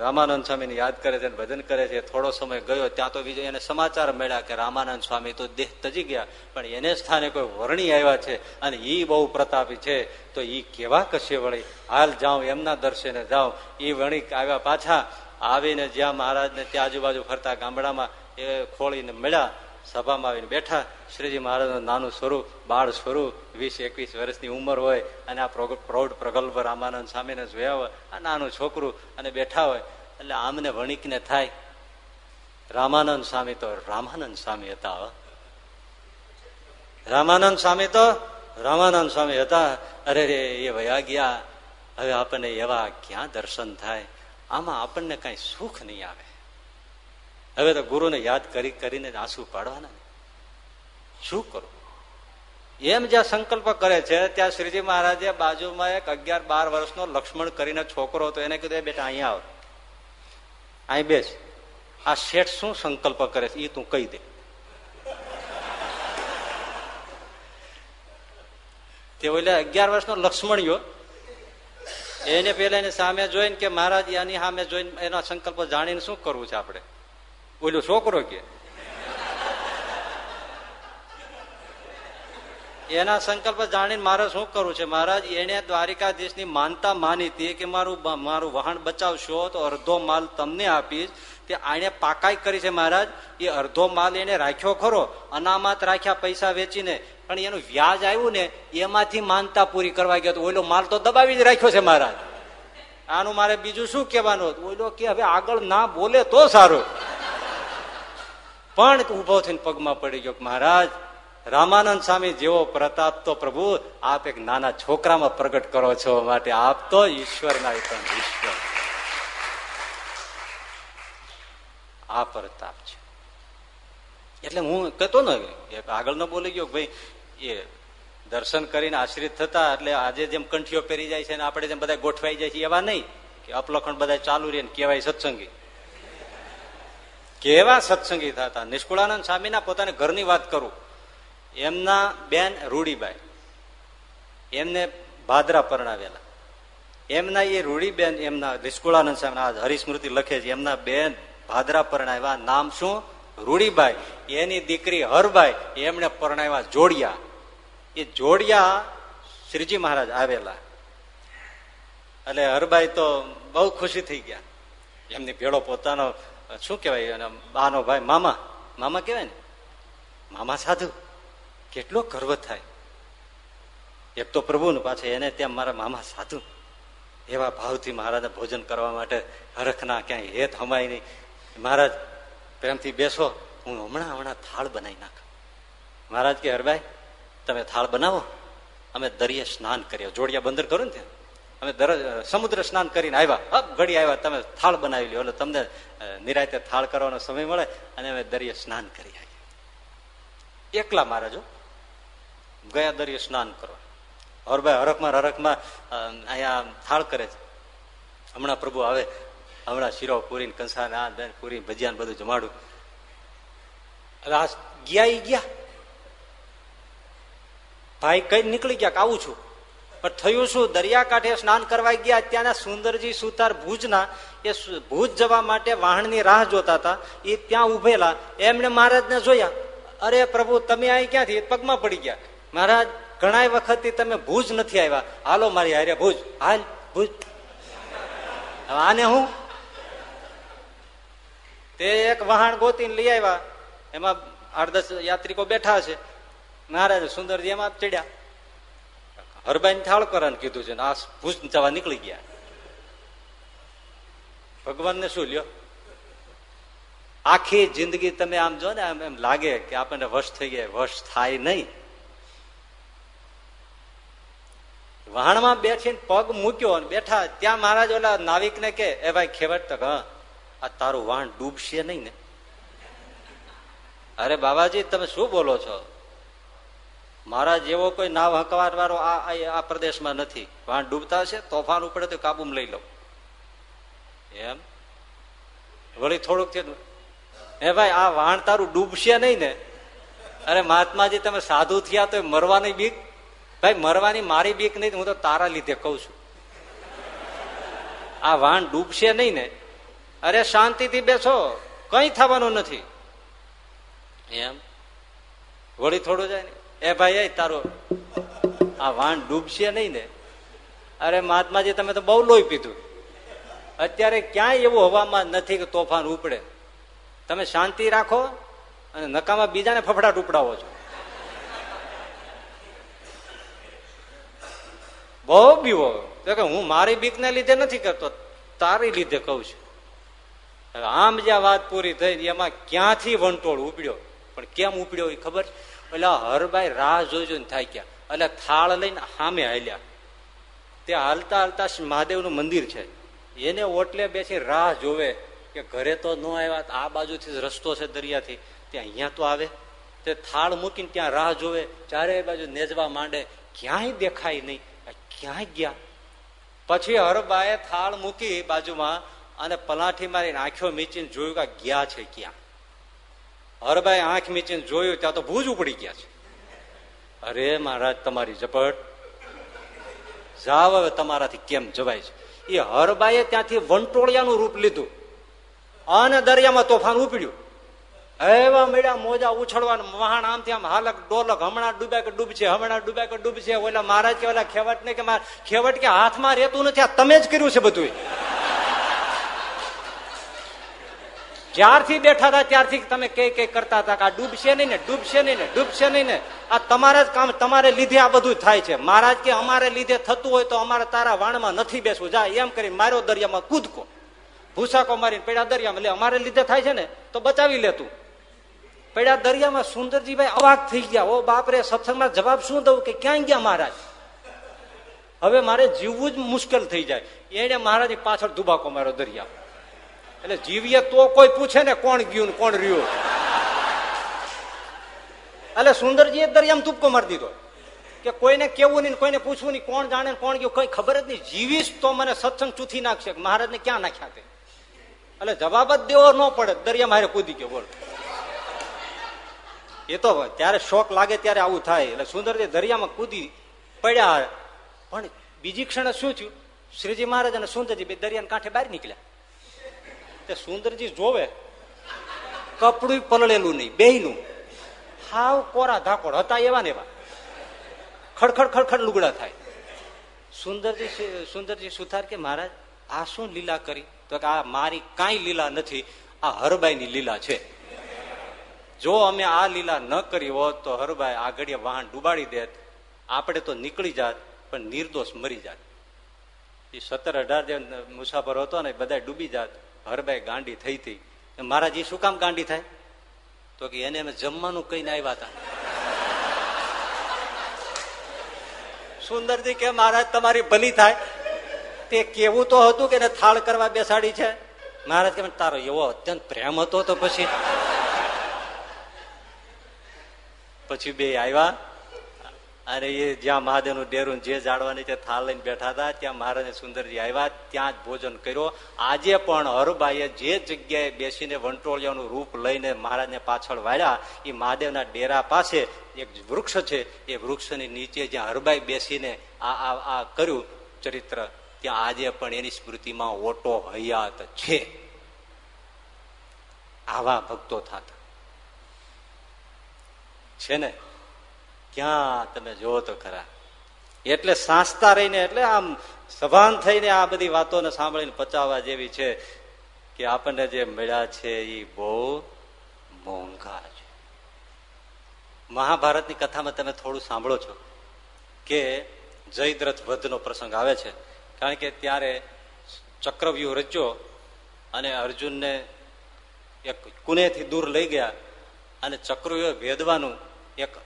રામાનંદ સ્વામીને યાદ કરે છે ભજન કરે છે. થોડો સમય ગયો, ત્યાં તો બીજો એને સમાચાર મળ્યા કે રામાનંદ સ્વામી તો દેહ તજી ગયા, પણ એને સ્થાને કોઈ વર્ણી આવ્યા છે અને એ બહુ પ્રતાપી છે. તો એ કેવા કશે વળી? હાલ જાઉં, એમના દર્શને જાઉં. એ વણિક આવ્યા પાછા આવીને જ્યાં મહારાજને ત્યાં આજુબાજુ ફરતા ગામડામાં એ ખોળીને મળ્યા. સભામાં આવીને બેઠા. શ્રીજી મહારાજનું નાનું સ્વરૂપ, બાળ સ્વરૂપ, વીસ, એકવીસ વર્ષની ઉંમર હોય અને આ પ્રૌઢ પ્રગલ્ભ રામાનંદ સ્વામીને જોયા હોય. આ નાનું છોકરું અને બેઠા હોય. એટલે આમને વણિકને થાય. રામાનંદ સ્વામી તો રામાનંદ સ્વામી હતા રામાનંદ સ્વામી તો રામાનંદ સ્વામી હતા. અરે રે, એ વયા ગયા. હવે આપણને એવા ક્યાં દર્શન થાય? આમાં આપણને કઈ સુખ નહીં આવે. હવે તો ગુરુને યાદ કરી કરીને આંસુ પાડવાના શું કરું? એમ જ્યાં સંકલ્પ કરે છે, ત્યાં શ્રીજી મહારાજે બાજુમાં એક અગિયાર બાર વર્ષનો લક્ષ્મણ કરીને છોકરો હતો, એને કીધું બેટા, અહીંયા આવ. અહીં બેસ. આ શેઠ શું સંકલ્પ કરે છે? એ તું કહી દે. તે ઓલે અગિયાર વર્ષનો લક્ષ્મણિયો. એને પેલા એની સામે જોઈને કે, મહારાજ એની સામે જોઈને એનો સંકલ્પ જાણીને શું કરવું છે આપણે? ઓલો છોકરો કે? એના સંકલ્પ જાણીને મારે શું કરવું છે મહારાજ? એને દ્વારિકાધીશની માનતા માની હતી કે મારું મારું વાહન બચાવશો તો અડધો માલ તમને આપીશ. તે આને પાકાઈ કરી છે મહારાજ. એ અડધો માલ એને રાખ્યો ખરો. અનામત રાખ્યા પૈસા વેચીને. પણ એનું વ્યાજ આવ્યું ને, એમાંથી માનતા પૂરી કરવા ગયો ઓલો માલ તો દબાવી જ રાખ્યો છે મહારાજ. આનું મારે બીજું શું કહેવાનું? ઓલો કે હવે આગળ ના બોલે તો સારું. પણ ઊભો થઈને પગમાં પડી ગયો મહારાજ, રામાનંદ સ્વામી જેવો પ્રતાપ તો પ્રભુ, આપ એક નાના છોકરામાં પ્રગટ કરો છો માટે આપ તો ઈશ્વરના ઈશ્વર. આ પ્રતાપ છે. એટલે હું કહેતો ને આગળ ન બોલી ગયો ભાઈ, એ દર્શન કરીને આશ્રિત થતા એટલે આજે જેમ કંઠીઓ પહેરી જાય છે ને આપણે જેમ બધા ગોઠવાઈ જાય છે એવા નહીં, કે અપલખણ બધા ચાલુ રહે ને કહેવાય સત્સંગી. કેવા સત્સંગી થતા? નિષ્કુળાનંદ સ્વામીના પોતાના ઘરની વાત કરું. એમના બેન રૂડીબાઈ. એમને ભાદરા પરણાવેલા. એમના એ રૂડીબેન એમના નિષ્કુળાનંદ સ્વામી આ હરિસ્મૃતિ લખે છે. એમના બેન ભાદરા પરણાવ્યા. નામ શું? રૂડીબાઈ. એની દીકરી હરબાઈ એમણે પરણાવ્યા જોડિયા. એ જોડિયા શ્રીજી મહારાજ આવેલા. એટલે હરબાઈ તો બહુ ખુશી થઈ ગયા. એમની ભેળો પોતાનો શું કેવાય બાનો ભાઈ, મામા. મામા કેવાય ને? મામા સાધુ. કેટલો ગર્વ થાય. એક તો પ્રભુ પાછળ એને ત્યાં મારા મામા સાધુ. એવા ભાવથી મહારાજને ભોજન કરવા માટે હરખના ક્યાંય હેત હમાય નહીં. મહારાજ, પ્રેમથી બેસો. હું હમણાં હમણાં થાળ બનાવી નાખ. મહારાજ કે, હરભાઈ, તમે થાળ બનાવો. અમે દરિયે સ્નાન કર્યા. જોડિયા બંદર કરો ને ત્યાં? અમે સમુદ્ર સ્નાન કરીને આવ્યા. હપ, ઘડી આવ્યા. તમે થાળ બનાવી લો એટલે તમને નિરાયતે થાળ કરવાનો સમય મળે અને અમે દરિયે સ્નાન કરી આવ્યા એકલા મહારાજો, ગયા દરિયે સ્નાન કરવા. હરભાઈ હરખમાં હરખમાં અહીંયા થાળ કરે છે. હમણાં પ્રભુ આવે. હમણાં શીરો પૂરી કંસા આ પૂરી ભજીયા બધું જમાડું. ગયા ઈ ગયા. ભાઈ કઈ નીકળી ગયા આવું છું? પણ થયું શું? દરિયાકાંઠે સ્નાન કરવા ગયા, ત્યાંના સુંદરજી સુતાર ભુજના, એ ભુજ જવા માટે વાહણની રાહ જોતા હતા. એ ત્યાં ઉભેલા. એમણે મહારાજને જોયા, અરે પ્રભુ, તમે અહીં ક્યાંથી? પગમાં પડી ગયા. મહારાજ ઘણા વખતથી તમે ભુજ નથી આવ્યા. હાલો મારી હારે, ભુજ. હાલ, ભુજ. આને હું? તે એક વાહણ ગોતીને લઈ આવ્યા. એમાં આઠ દસ યાત્રિકો બેઠા છે. મહારાજ, સુંદરજી એમાં ચડ્યા. હરબાઈ થાળ કરવાનું કીધું છે આ ભૂજ જવા નીકળી ગયા. ભગવાનને શું લ્યો? આખી જિંદગી તમે આમ જો ને એમ લાગે કે આપણને વશ થઈ ગયા, વશ થાય નહીં. વહાણમાં બેસીને પગ મૂક્યો અને બેઠા ત્યાં મહારાજ ઓલા નાવિક ને કે, એ ભાઈ ખેવટ તક આ તારું વાહન ડૂબશે નહીં ને? અરે બાબાજી, તમે શું બોલો છો? મારા જેવો કોઈ નાવ હકવાર વાળો આ પ્રદેશમાં નથી. વાહન ડૂબતા છે, તોફાન ઉપડે તો કાબુમાં લઈ લો એમ? વળી થોડુંક થયું. હે ભાઈ, આ વાહન તારું ડૂબશે નહીં ને? અરે મહાત્માજી, તમે સાધુ થયા તો મરવાની બીક? ભાઈ, મરવાની મારી બીક નહીં, હું તો તારા લીધે કઉ છું. આ વાહન ડૂબશે નહીં ને? અરે શાંતિથી બેસો. કઈ થવાનું નથી. એમ? વળી થોડું જાય ને? એ ભાઈ તારો આ વાન ડૂબશે નહીં ને? અરે મહાત્માજી, તમે તો બહુ લોહી પીધું. અત્યારે ક્યાંય એવું હવામાં નથી કે તોફાન ઉપડે. તમે શાંતિ રાખો અને નકામાં બીજાને ફફડાટ ઉપડાવો છો. બહુ બીવો. કે હું મારી બીક ને લીધે નથી કરતો, તારી લીધે કઉ છું. આમ જ્યાં વાત પૂરી થઈ એમાં ક્યાંથી વંટોળ ઉપડ્યો? પણ કેમ ઉપડ્યો એ ખબર એટલે હરભાઈ રાહ જોઈ જોઈને થાય ક્યાં એટલે થાળ લઈને સામે હાલ્યા. તે હાલતા હાલતા મહાદેવનું મંદિર છે. એને ઓટલે બેસી રાહ જોવે કે ઘરે તો ન આવ્યા, આ બાજુથી રસ્તો છે દરિયાથી. ત્યાં અહીંયા તો આવે. તે થાળ મૂકીને ત્યાં રાહ જોવે. ચારે બાજુ નેજવા માંડે. ક્યાંય દેખાય નહીં. ક્યાંય ગયા? પછી હરબાએ થાળ મૂકી બાજુમાં અને પલાઠી મારીને આંખો મીચીને જોયું કે ગયા છે ક્યાં? હરબાઈ આંખ મીચીને જોયું, ત્યાં તો ભૂજ ઉપડી ગયા છે. અરે મહારાજ, તમારી ઝપટ. જાવ હવે તમારાથી કેમ જવાય છે? એ હરબાએ ત્યાંથી વંટોળિયાનું રૂપ લીધું. અને દરિયામાં તોફાન ઉપડ્યું. એવા મળ્યા મોજા ઉછળવાનું મહાણ આમથી આમ હાલક ડોલક હમણાં ડૂબ્યા કે ડૂબશે, હમણાં ડૂબ્યા કે ડૂબશે, ઓલા મહારાજ કે ઓલા ખેવટ ને કે ખેવટ કે હાથમાં રહેતું નથી, આ તમે જ કર્યું છે બધું જ્યારથી બેઠા હતા ત્યારથી તમે કઈ કઈ કરતા હતા કે આ ડૂબશે નહીં ને, ડૂબશે નહીં ને, ડૂબશે નહીં ને. આ તમારા જ કામ, તમારે લીધે આ બધું થાય છે. મહારાજ કે અમારે લીધે થતું હોય તો અમારે તારા વાણમાં નથી બેસવું. જા, એમ કરી માર્યો દરિયામાં કૂદકો. ભૂસાકો મારીને પેડા દરિયામાં. એટલે અમારે લીધે થાય છે ને, તો બચાવી લેતું પેડા દરિયામાં સુંદરજીભાઈ અવાક થઈ ગયા. ઓ બાપરે, સત્સંગમાં જવાબ શું દઉં કે ક્યાં ગયા મહારાજ? હવે મારે જીવવું જ મુશ્કેલ થઈ જાય. એને મહારાજ પાછળ દુબાકો મારો દરિયા એટલે જીવીએ તો કોઈ પૂછે ને કોણ ગયું કોણ રહ્યું. એટલે સુંદરજીએ દરિયામાં તુપકો મારી દીધો. કે કોઈને કેવું નહીં કોઈને પૂછવું નહીં, કોણ જાણે કોણ ગયું, કઈ ખબર જ નહીં. જીવીશ તો મને સત્સંગ ચૂથી નાખશે. મહારાજને ક્યાં નાખ્યા તે? એટલે જવાબ જ દેવો ન પડે. દરિયા મારે કૂદી ગયો, બોલ. એ તો ત્યારે શોખ લાગે ત્યારે આવું થાય. એટલે સુંદરજી દરિયામાં કૂદી પડ્યા. પણ બીજી ક્ષણે શું થયું? શ્રીજી મહારાજ અને સુંદરજી બે દરિયાના કાંઠે બહાર નીકળ્યા. તે સુંદરજી જોવે કપડું પલળેલું નહીં, બેયનું. હાવ કોરા ધાકોડ, હતા એવા ને એવા. ખડખડ ખડખડ લુગડા થાય. સુંદરજી સુંદરજી સુથાર કે, મહારાજ, આ શું લીલા કરી? તો કે, આ મારી કાંઈ લીલા નથી, આ હરબાઈની લીલા છે. જો અમે આ લીલા ન કરી હોત, તો હરબાઈ આગળ વાહન ડૂબાડી દેત. આપણે તો નીકળી જાત, પણ નિર્દોષ મરી જાત. એ સત્તર અઢાર જે મુસાફર હતો ને બધા ડૂબી જાત. હરબાઈ ગાંડી થઈ હતી. મહારાજ શું કામ ગાંડી થાય? તો કે એને અમે જમવાનું કહીને આવ્યા હતા સુંદરજી કે, મહારાજ, તમારી ભલી થાય. તે કેવું તો હતું કે થાળ કરવા બેસાડી છે? મહારાજ કે તારો એવો અત્યંત પ્રેમ હતો તો પછી. પછી બે આવ્યા અને એ જ્યાં મહાદેવનું ડેરું જે જાળવાની તે થાળ લઈને બેઠા હતા, ત્યાં મહારાજ સુંદરજી આવ્યા, ત્યાં જ ભોજન કર્યો. આજે પણ હરબાઈએ જે જગ્યાએ બેસીને વંટોળિયાનું રૂપ લઈને મહારાજને પાછળ વાળ્યા, એ મહાદેવના ડેરા પાસે એક વૃક્ષ છે. એ વૃક્ષની નીચે જ્યાં હરબાઈ બેસીને આ આ કર્યું ચરિત્ર, ત્યાં આજે પણ એની સ્મૃતિમાં ઓટો હયાત છે. આવા ભક્તો થતા. છે ને? ક્યાં તમે જોવો તો ખરા. એટલે સાંસતા રહીને, એટલે આમ સભાન થઈને આ બધી વાતોને સાંભળીને પચાવવા જેવી છે કે આપણને જે મળ્યા છે એ બહુ મોંઘા છે. મહાભારતની કથામાં તમે થોડું સાંભળો છો કે જયદ્રથ વધનો પ્રસંગ આવે છે. કારણ કે ત્યારે ચક્રવ્યૂહ રચ્યો અને અર્જુનને એક કુનેથી દૂર લઈ ગયા અને ચક્રવ્યૂહ વેદવાનું એક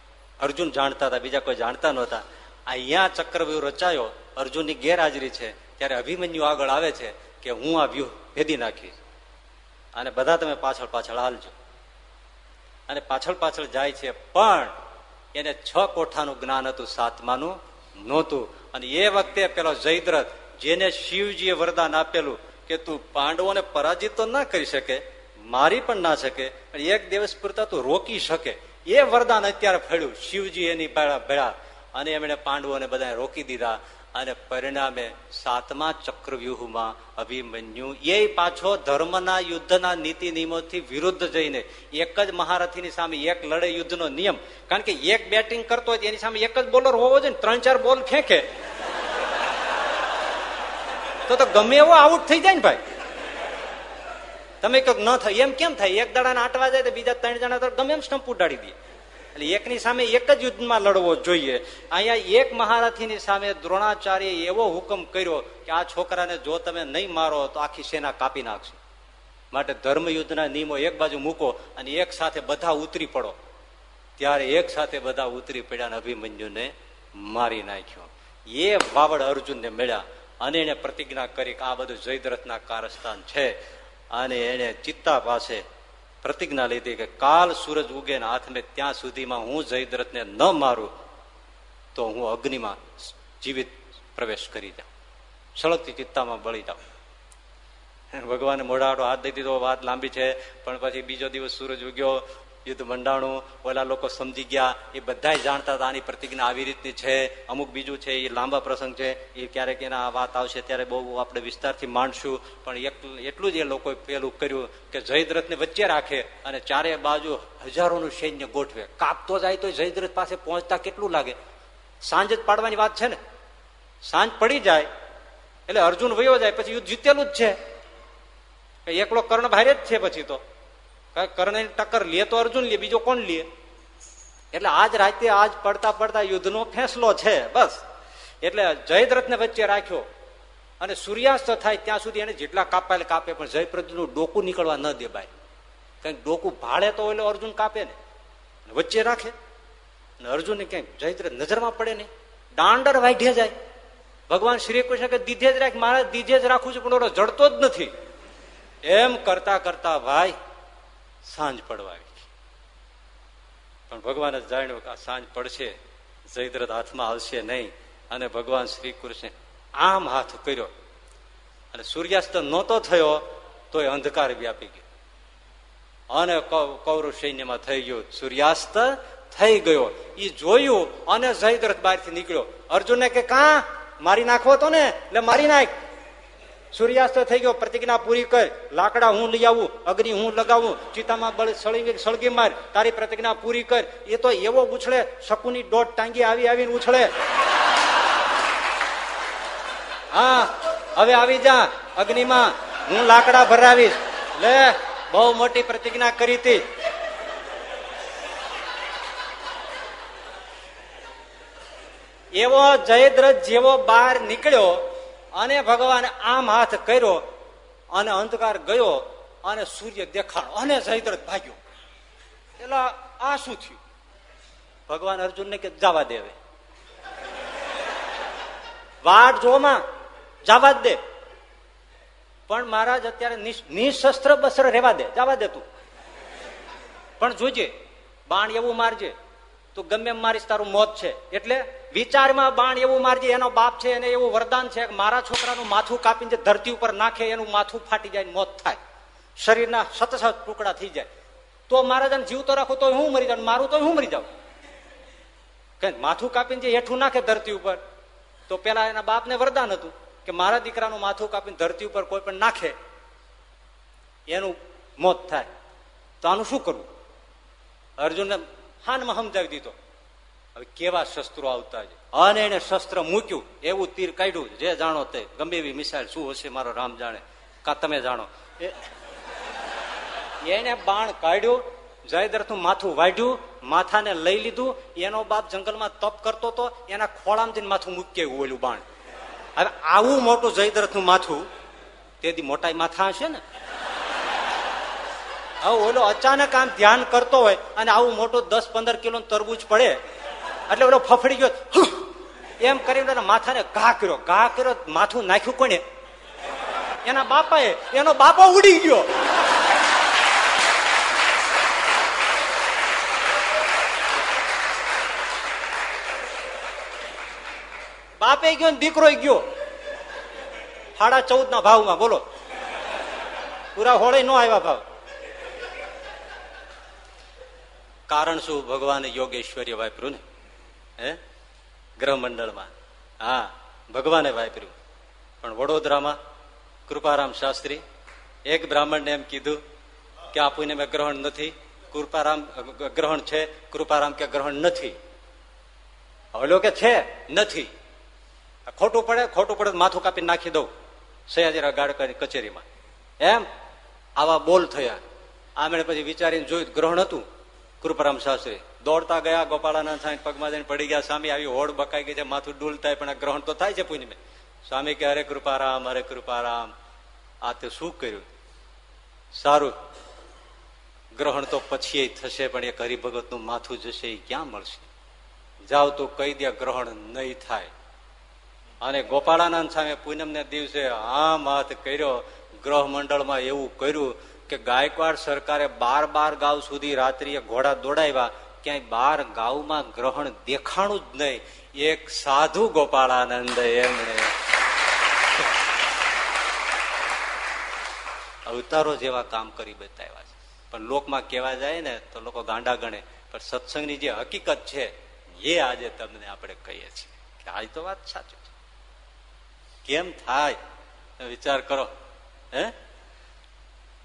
અર્જુન જાણતા હતા, બીજા કોઈ જાણતા નહોતા. અહીંયા ચક્રવ્યૂહ રચાયો, અર્જુનની ગેરહાજરી છે. ત્યારે અભિમન્યુ આગળ આવે છે કે હું આ વ્યૂહ ભેદી નાખીશ. અને બધા તમે પાછળ પાછળ હાલજો. અને પાછળ પાછળ જાય છે, પણ એને છ કોઠાનું જ્ઞાન હતું, સાતમાનું નહોતું. અને એ વખતે પેલો જયદ્રથ, જેને શિવજીએ વરદાન આપેલું કે તું પાંડવોને પરાજિત તો ના કરી શકે, મારી પણ ના શકે, પણ એક દિવસ પૂરતા તું રોકી શકે. એ વરદાન અત્યારે ફળ્યું. શિવજી એની ભેળા અને એમણે પાંડવોને બધા રોકી દીધા અને પરિણામે સાતમા ચક્રવ્યુહમાં અભિમન્યુ. એ પાછો ધર્મના યુદ્ધના નીતિ નિયમોથી વિરુદ્ધ જઈને એક જ મહારથીની સામે એક લડે યુદ્ધનો નિયમ. કારણ કે એક બેટિંગ કરતો હોય એની સામે એક જ બોલર હોવો જોઈએ ત્રણ ચાર બોલ ફેંકે. તો ગમે એવો આઉટ થઈ જાય ને ભાઈ. તમે કહો ન થાય, એમ કેમ થાય? એક દાડાને આટવા જાય તો બીજા ત્રણ જણા ગમે એમ સ્ટમ્પ ઉડાડી દે. એટલે એકની સામે એક જ યુદ્ધમાં લડવો જોઈએ. અહીંયા એક મહારથીની સામે દ્રોણાચાર્ય એવો હુકમ કર્યો કે આ છોકરાને જો તમે નહીં મારો તો આખી સેના કાપી નાખશે. માટે ધર્મ યુદ્ધના નિયમો એક બાજુ મૂકો અને એક સાથે બધા ઉતરી પડો. ત્યારે એક સાથે બધા ઉતરી પડ્યા અને અભિમન્યુને મારી નાખ્યો. એ વાવડ અર્જુનને મળ્યા અને એને પ્રતિજ્ઞા કરી કે આ બધું જયદ્રથના કારસ્થાન છે. અને એને ચિત્તા પાસે પ્રતિજ્ઞા લીધી કે કાલ સૂરજ ઉગે ને હાથને ત્યાં સુધીમાં હું જયદ્રથને ન મારું, તો હું અગ્નિમાં જીવિત પ્રવેશ કરી જાઉં. સળગતી ચિત્તામાં બળી જાઉં. ભગવાને મોઢાડો હાથ દઈ દીધો, વાત લાંબી છે, પણ પછી બીજો દિવસ સૂરજ ઉગ્યો યુદ્ધ મંડાણું, ઓલા લોકો સમજી ગયા, એ બધા જાણતા હતા આની પ્રતિજ્ઞા આવી રીતની છે. અમુક બીજું છે, એ લાંબા પ્રસંગ છે, એ ક્યારેક એના વાત આવશે ત્યારે બહુ આપણે વિસ્તારથી માંડશું. પણ એટલું જ એ લોકોએ પેલું કર્યું કે જયદ્રથને વચ્ચે રાખે અને ચારે બાજુ હજારોનું સૈન્ય ગોઠવે. કાપતો જાય તો જયદ્રથ પાસે પહોંચતા કેટલું લાગે? સાંજ જ પાડવાની વાત છે ને? સાંજ પડી જાય, એટલે અર્જુન વયો જાય, પછી યુદ્ધ જીતેલું જ છે. એકલો કર્ણ ભારે જ છે પછી તો. કર્ણ ટક્કર લે તો અર્જુન લે, બીજો કોણ લે? એટલે આજ રાતે આજ પડતા પડતા યુદ્ધનો ફેંસલો છે, બસ. એટલે જયદ્રથને વચ્ચે રાખ્યો. અને સૂર્યાસ્ત થાય ત્યાં સુધી એને જેટલા કાપાયેલા કાપે, પણ જયપ્રદનું ડોકું નીકળવા ન દે ભાઈ કંઈક ડોકું ભાડે તો એટલે અર્જુન કાપે ને. વચ્ચે રાખે. અને અર્જુનને ક્યાંક જયદ્રથ નજરમાં પડે નહીં. દાંડર વાઢે જાય. ભગવાન શ્રી કૃષ્ણ કે દીધે જ રાખ, મારે દીધે જ રાખું છું, પણ જડતો જ નથી. એમ કરતા કરતા ભાઈ સાંજ પડવા પણ ભગવાને જાણ્યું કે આ સાંજ પડશે, જયદ્રથ હાથમાં આવશે નહીં, અને ભગવાન શ્રી કૃષ્ણ આમ હાથ કર્યો. અને સૂર્યાસ્ત નહોતો થયો તો એ અંધકાર વ્યાપી ગયો. અને કૌરવ સૈન્યમાં થઈ ગયું. સૂર્યાસ્ત થઈ ગયો. એ જોયું અને જયદ્રથ બહારથી નીકળ્યો. અર્જુનને કે, કા? મારી નાખવો તો ને? એટલે મારી નાખ. સૂર્યાસ્ત થઈ ગયો, પ્રતિજ્ઞા પૂરી કર. લાકડા હું લઈ આવું, અગ્નિ હું લગાવું, ચિતામાં બળ સળગી સળગી માર. તારી પ્રતિજ્ઞા પૂરી કર. એ તો એવો ઉછળે, શકુની દોઢ ટાંગી આવી આવીને ઉછળે. હા, હવે આવી જા, અગ્નિમાં હું લાકડા ભરાવીશ. લે, બહુ મોટી પ્રતિજ્ઞા કરી હતી. એવો જયદ્રથ જેવો બહાર નીકળ્યો અને ભગવાન આમ હાથ કર્યો અને અંધકાર ગયો અને સૂર્ય દેખાડો અને જયદ્રથ ભાગ્યો. એટલે આ શું થયું? ભગવાન અર્જુનને કે જવા દેવે વાટ જોમાં જવા દે. પણ મહારાજ અત્યારે નિશસ્ત્ર બસ્ત્ર રહેવા દે. જવા દે તું. પણ જોજે, બાણ એવું મારજે. તું ગમે એમ મારીશ તારું મોત છે. એટલે વિચારમાં બાણ એવું મારજે, એનો બાપ છે, એને એવું વરદાન છે કે મારા છોકરાનું માથું કાપીને જે ધરતી ઉપર નાખે, એનું માથું ફાટી જાય મોત થાય. શરીરના સત સત ટુકડા થઈ જાય. તો મહારાજાને જીવતો રાખું તો હું મરી જાઉં મારું તો હું મરી જાઉં. કે માથું કાપીને જે હેઠું નાખે ધરતી ઉપર, તો પેલા એના બાપને વરદાન હતું કે મારા દીકરાનું માથું કાપીને ધરતી ઉપર કોઈ પણ નાખે, એનું મોત થાય. તો આનું શું કરવું? અર્જુનને હાનમાં સમજાવી દીધો. હવે કેવા શસ્ત્રો આવતા છે? અને એને શસ્ત્ર મૂક્યું, એવું તીર કાઢ્યું. જે જાણો તે, ગમે એવી મિસાઇલ શું હશે મારો રામ જાણે. કા તમે જાણો? એને બાણ કાઢ્યું, જયદ્રથનું માથું વાઢ્યું, માથાને લઈ લીધું, એનો બાપ જંગલમાં તપ કરતો હતો, એના ખોળામાં માથું મૂકી ઓલું બાણ. હવે આવું મોટું જયદ્રથનું માથું, તેથી મોટા માથા હશે ને હવે ઓલો અચાનક આમ ધ્યાન કરતો હોય અને આવું મોટું દસ પંદર કિલો તરબૂચ પડે. એટલે ઓલો ફફડી ગયો. એમ કરીને માથાને ઘા કર્યો. ઘા કર્યો, માથું નાખ્યું કોને એના બાપાએ. એનો બાપા ઉડી ગયો. બાપે ગયો ને દીકરો ગયો. સાડા ચૌદ ના ભાવમાં, બોલો. પૂરા હોળે નો આવ્યા ભાવ. કારણ શું? ભગવાન યોગેશ્વર્ય વાપર્યું ને? હે? ગ્રહમંડળમાં. હા, ભગવાને વાપર્યું. પણ વડોદરામાં કૃપારામ શાસ્ત્રી, એક બ્રાહ્મણને એમ કીધું કે આપુને મેં ગ્રહણ નથી. કૃપારામ ગ્રહણ છે, કૃપારામ કે ગ્રહણ નથી. હવે કે છે, નથી. ખોટું પડે ખોટું પડે માથું કાપી નાખી દઉં. સયાજીરા ગાડકાની કચેરીમાં. એમ? આવા બોલ થયા. આમણે પછી વિચારીને જોયું ગ્રહણ હતું. કૃપારામ શાસ્ત્રી, દોડતા ગયા, ગોપાળાનંદ સ્વામી પગમાં જઈને પડી ગયા, સ્વામી આવી હોડ બકાઈ ગઈ છે, માથું ડૂલતા પણ ગ્રહણ તો થાય છે પૂનમે સ્વામી કે હરે કૃપારામ હરે કૃપારામ, આ તે શું કર્યું? સારું, ગ્રહણ તો પછી થશે, પણ એક હરિભગતનું માથું જશે એ ક્યાં મળશે? જાઓ તો કહી દે, ગ્રહણ નહીં થાય. અને ગોપાળાનંદ સામે પૂનમને દિવસે આમ હાથ કર્યો ગ્રહ મંડળમાં એવું કર્યું કે ગાયકવાડ સરકારે બાર બાર ગાઉ સુધી રાત્રિએ ઘોડા દોડાવ્યા, ક્યાંય બાર ગાવમાં ગ્રહણ દેખાણું જ નહીં. એક સાધુ ગોપાળાનંદ એમણે અવતારો જેવા કામ કરી બતાવ્યા છે. પણ લોકમાં કહેવા જાય ને, તો લોકો ગાંડા ગણે. પણ સત્સંગની જે હકીકત છે, એ આજે તમને આપણે કહીએ છીએ. કે આજ તો વાત સાચી છે. કેમ થાય? વિચાર કરો. હે?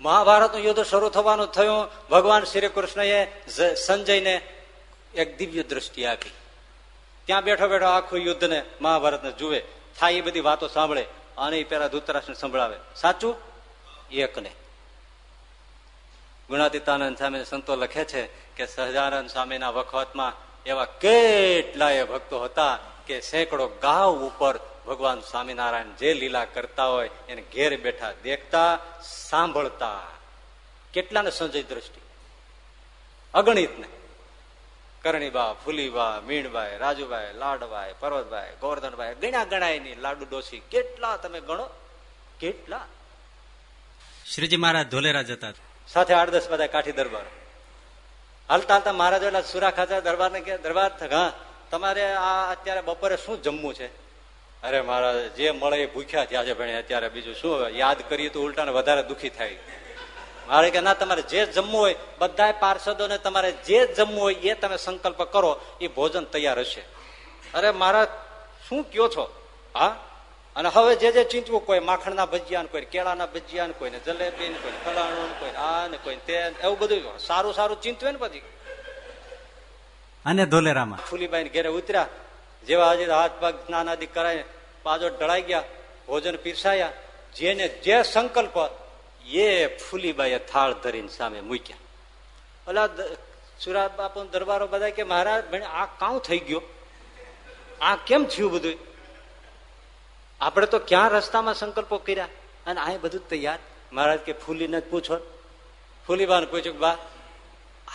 મહાભારતનું યુદ્ધ શરૂ થવાનું થયું. ભગવાન શ્રી કૃષ્ણએ સંજયને એક દિવ્ય દ્રષ્ટિ આપી. ત્યાં બેઠો બેઠો આખું યુદ્ધને મહાભારતને જુએ. થાય એ બધી વાતો સાંભળે. અને એ પેલા ધૂતરાષ્ટ્ર સંભળાવે. સાચું? એકને. ગુણાતીતાનંદ સામે સંતો લખે છે કે સહજાનંદ સ્વામીના વખતમાં એવા કેટલાય ભક્તો હતા કે સેંકડો ગાવ ઉપર ભગવાન સ્વામિનારાયણ જે લીલા કરતા હોય એને ઘેર બેઠા દેખતા સાંભળતા. કેટલાને સંજય દ્રષ્ટિ? અગણિત ને કરણીબા ફુલીબા મીણભાઈ રાજુભાઈ લાડભાઈ પર્વતભાઈ ગોવર્ધનભાઈ ગણ્યા ગણાયની લાડુ ડોસી કેટલા તમે ગણો? કેટલા? શ્રીજી મહારાજ ધોલેરા જતા સાથે આઠ દસ બધા કાઠી દરબાર. હાલતા હાલતા મહારાજ એટલે સુરા ખાતા દરબાર ને કે દરબાર હા તમારે આ અત્યારે બપોરે શું જમવું છે? અરે મારા જે મળે એ ભૂખ્યા થયા છે ભણે અત્યારે બીજું શું યાદ કરીએ તો ઉલટાને વધારે દુખી થાય. મારે કે ના તમારે જે જમવું હોય બધા પાર્ષદોને તમારે જે જમવું હોય એ તમે સંકલ્પ કરો એ ભોજન તૈયાર હશે. અરે મારા શું કયો છો? હા? અને હવે જે જે ચિંતવું કોઈ માખણના ભજીયા ને કોઈ કેળાના ભજીયા ને કોઈને જલેબી ને કોઈ ફલાણું કોઈ આ ને કોઈ તે એવું બધું સારું સારું ચિંતવે ને પછી. અને ધોલેરામાં. ફૂલીબાઈ ઘેરે ઉતર્યા. જેવા હજી હાથ પગ સ્નાન આદિ કરાય પાજો ઢળાઈ ગયા, ભોજન પીરસાયા, જેને જે સંકલ્પ એ ફૂલીબાઈએ થાળ ધરીને સામે મૂક્યા. ઓલા સુરાત બાપુ દરબારો બધા કે, મહારાજ આ કાઉ થઈ ગયો? આ કેમ થયું બધું? આપણે તો ક્યાં રસ્તામાં સંકલ્પો કર્યા? અને આ બધું તૈયાર. મહારાજ કે, ફૂલીને પૂછો. ફૂલીબાને પૂછ્યું બા,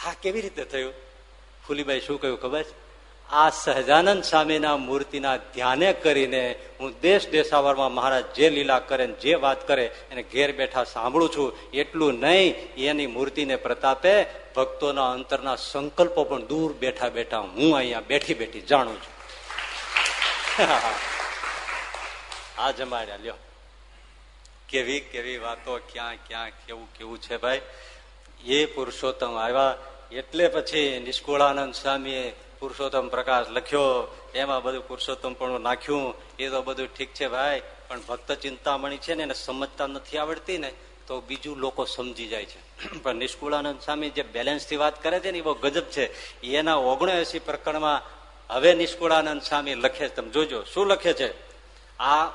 આ કેવી રીતે થયું? ફૂલીબાઈ શું કહ્યું ખબર છે? આ સહજાનંદ સ્વામીના મૂર્તિના ધ્યાને કરીને હું દેશ દેશાવરમાં મહારાજ જે લીલા કરે જે વાત કરે, એને ઘેર બેઠા સાંભળું છું. એટલું નહીં, એની મૂર્તિને પ્રતાપે ભક્તોના અંતરના સંકલ્પો પણ દૂર બેઠા બેઠા હું અહીંયા બેઠી બેઠી જાણું છું. આ જમાડ્યા, લ્યો. કેવી કેવી વાતો, ક્યાં ક્યાં, કેવું કેવું છે ભાઈ? એ પુરુષોત્તમ આવ્યા, એટલે પછી નિષ્કુળાનંદ સ્વામીએ પુરુષોત્તમ પ્રકાશ લખ્યો, એમાં બધું પુરુષોત્તમ પણ નાખ્યું. એ તો બધું ઠીક છે ભાઈ, પણ ભક્ત ચિંતામણી છે ને એને સમજતા નથી આવડતી ને, તો બીજું લોકો સમજી જાય છે. પણ નિષ્કુળાનંદ સ્વામી જે બેલેન્સથી વાત કરે છે ને, એ બહુ ગજબ છે. એના ઓગણએસી પ્રકરણમાં હવે નિષ્કુળાનંદ સ્વામી લખે છે. તમે જોજો, શું લખે છે? આ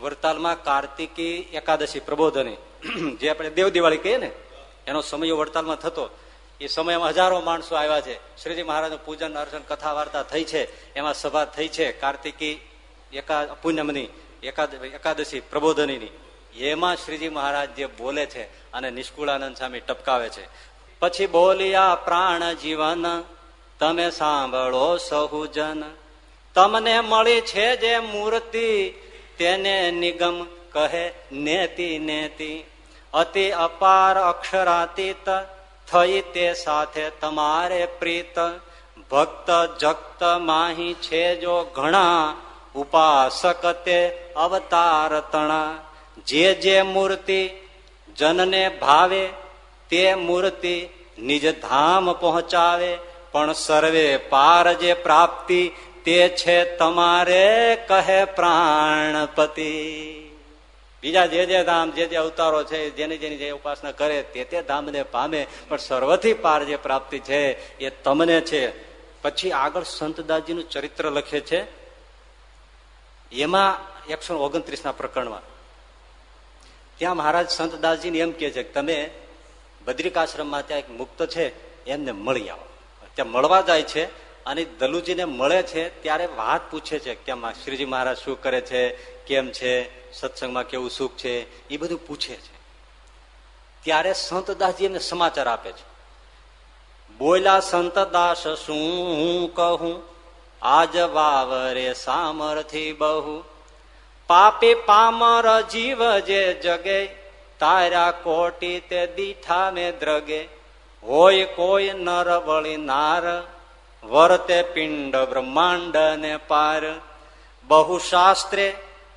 વડતાલમાં કાર્તિકી એકાદશી પ્રબોધની. જે આપણે દેવ દિવાળી કહીએ ને, એનો સમય વડતાલમાં થતો. એ સમયમાં હજારો માણસો આવ્યા છે. શ્રીજી મહારાજનું પૂજન, અર્ચન કથા વાર્તા થઈ છે. એમાં સભા થઈ છે કાર્તિકી એકા, પૂનમની, એકાદ, એકાદશી પ્રબોધનીની. એમાં શ્રીજી મહારાજ જે બોલે છે અને નિષ્કુળાનંદ સ્વામી ટપકાવે છે. પછી બોલ્યા, પ્રાણ જીવન, તમે સાંભળો સહુજન. તમને મળી છે જે મૂર્તિ, તેને નિગમ કહે નેતિ નેતિ અતિ અપાર અક્ષરાતીત થઈ તે સાથે તમારે પ્રીત. ભક્ત જગત માહી છે જો ઘણા, ઉપાસક તે અવતાર તણા. જે જે મૂર્તિ જનને ભાવે, તે મૂર્તિ નિજ ધામ પહોંચાવે. પણ સર્વે પાર જે પ્રાપ્તિ, તે છે તમારે, કહે પ્રાણપતિ. બીજા જે જે ધામ, જે જે અવતારો છે, જેની જેની જે ઉપાસના કરે, તે તે ધામને પામે, પણ સર્વથી પાર જે પ્રાપ્તિ છે, એ તમને છે. પછી આગળ સંતદાસજીનું ચરિત્ર લખે છે. એમાં એકસો ઓગણત્રીસ ના પ્રકરણમાં. ત્યાં મહારાજ સંતદાસજીને એમ કે છે કે તમે બદ્રિકાશ્રમમાં ત્યાં એક મુક્ત છે, એમને મળી આવો. ત્યાં મળવા જાય છે અને દલુજીને મળે છે ત્યારે વાત પૂછે છે કે શ્રીજી મહારાજ શું કરે છે, કેમ છે, સત્સંગમાં કેવું સુખ છે, એ બધું પૂછે છે. ત્યારે સંતદાસજી એમને સમાચાર આપે છે. બોલ્યા સંતદાસ શું હું કહું? આજ વાવરે સામરથી બહુ. પાપે પામર જીવ જે જગે, તારા કોટી તે દીઠા મે દ્રગે. હોય કોઈ નર વળી નાર વર્તે પિંડ બ્રહ્માંડ ને પાર બહુ શાસ્ત્રે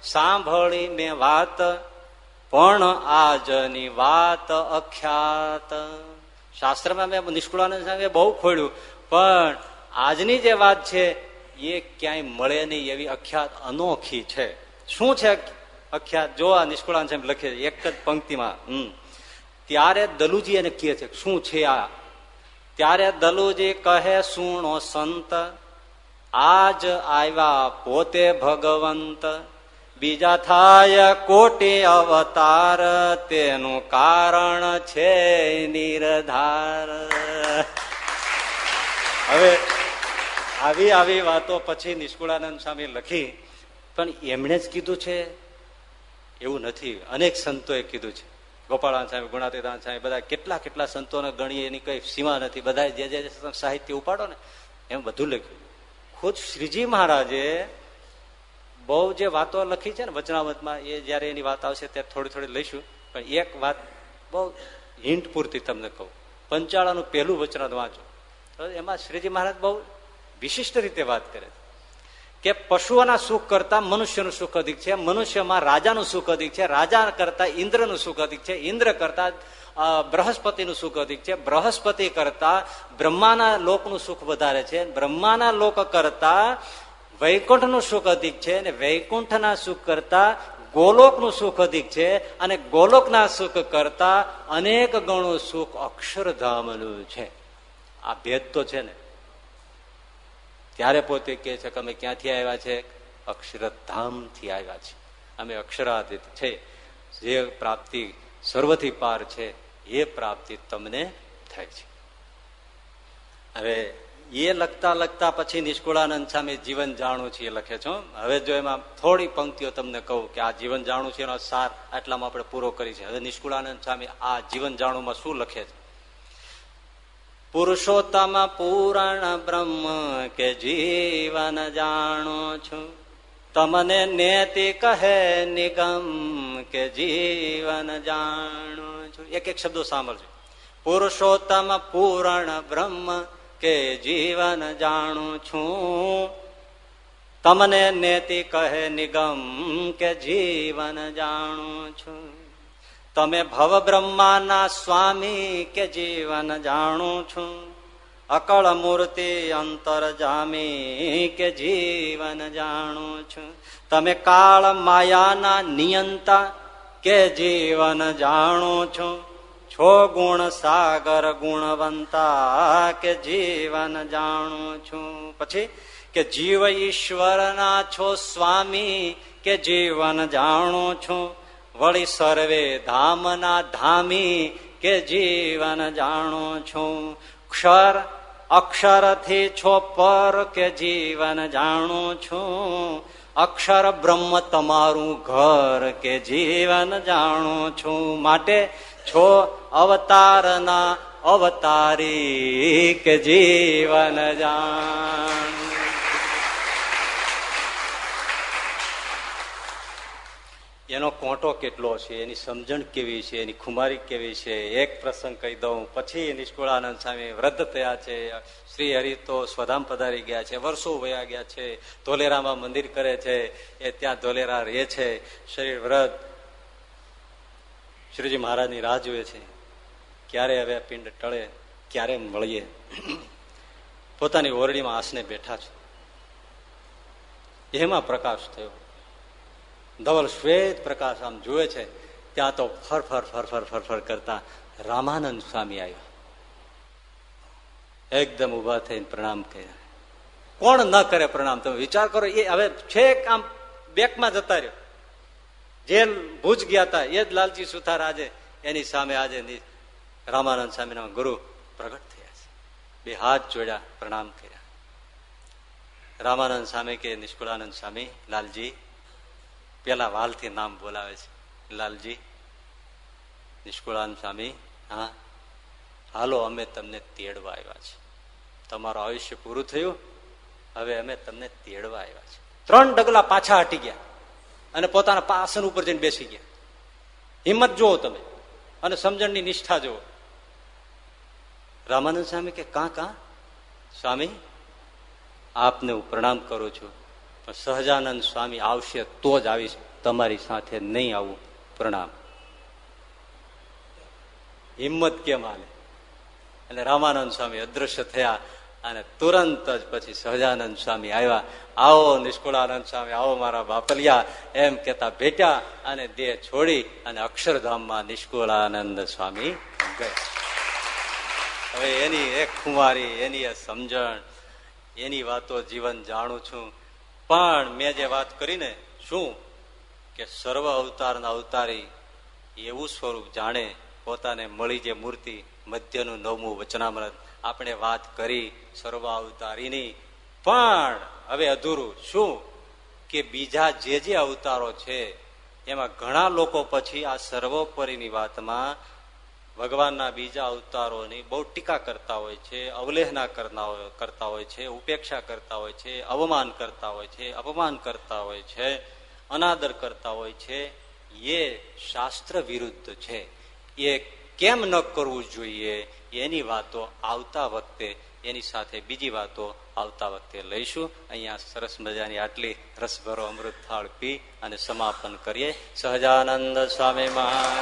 સાંભળી મેં વાત પણ આજની વાત અખ્યાત શાસ્ત્રમાં મેં નિષ્કુળાનંદ સામે બહુ ખોડ્યું પણ આજની જે વાત છે એ ક્યાંય મળે નહીં એવી અખ્યાત અનોખી છે શું છે અખ્યાત જો આ નિષ્કુળાન સામે લખે એક જ પંક્તિમાં હમ ત્યારે દલુજી એને કહે છે શું છે આ ત્યારે દલુજી કહે, સુણો સંત, આજ આવ્યા પોતે ભગવંત. બીજા થાય કોટી અવતાર, તેનું કારણ છે નિરધાર. હવે આવી આવી વાતો પછી નિષ્કુળાનંદ સ્વામી લખી, પણ એમણે જ કીધું છે? એવું નથી. અનેક સંતોએ કીધું છે. ગોપાળાન સાહેબ ગુણાતીદાન સાહેબ, બધા કેટલા કેટલા સંતોને ગણીએ એની કઈ સીમા નથી. બધા જે જે સાહિત્ય ઉપાડો ને, એમ બધું લખ્યું. ખુદ શ્રીજી મહારાજે બહુ જે વાતો લખી છે ને વચનાવતમાં એ જયારે એની વાત આવશે ત્યારે થોડી થોડી લઈશું. પણ એક વાત બહુ હિન્ટ પૂરતી તમને કહું. પંચાળાનું પહેલું વચનાદ વાંચો. એમાં શ્રીજી મહારાજ બહુ વિશિષ્ટ રીતે વાત કરે કે પશુઓના સુખ કરતા મનુષ્યનું સુખ અધિક છે, મનુષ્યમાં રાજાનું સુખ અધિક છે, રાજા કરતા ઇન્દ્રનું સુખ અધિક છે, ઇન્દ્ર કરતા બૃહસ્પતિનું સુખ અધિક છે. બૃહસ્પતિ કરતા બ્રહ્માના લોકનું સુખ વધારે છે. બ્રહ્માના લોક કરતા વૈકુંઠનું સુખ અધિક છે અને વૈકુંઠના સુખ કરતા ગોલોકનું સુખ અધિક છે અને ગોલોકના સુખ કરતા અનેક ગણું સુખ અક્ષરધામનું છે. આ ભેદ તો છે ને. ત્યારે પોતે કે છે કે અમે ક્યાંથી આવ્યા છે? અક્ષરધામથી આવ્યા છે અમે અક્ષરાધિત છે. જે પ્રાપ્તિ સર્વથી પાર છે, એ પ્રાપ્તિ તમને થાય છે. હવે એ લખતા લખતા પછી નિષ્કુળાનંદ સામે જીવન જાણું છે એ લખે છો હવે જો એમાં થોડી પંક્તિઓ તમને કહું કે આ જીવન જાણું છે એનો સાર આટલામાં આપણે પૂરો કરી છે. હવે નિષ્કુળાનંદ સ્વામી આ જીવન જાણુમાં શું લખે છે? પુરુષોત્તમ પૂરણ બ્રહ્મ કે જીવન જાણો છું. તમને નેતિ કહે નિગમ કે જીવન જાણો છું. એક એક શબ્દો સાંભળજો. પુરુષોત્તમ પૂરણ બ્રહ્મ કે જીવન જાણું છું. તમને નેતિ કહે નિગમ કે જીવન જાણું છું. તમે ભવ બ્રહ્માના સ્વામી કે જીવન જાણું છું? અકળ મૂર્તિ અંતર જામી કે જીવન જાણું છું? તમે કાળ માયાના નિયંતા કે જીવન જાણું છું? છો ગુણ સાગર ગુણવંતા કે જીવન જાણું છું? પછી કે જીવ ઈશ્વરના છો સ્વામી કે જીવન જાણું છું? વળી સર્વે ધામના ધામી કે જીવન જાણું છું. ક્ષર, અક્ષરથી છો પર કે જીવન જાણું છું. અક્ષર બ્રહ્મ તમારું ઘર કે જીવન જાણું છું. માટે છો અવતારના અવતારી કે જીવન જાણ એનો કોંટો કેટલો છે, એની સમજણ કેવી છે, એની ખુમારી કેવી છે, એક પ્રસંગ કહી દઉં, પછી નિષ્કુળાનંદ સ્વામી વૃદ્ધ થયા છે, શ્રી હરિ તો સ્વધામ પધારી ગયા છે, વર્ષો વયા ગયા છે, ધોલેરામાં મંદિર કરે છે, એ ત્યાં ધોલેરા રહે છે, શરીર વ્રત શ્રીજી મહારાજની રાહ જુએ છે, ક્યારે હવે પિંડ ટળે, ક્યારે મળીએ. પોતાની ઓરડીમાં આસને બેઠા છે. એમાં પ્રકાશ થયો. ધવલ શ્વેત પ્રકાશ આમ જુએ છે, ત્યાં તો ફરફર ફરફર ફર ફર ફર ફર કરતા રામાનંદ સ્વામી આવ્યા. એકદમ ઊભા થઈને પ્રણામ કર્યા. કોણ ન કરે પ્રણામ? તમે વિચાર કરો, એ હવે છેક આમ બેકમાં જતા રહ્યો. જે ભૂજ ગયા હતા એ જ લાલજી સુથાર આજે એની સામે આજે રામાનંદ સ્વામીના ગુરુ પ્રગટ થયા છે. બે હાથ જોડ્યા પ્રણામ કર્યા. રામાનંદ સ્વામી કે નિષ્કુળાનંદ સ્વામી, લાલજી પેલા વાલથી નામ બોલાવે છે. લાલજી, નિષ્કુળાન સ્વામી, હા? હાલો, અમે તમને તેડવા આવ્યા છે તમારું આયુષ્ય પૂરું થયું. હવે અમે તમને તેડવા આવ્યા છે ત્રણ ડગલા પાછા હટી ગયા અને પોતાના પાસન ઉપર જઈને બેસી ગયા. હિંમત જુઓ તમે અને સમજણની નિષ્ઠા જુઓ. રામાનંદ સ્વામી કે, કાં કાં? સ્વામી, આપને હું પ્રણામ કરું છું. પણ સહજાનંદ સ્વામી આવશે તો જ આવીશ. તમારી સાથે નહીં આવું. પ્રણામ. હિંમત કેમ હાલે અને રામાનંદ સ્વામી અદ્રશ્ય થયા અને તુરંત જ પછી સહજાનંદ સ્વામી આવ્યા. આવો નિષ્કુળાનંદ સ્વામી, આવો મારા બાપલિયા. એમ કેતા ભેટ્યા અને દેહ છોડી અને અક્ષરધામમાં નિષ્કુળાનંદ સ્વામી ગયા. હવે એની એક ખુમારી એની સમજણ, એની વાતો જીવન જાણું છું. પણ મેં જે વાત કરીને શું કે સર્વ અવતારના અવતારી એવું સ્વરૂપ જાણે પોતાને મળી જે મૂર્તિ મધ્યનું નવમું વચનામૃત. આપણે વાત કરી સર્વ અવતારીની. પણ હવે અધૂરું. શું? કે બીજા જે જે અવતારો છે, એમાં ઘણા લોકો પછી આ સર્વોપરીની વાતમાં ભગવાનના બીજા અવતારોની બહુ ટીકા કરતા હોય છે, અવલેહના કરતા હોય છે, ઉપેક્ષા કરતા હોય છે, અવમાન કરતા હોય છે, અપમાન કરતા હોય છે, અનાદર કરતા હોય છે, એ શાસ્ત્ર વિરુદ્ધ છે. એ કેમ ન કરવું જોઈએ, એની વાતો આવતા વખતે, એની સાથે બીજી વાતો આવતા વખતે લઈશું. અહીંયા સરસ મજાની આટલી રસભરો અમૃત થાળ પી અને સમાપન કરીએ. સહજાનંદ સ્વામી મહા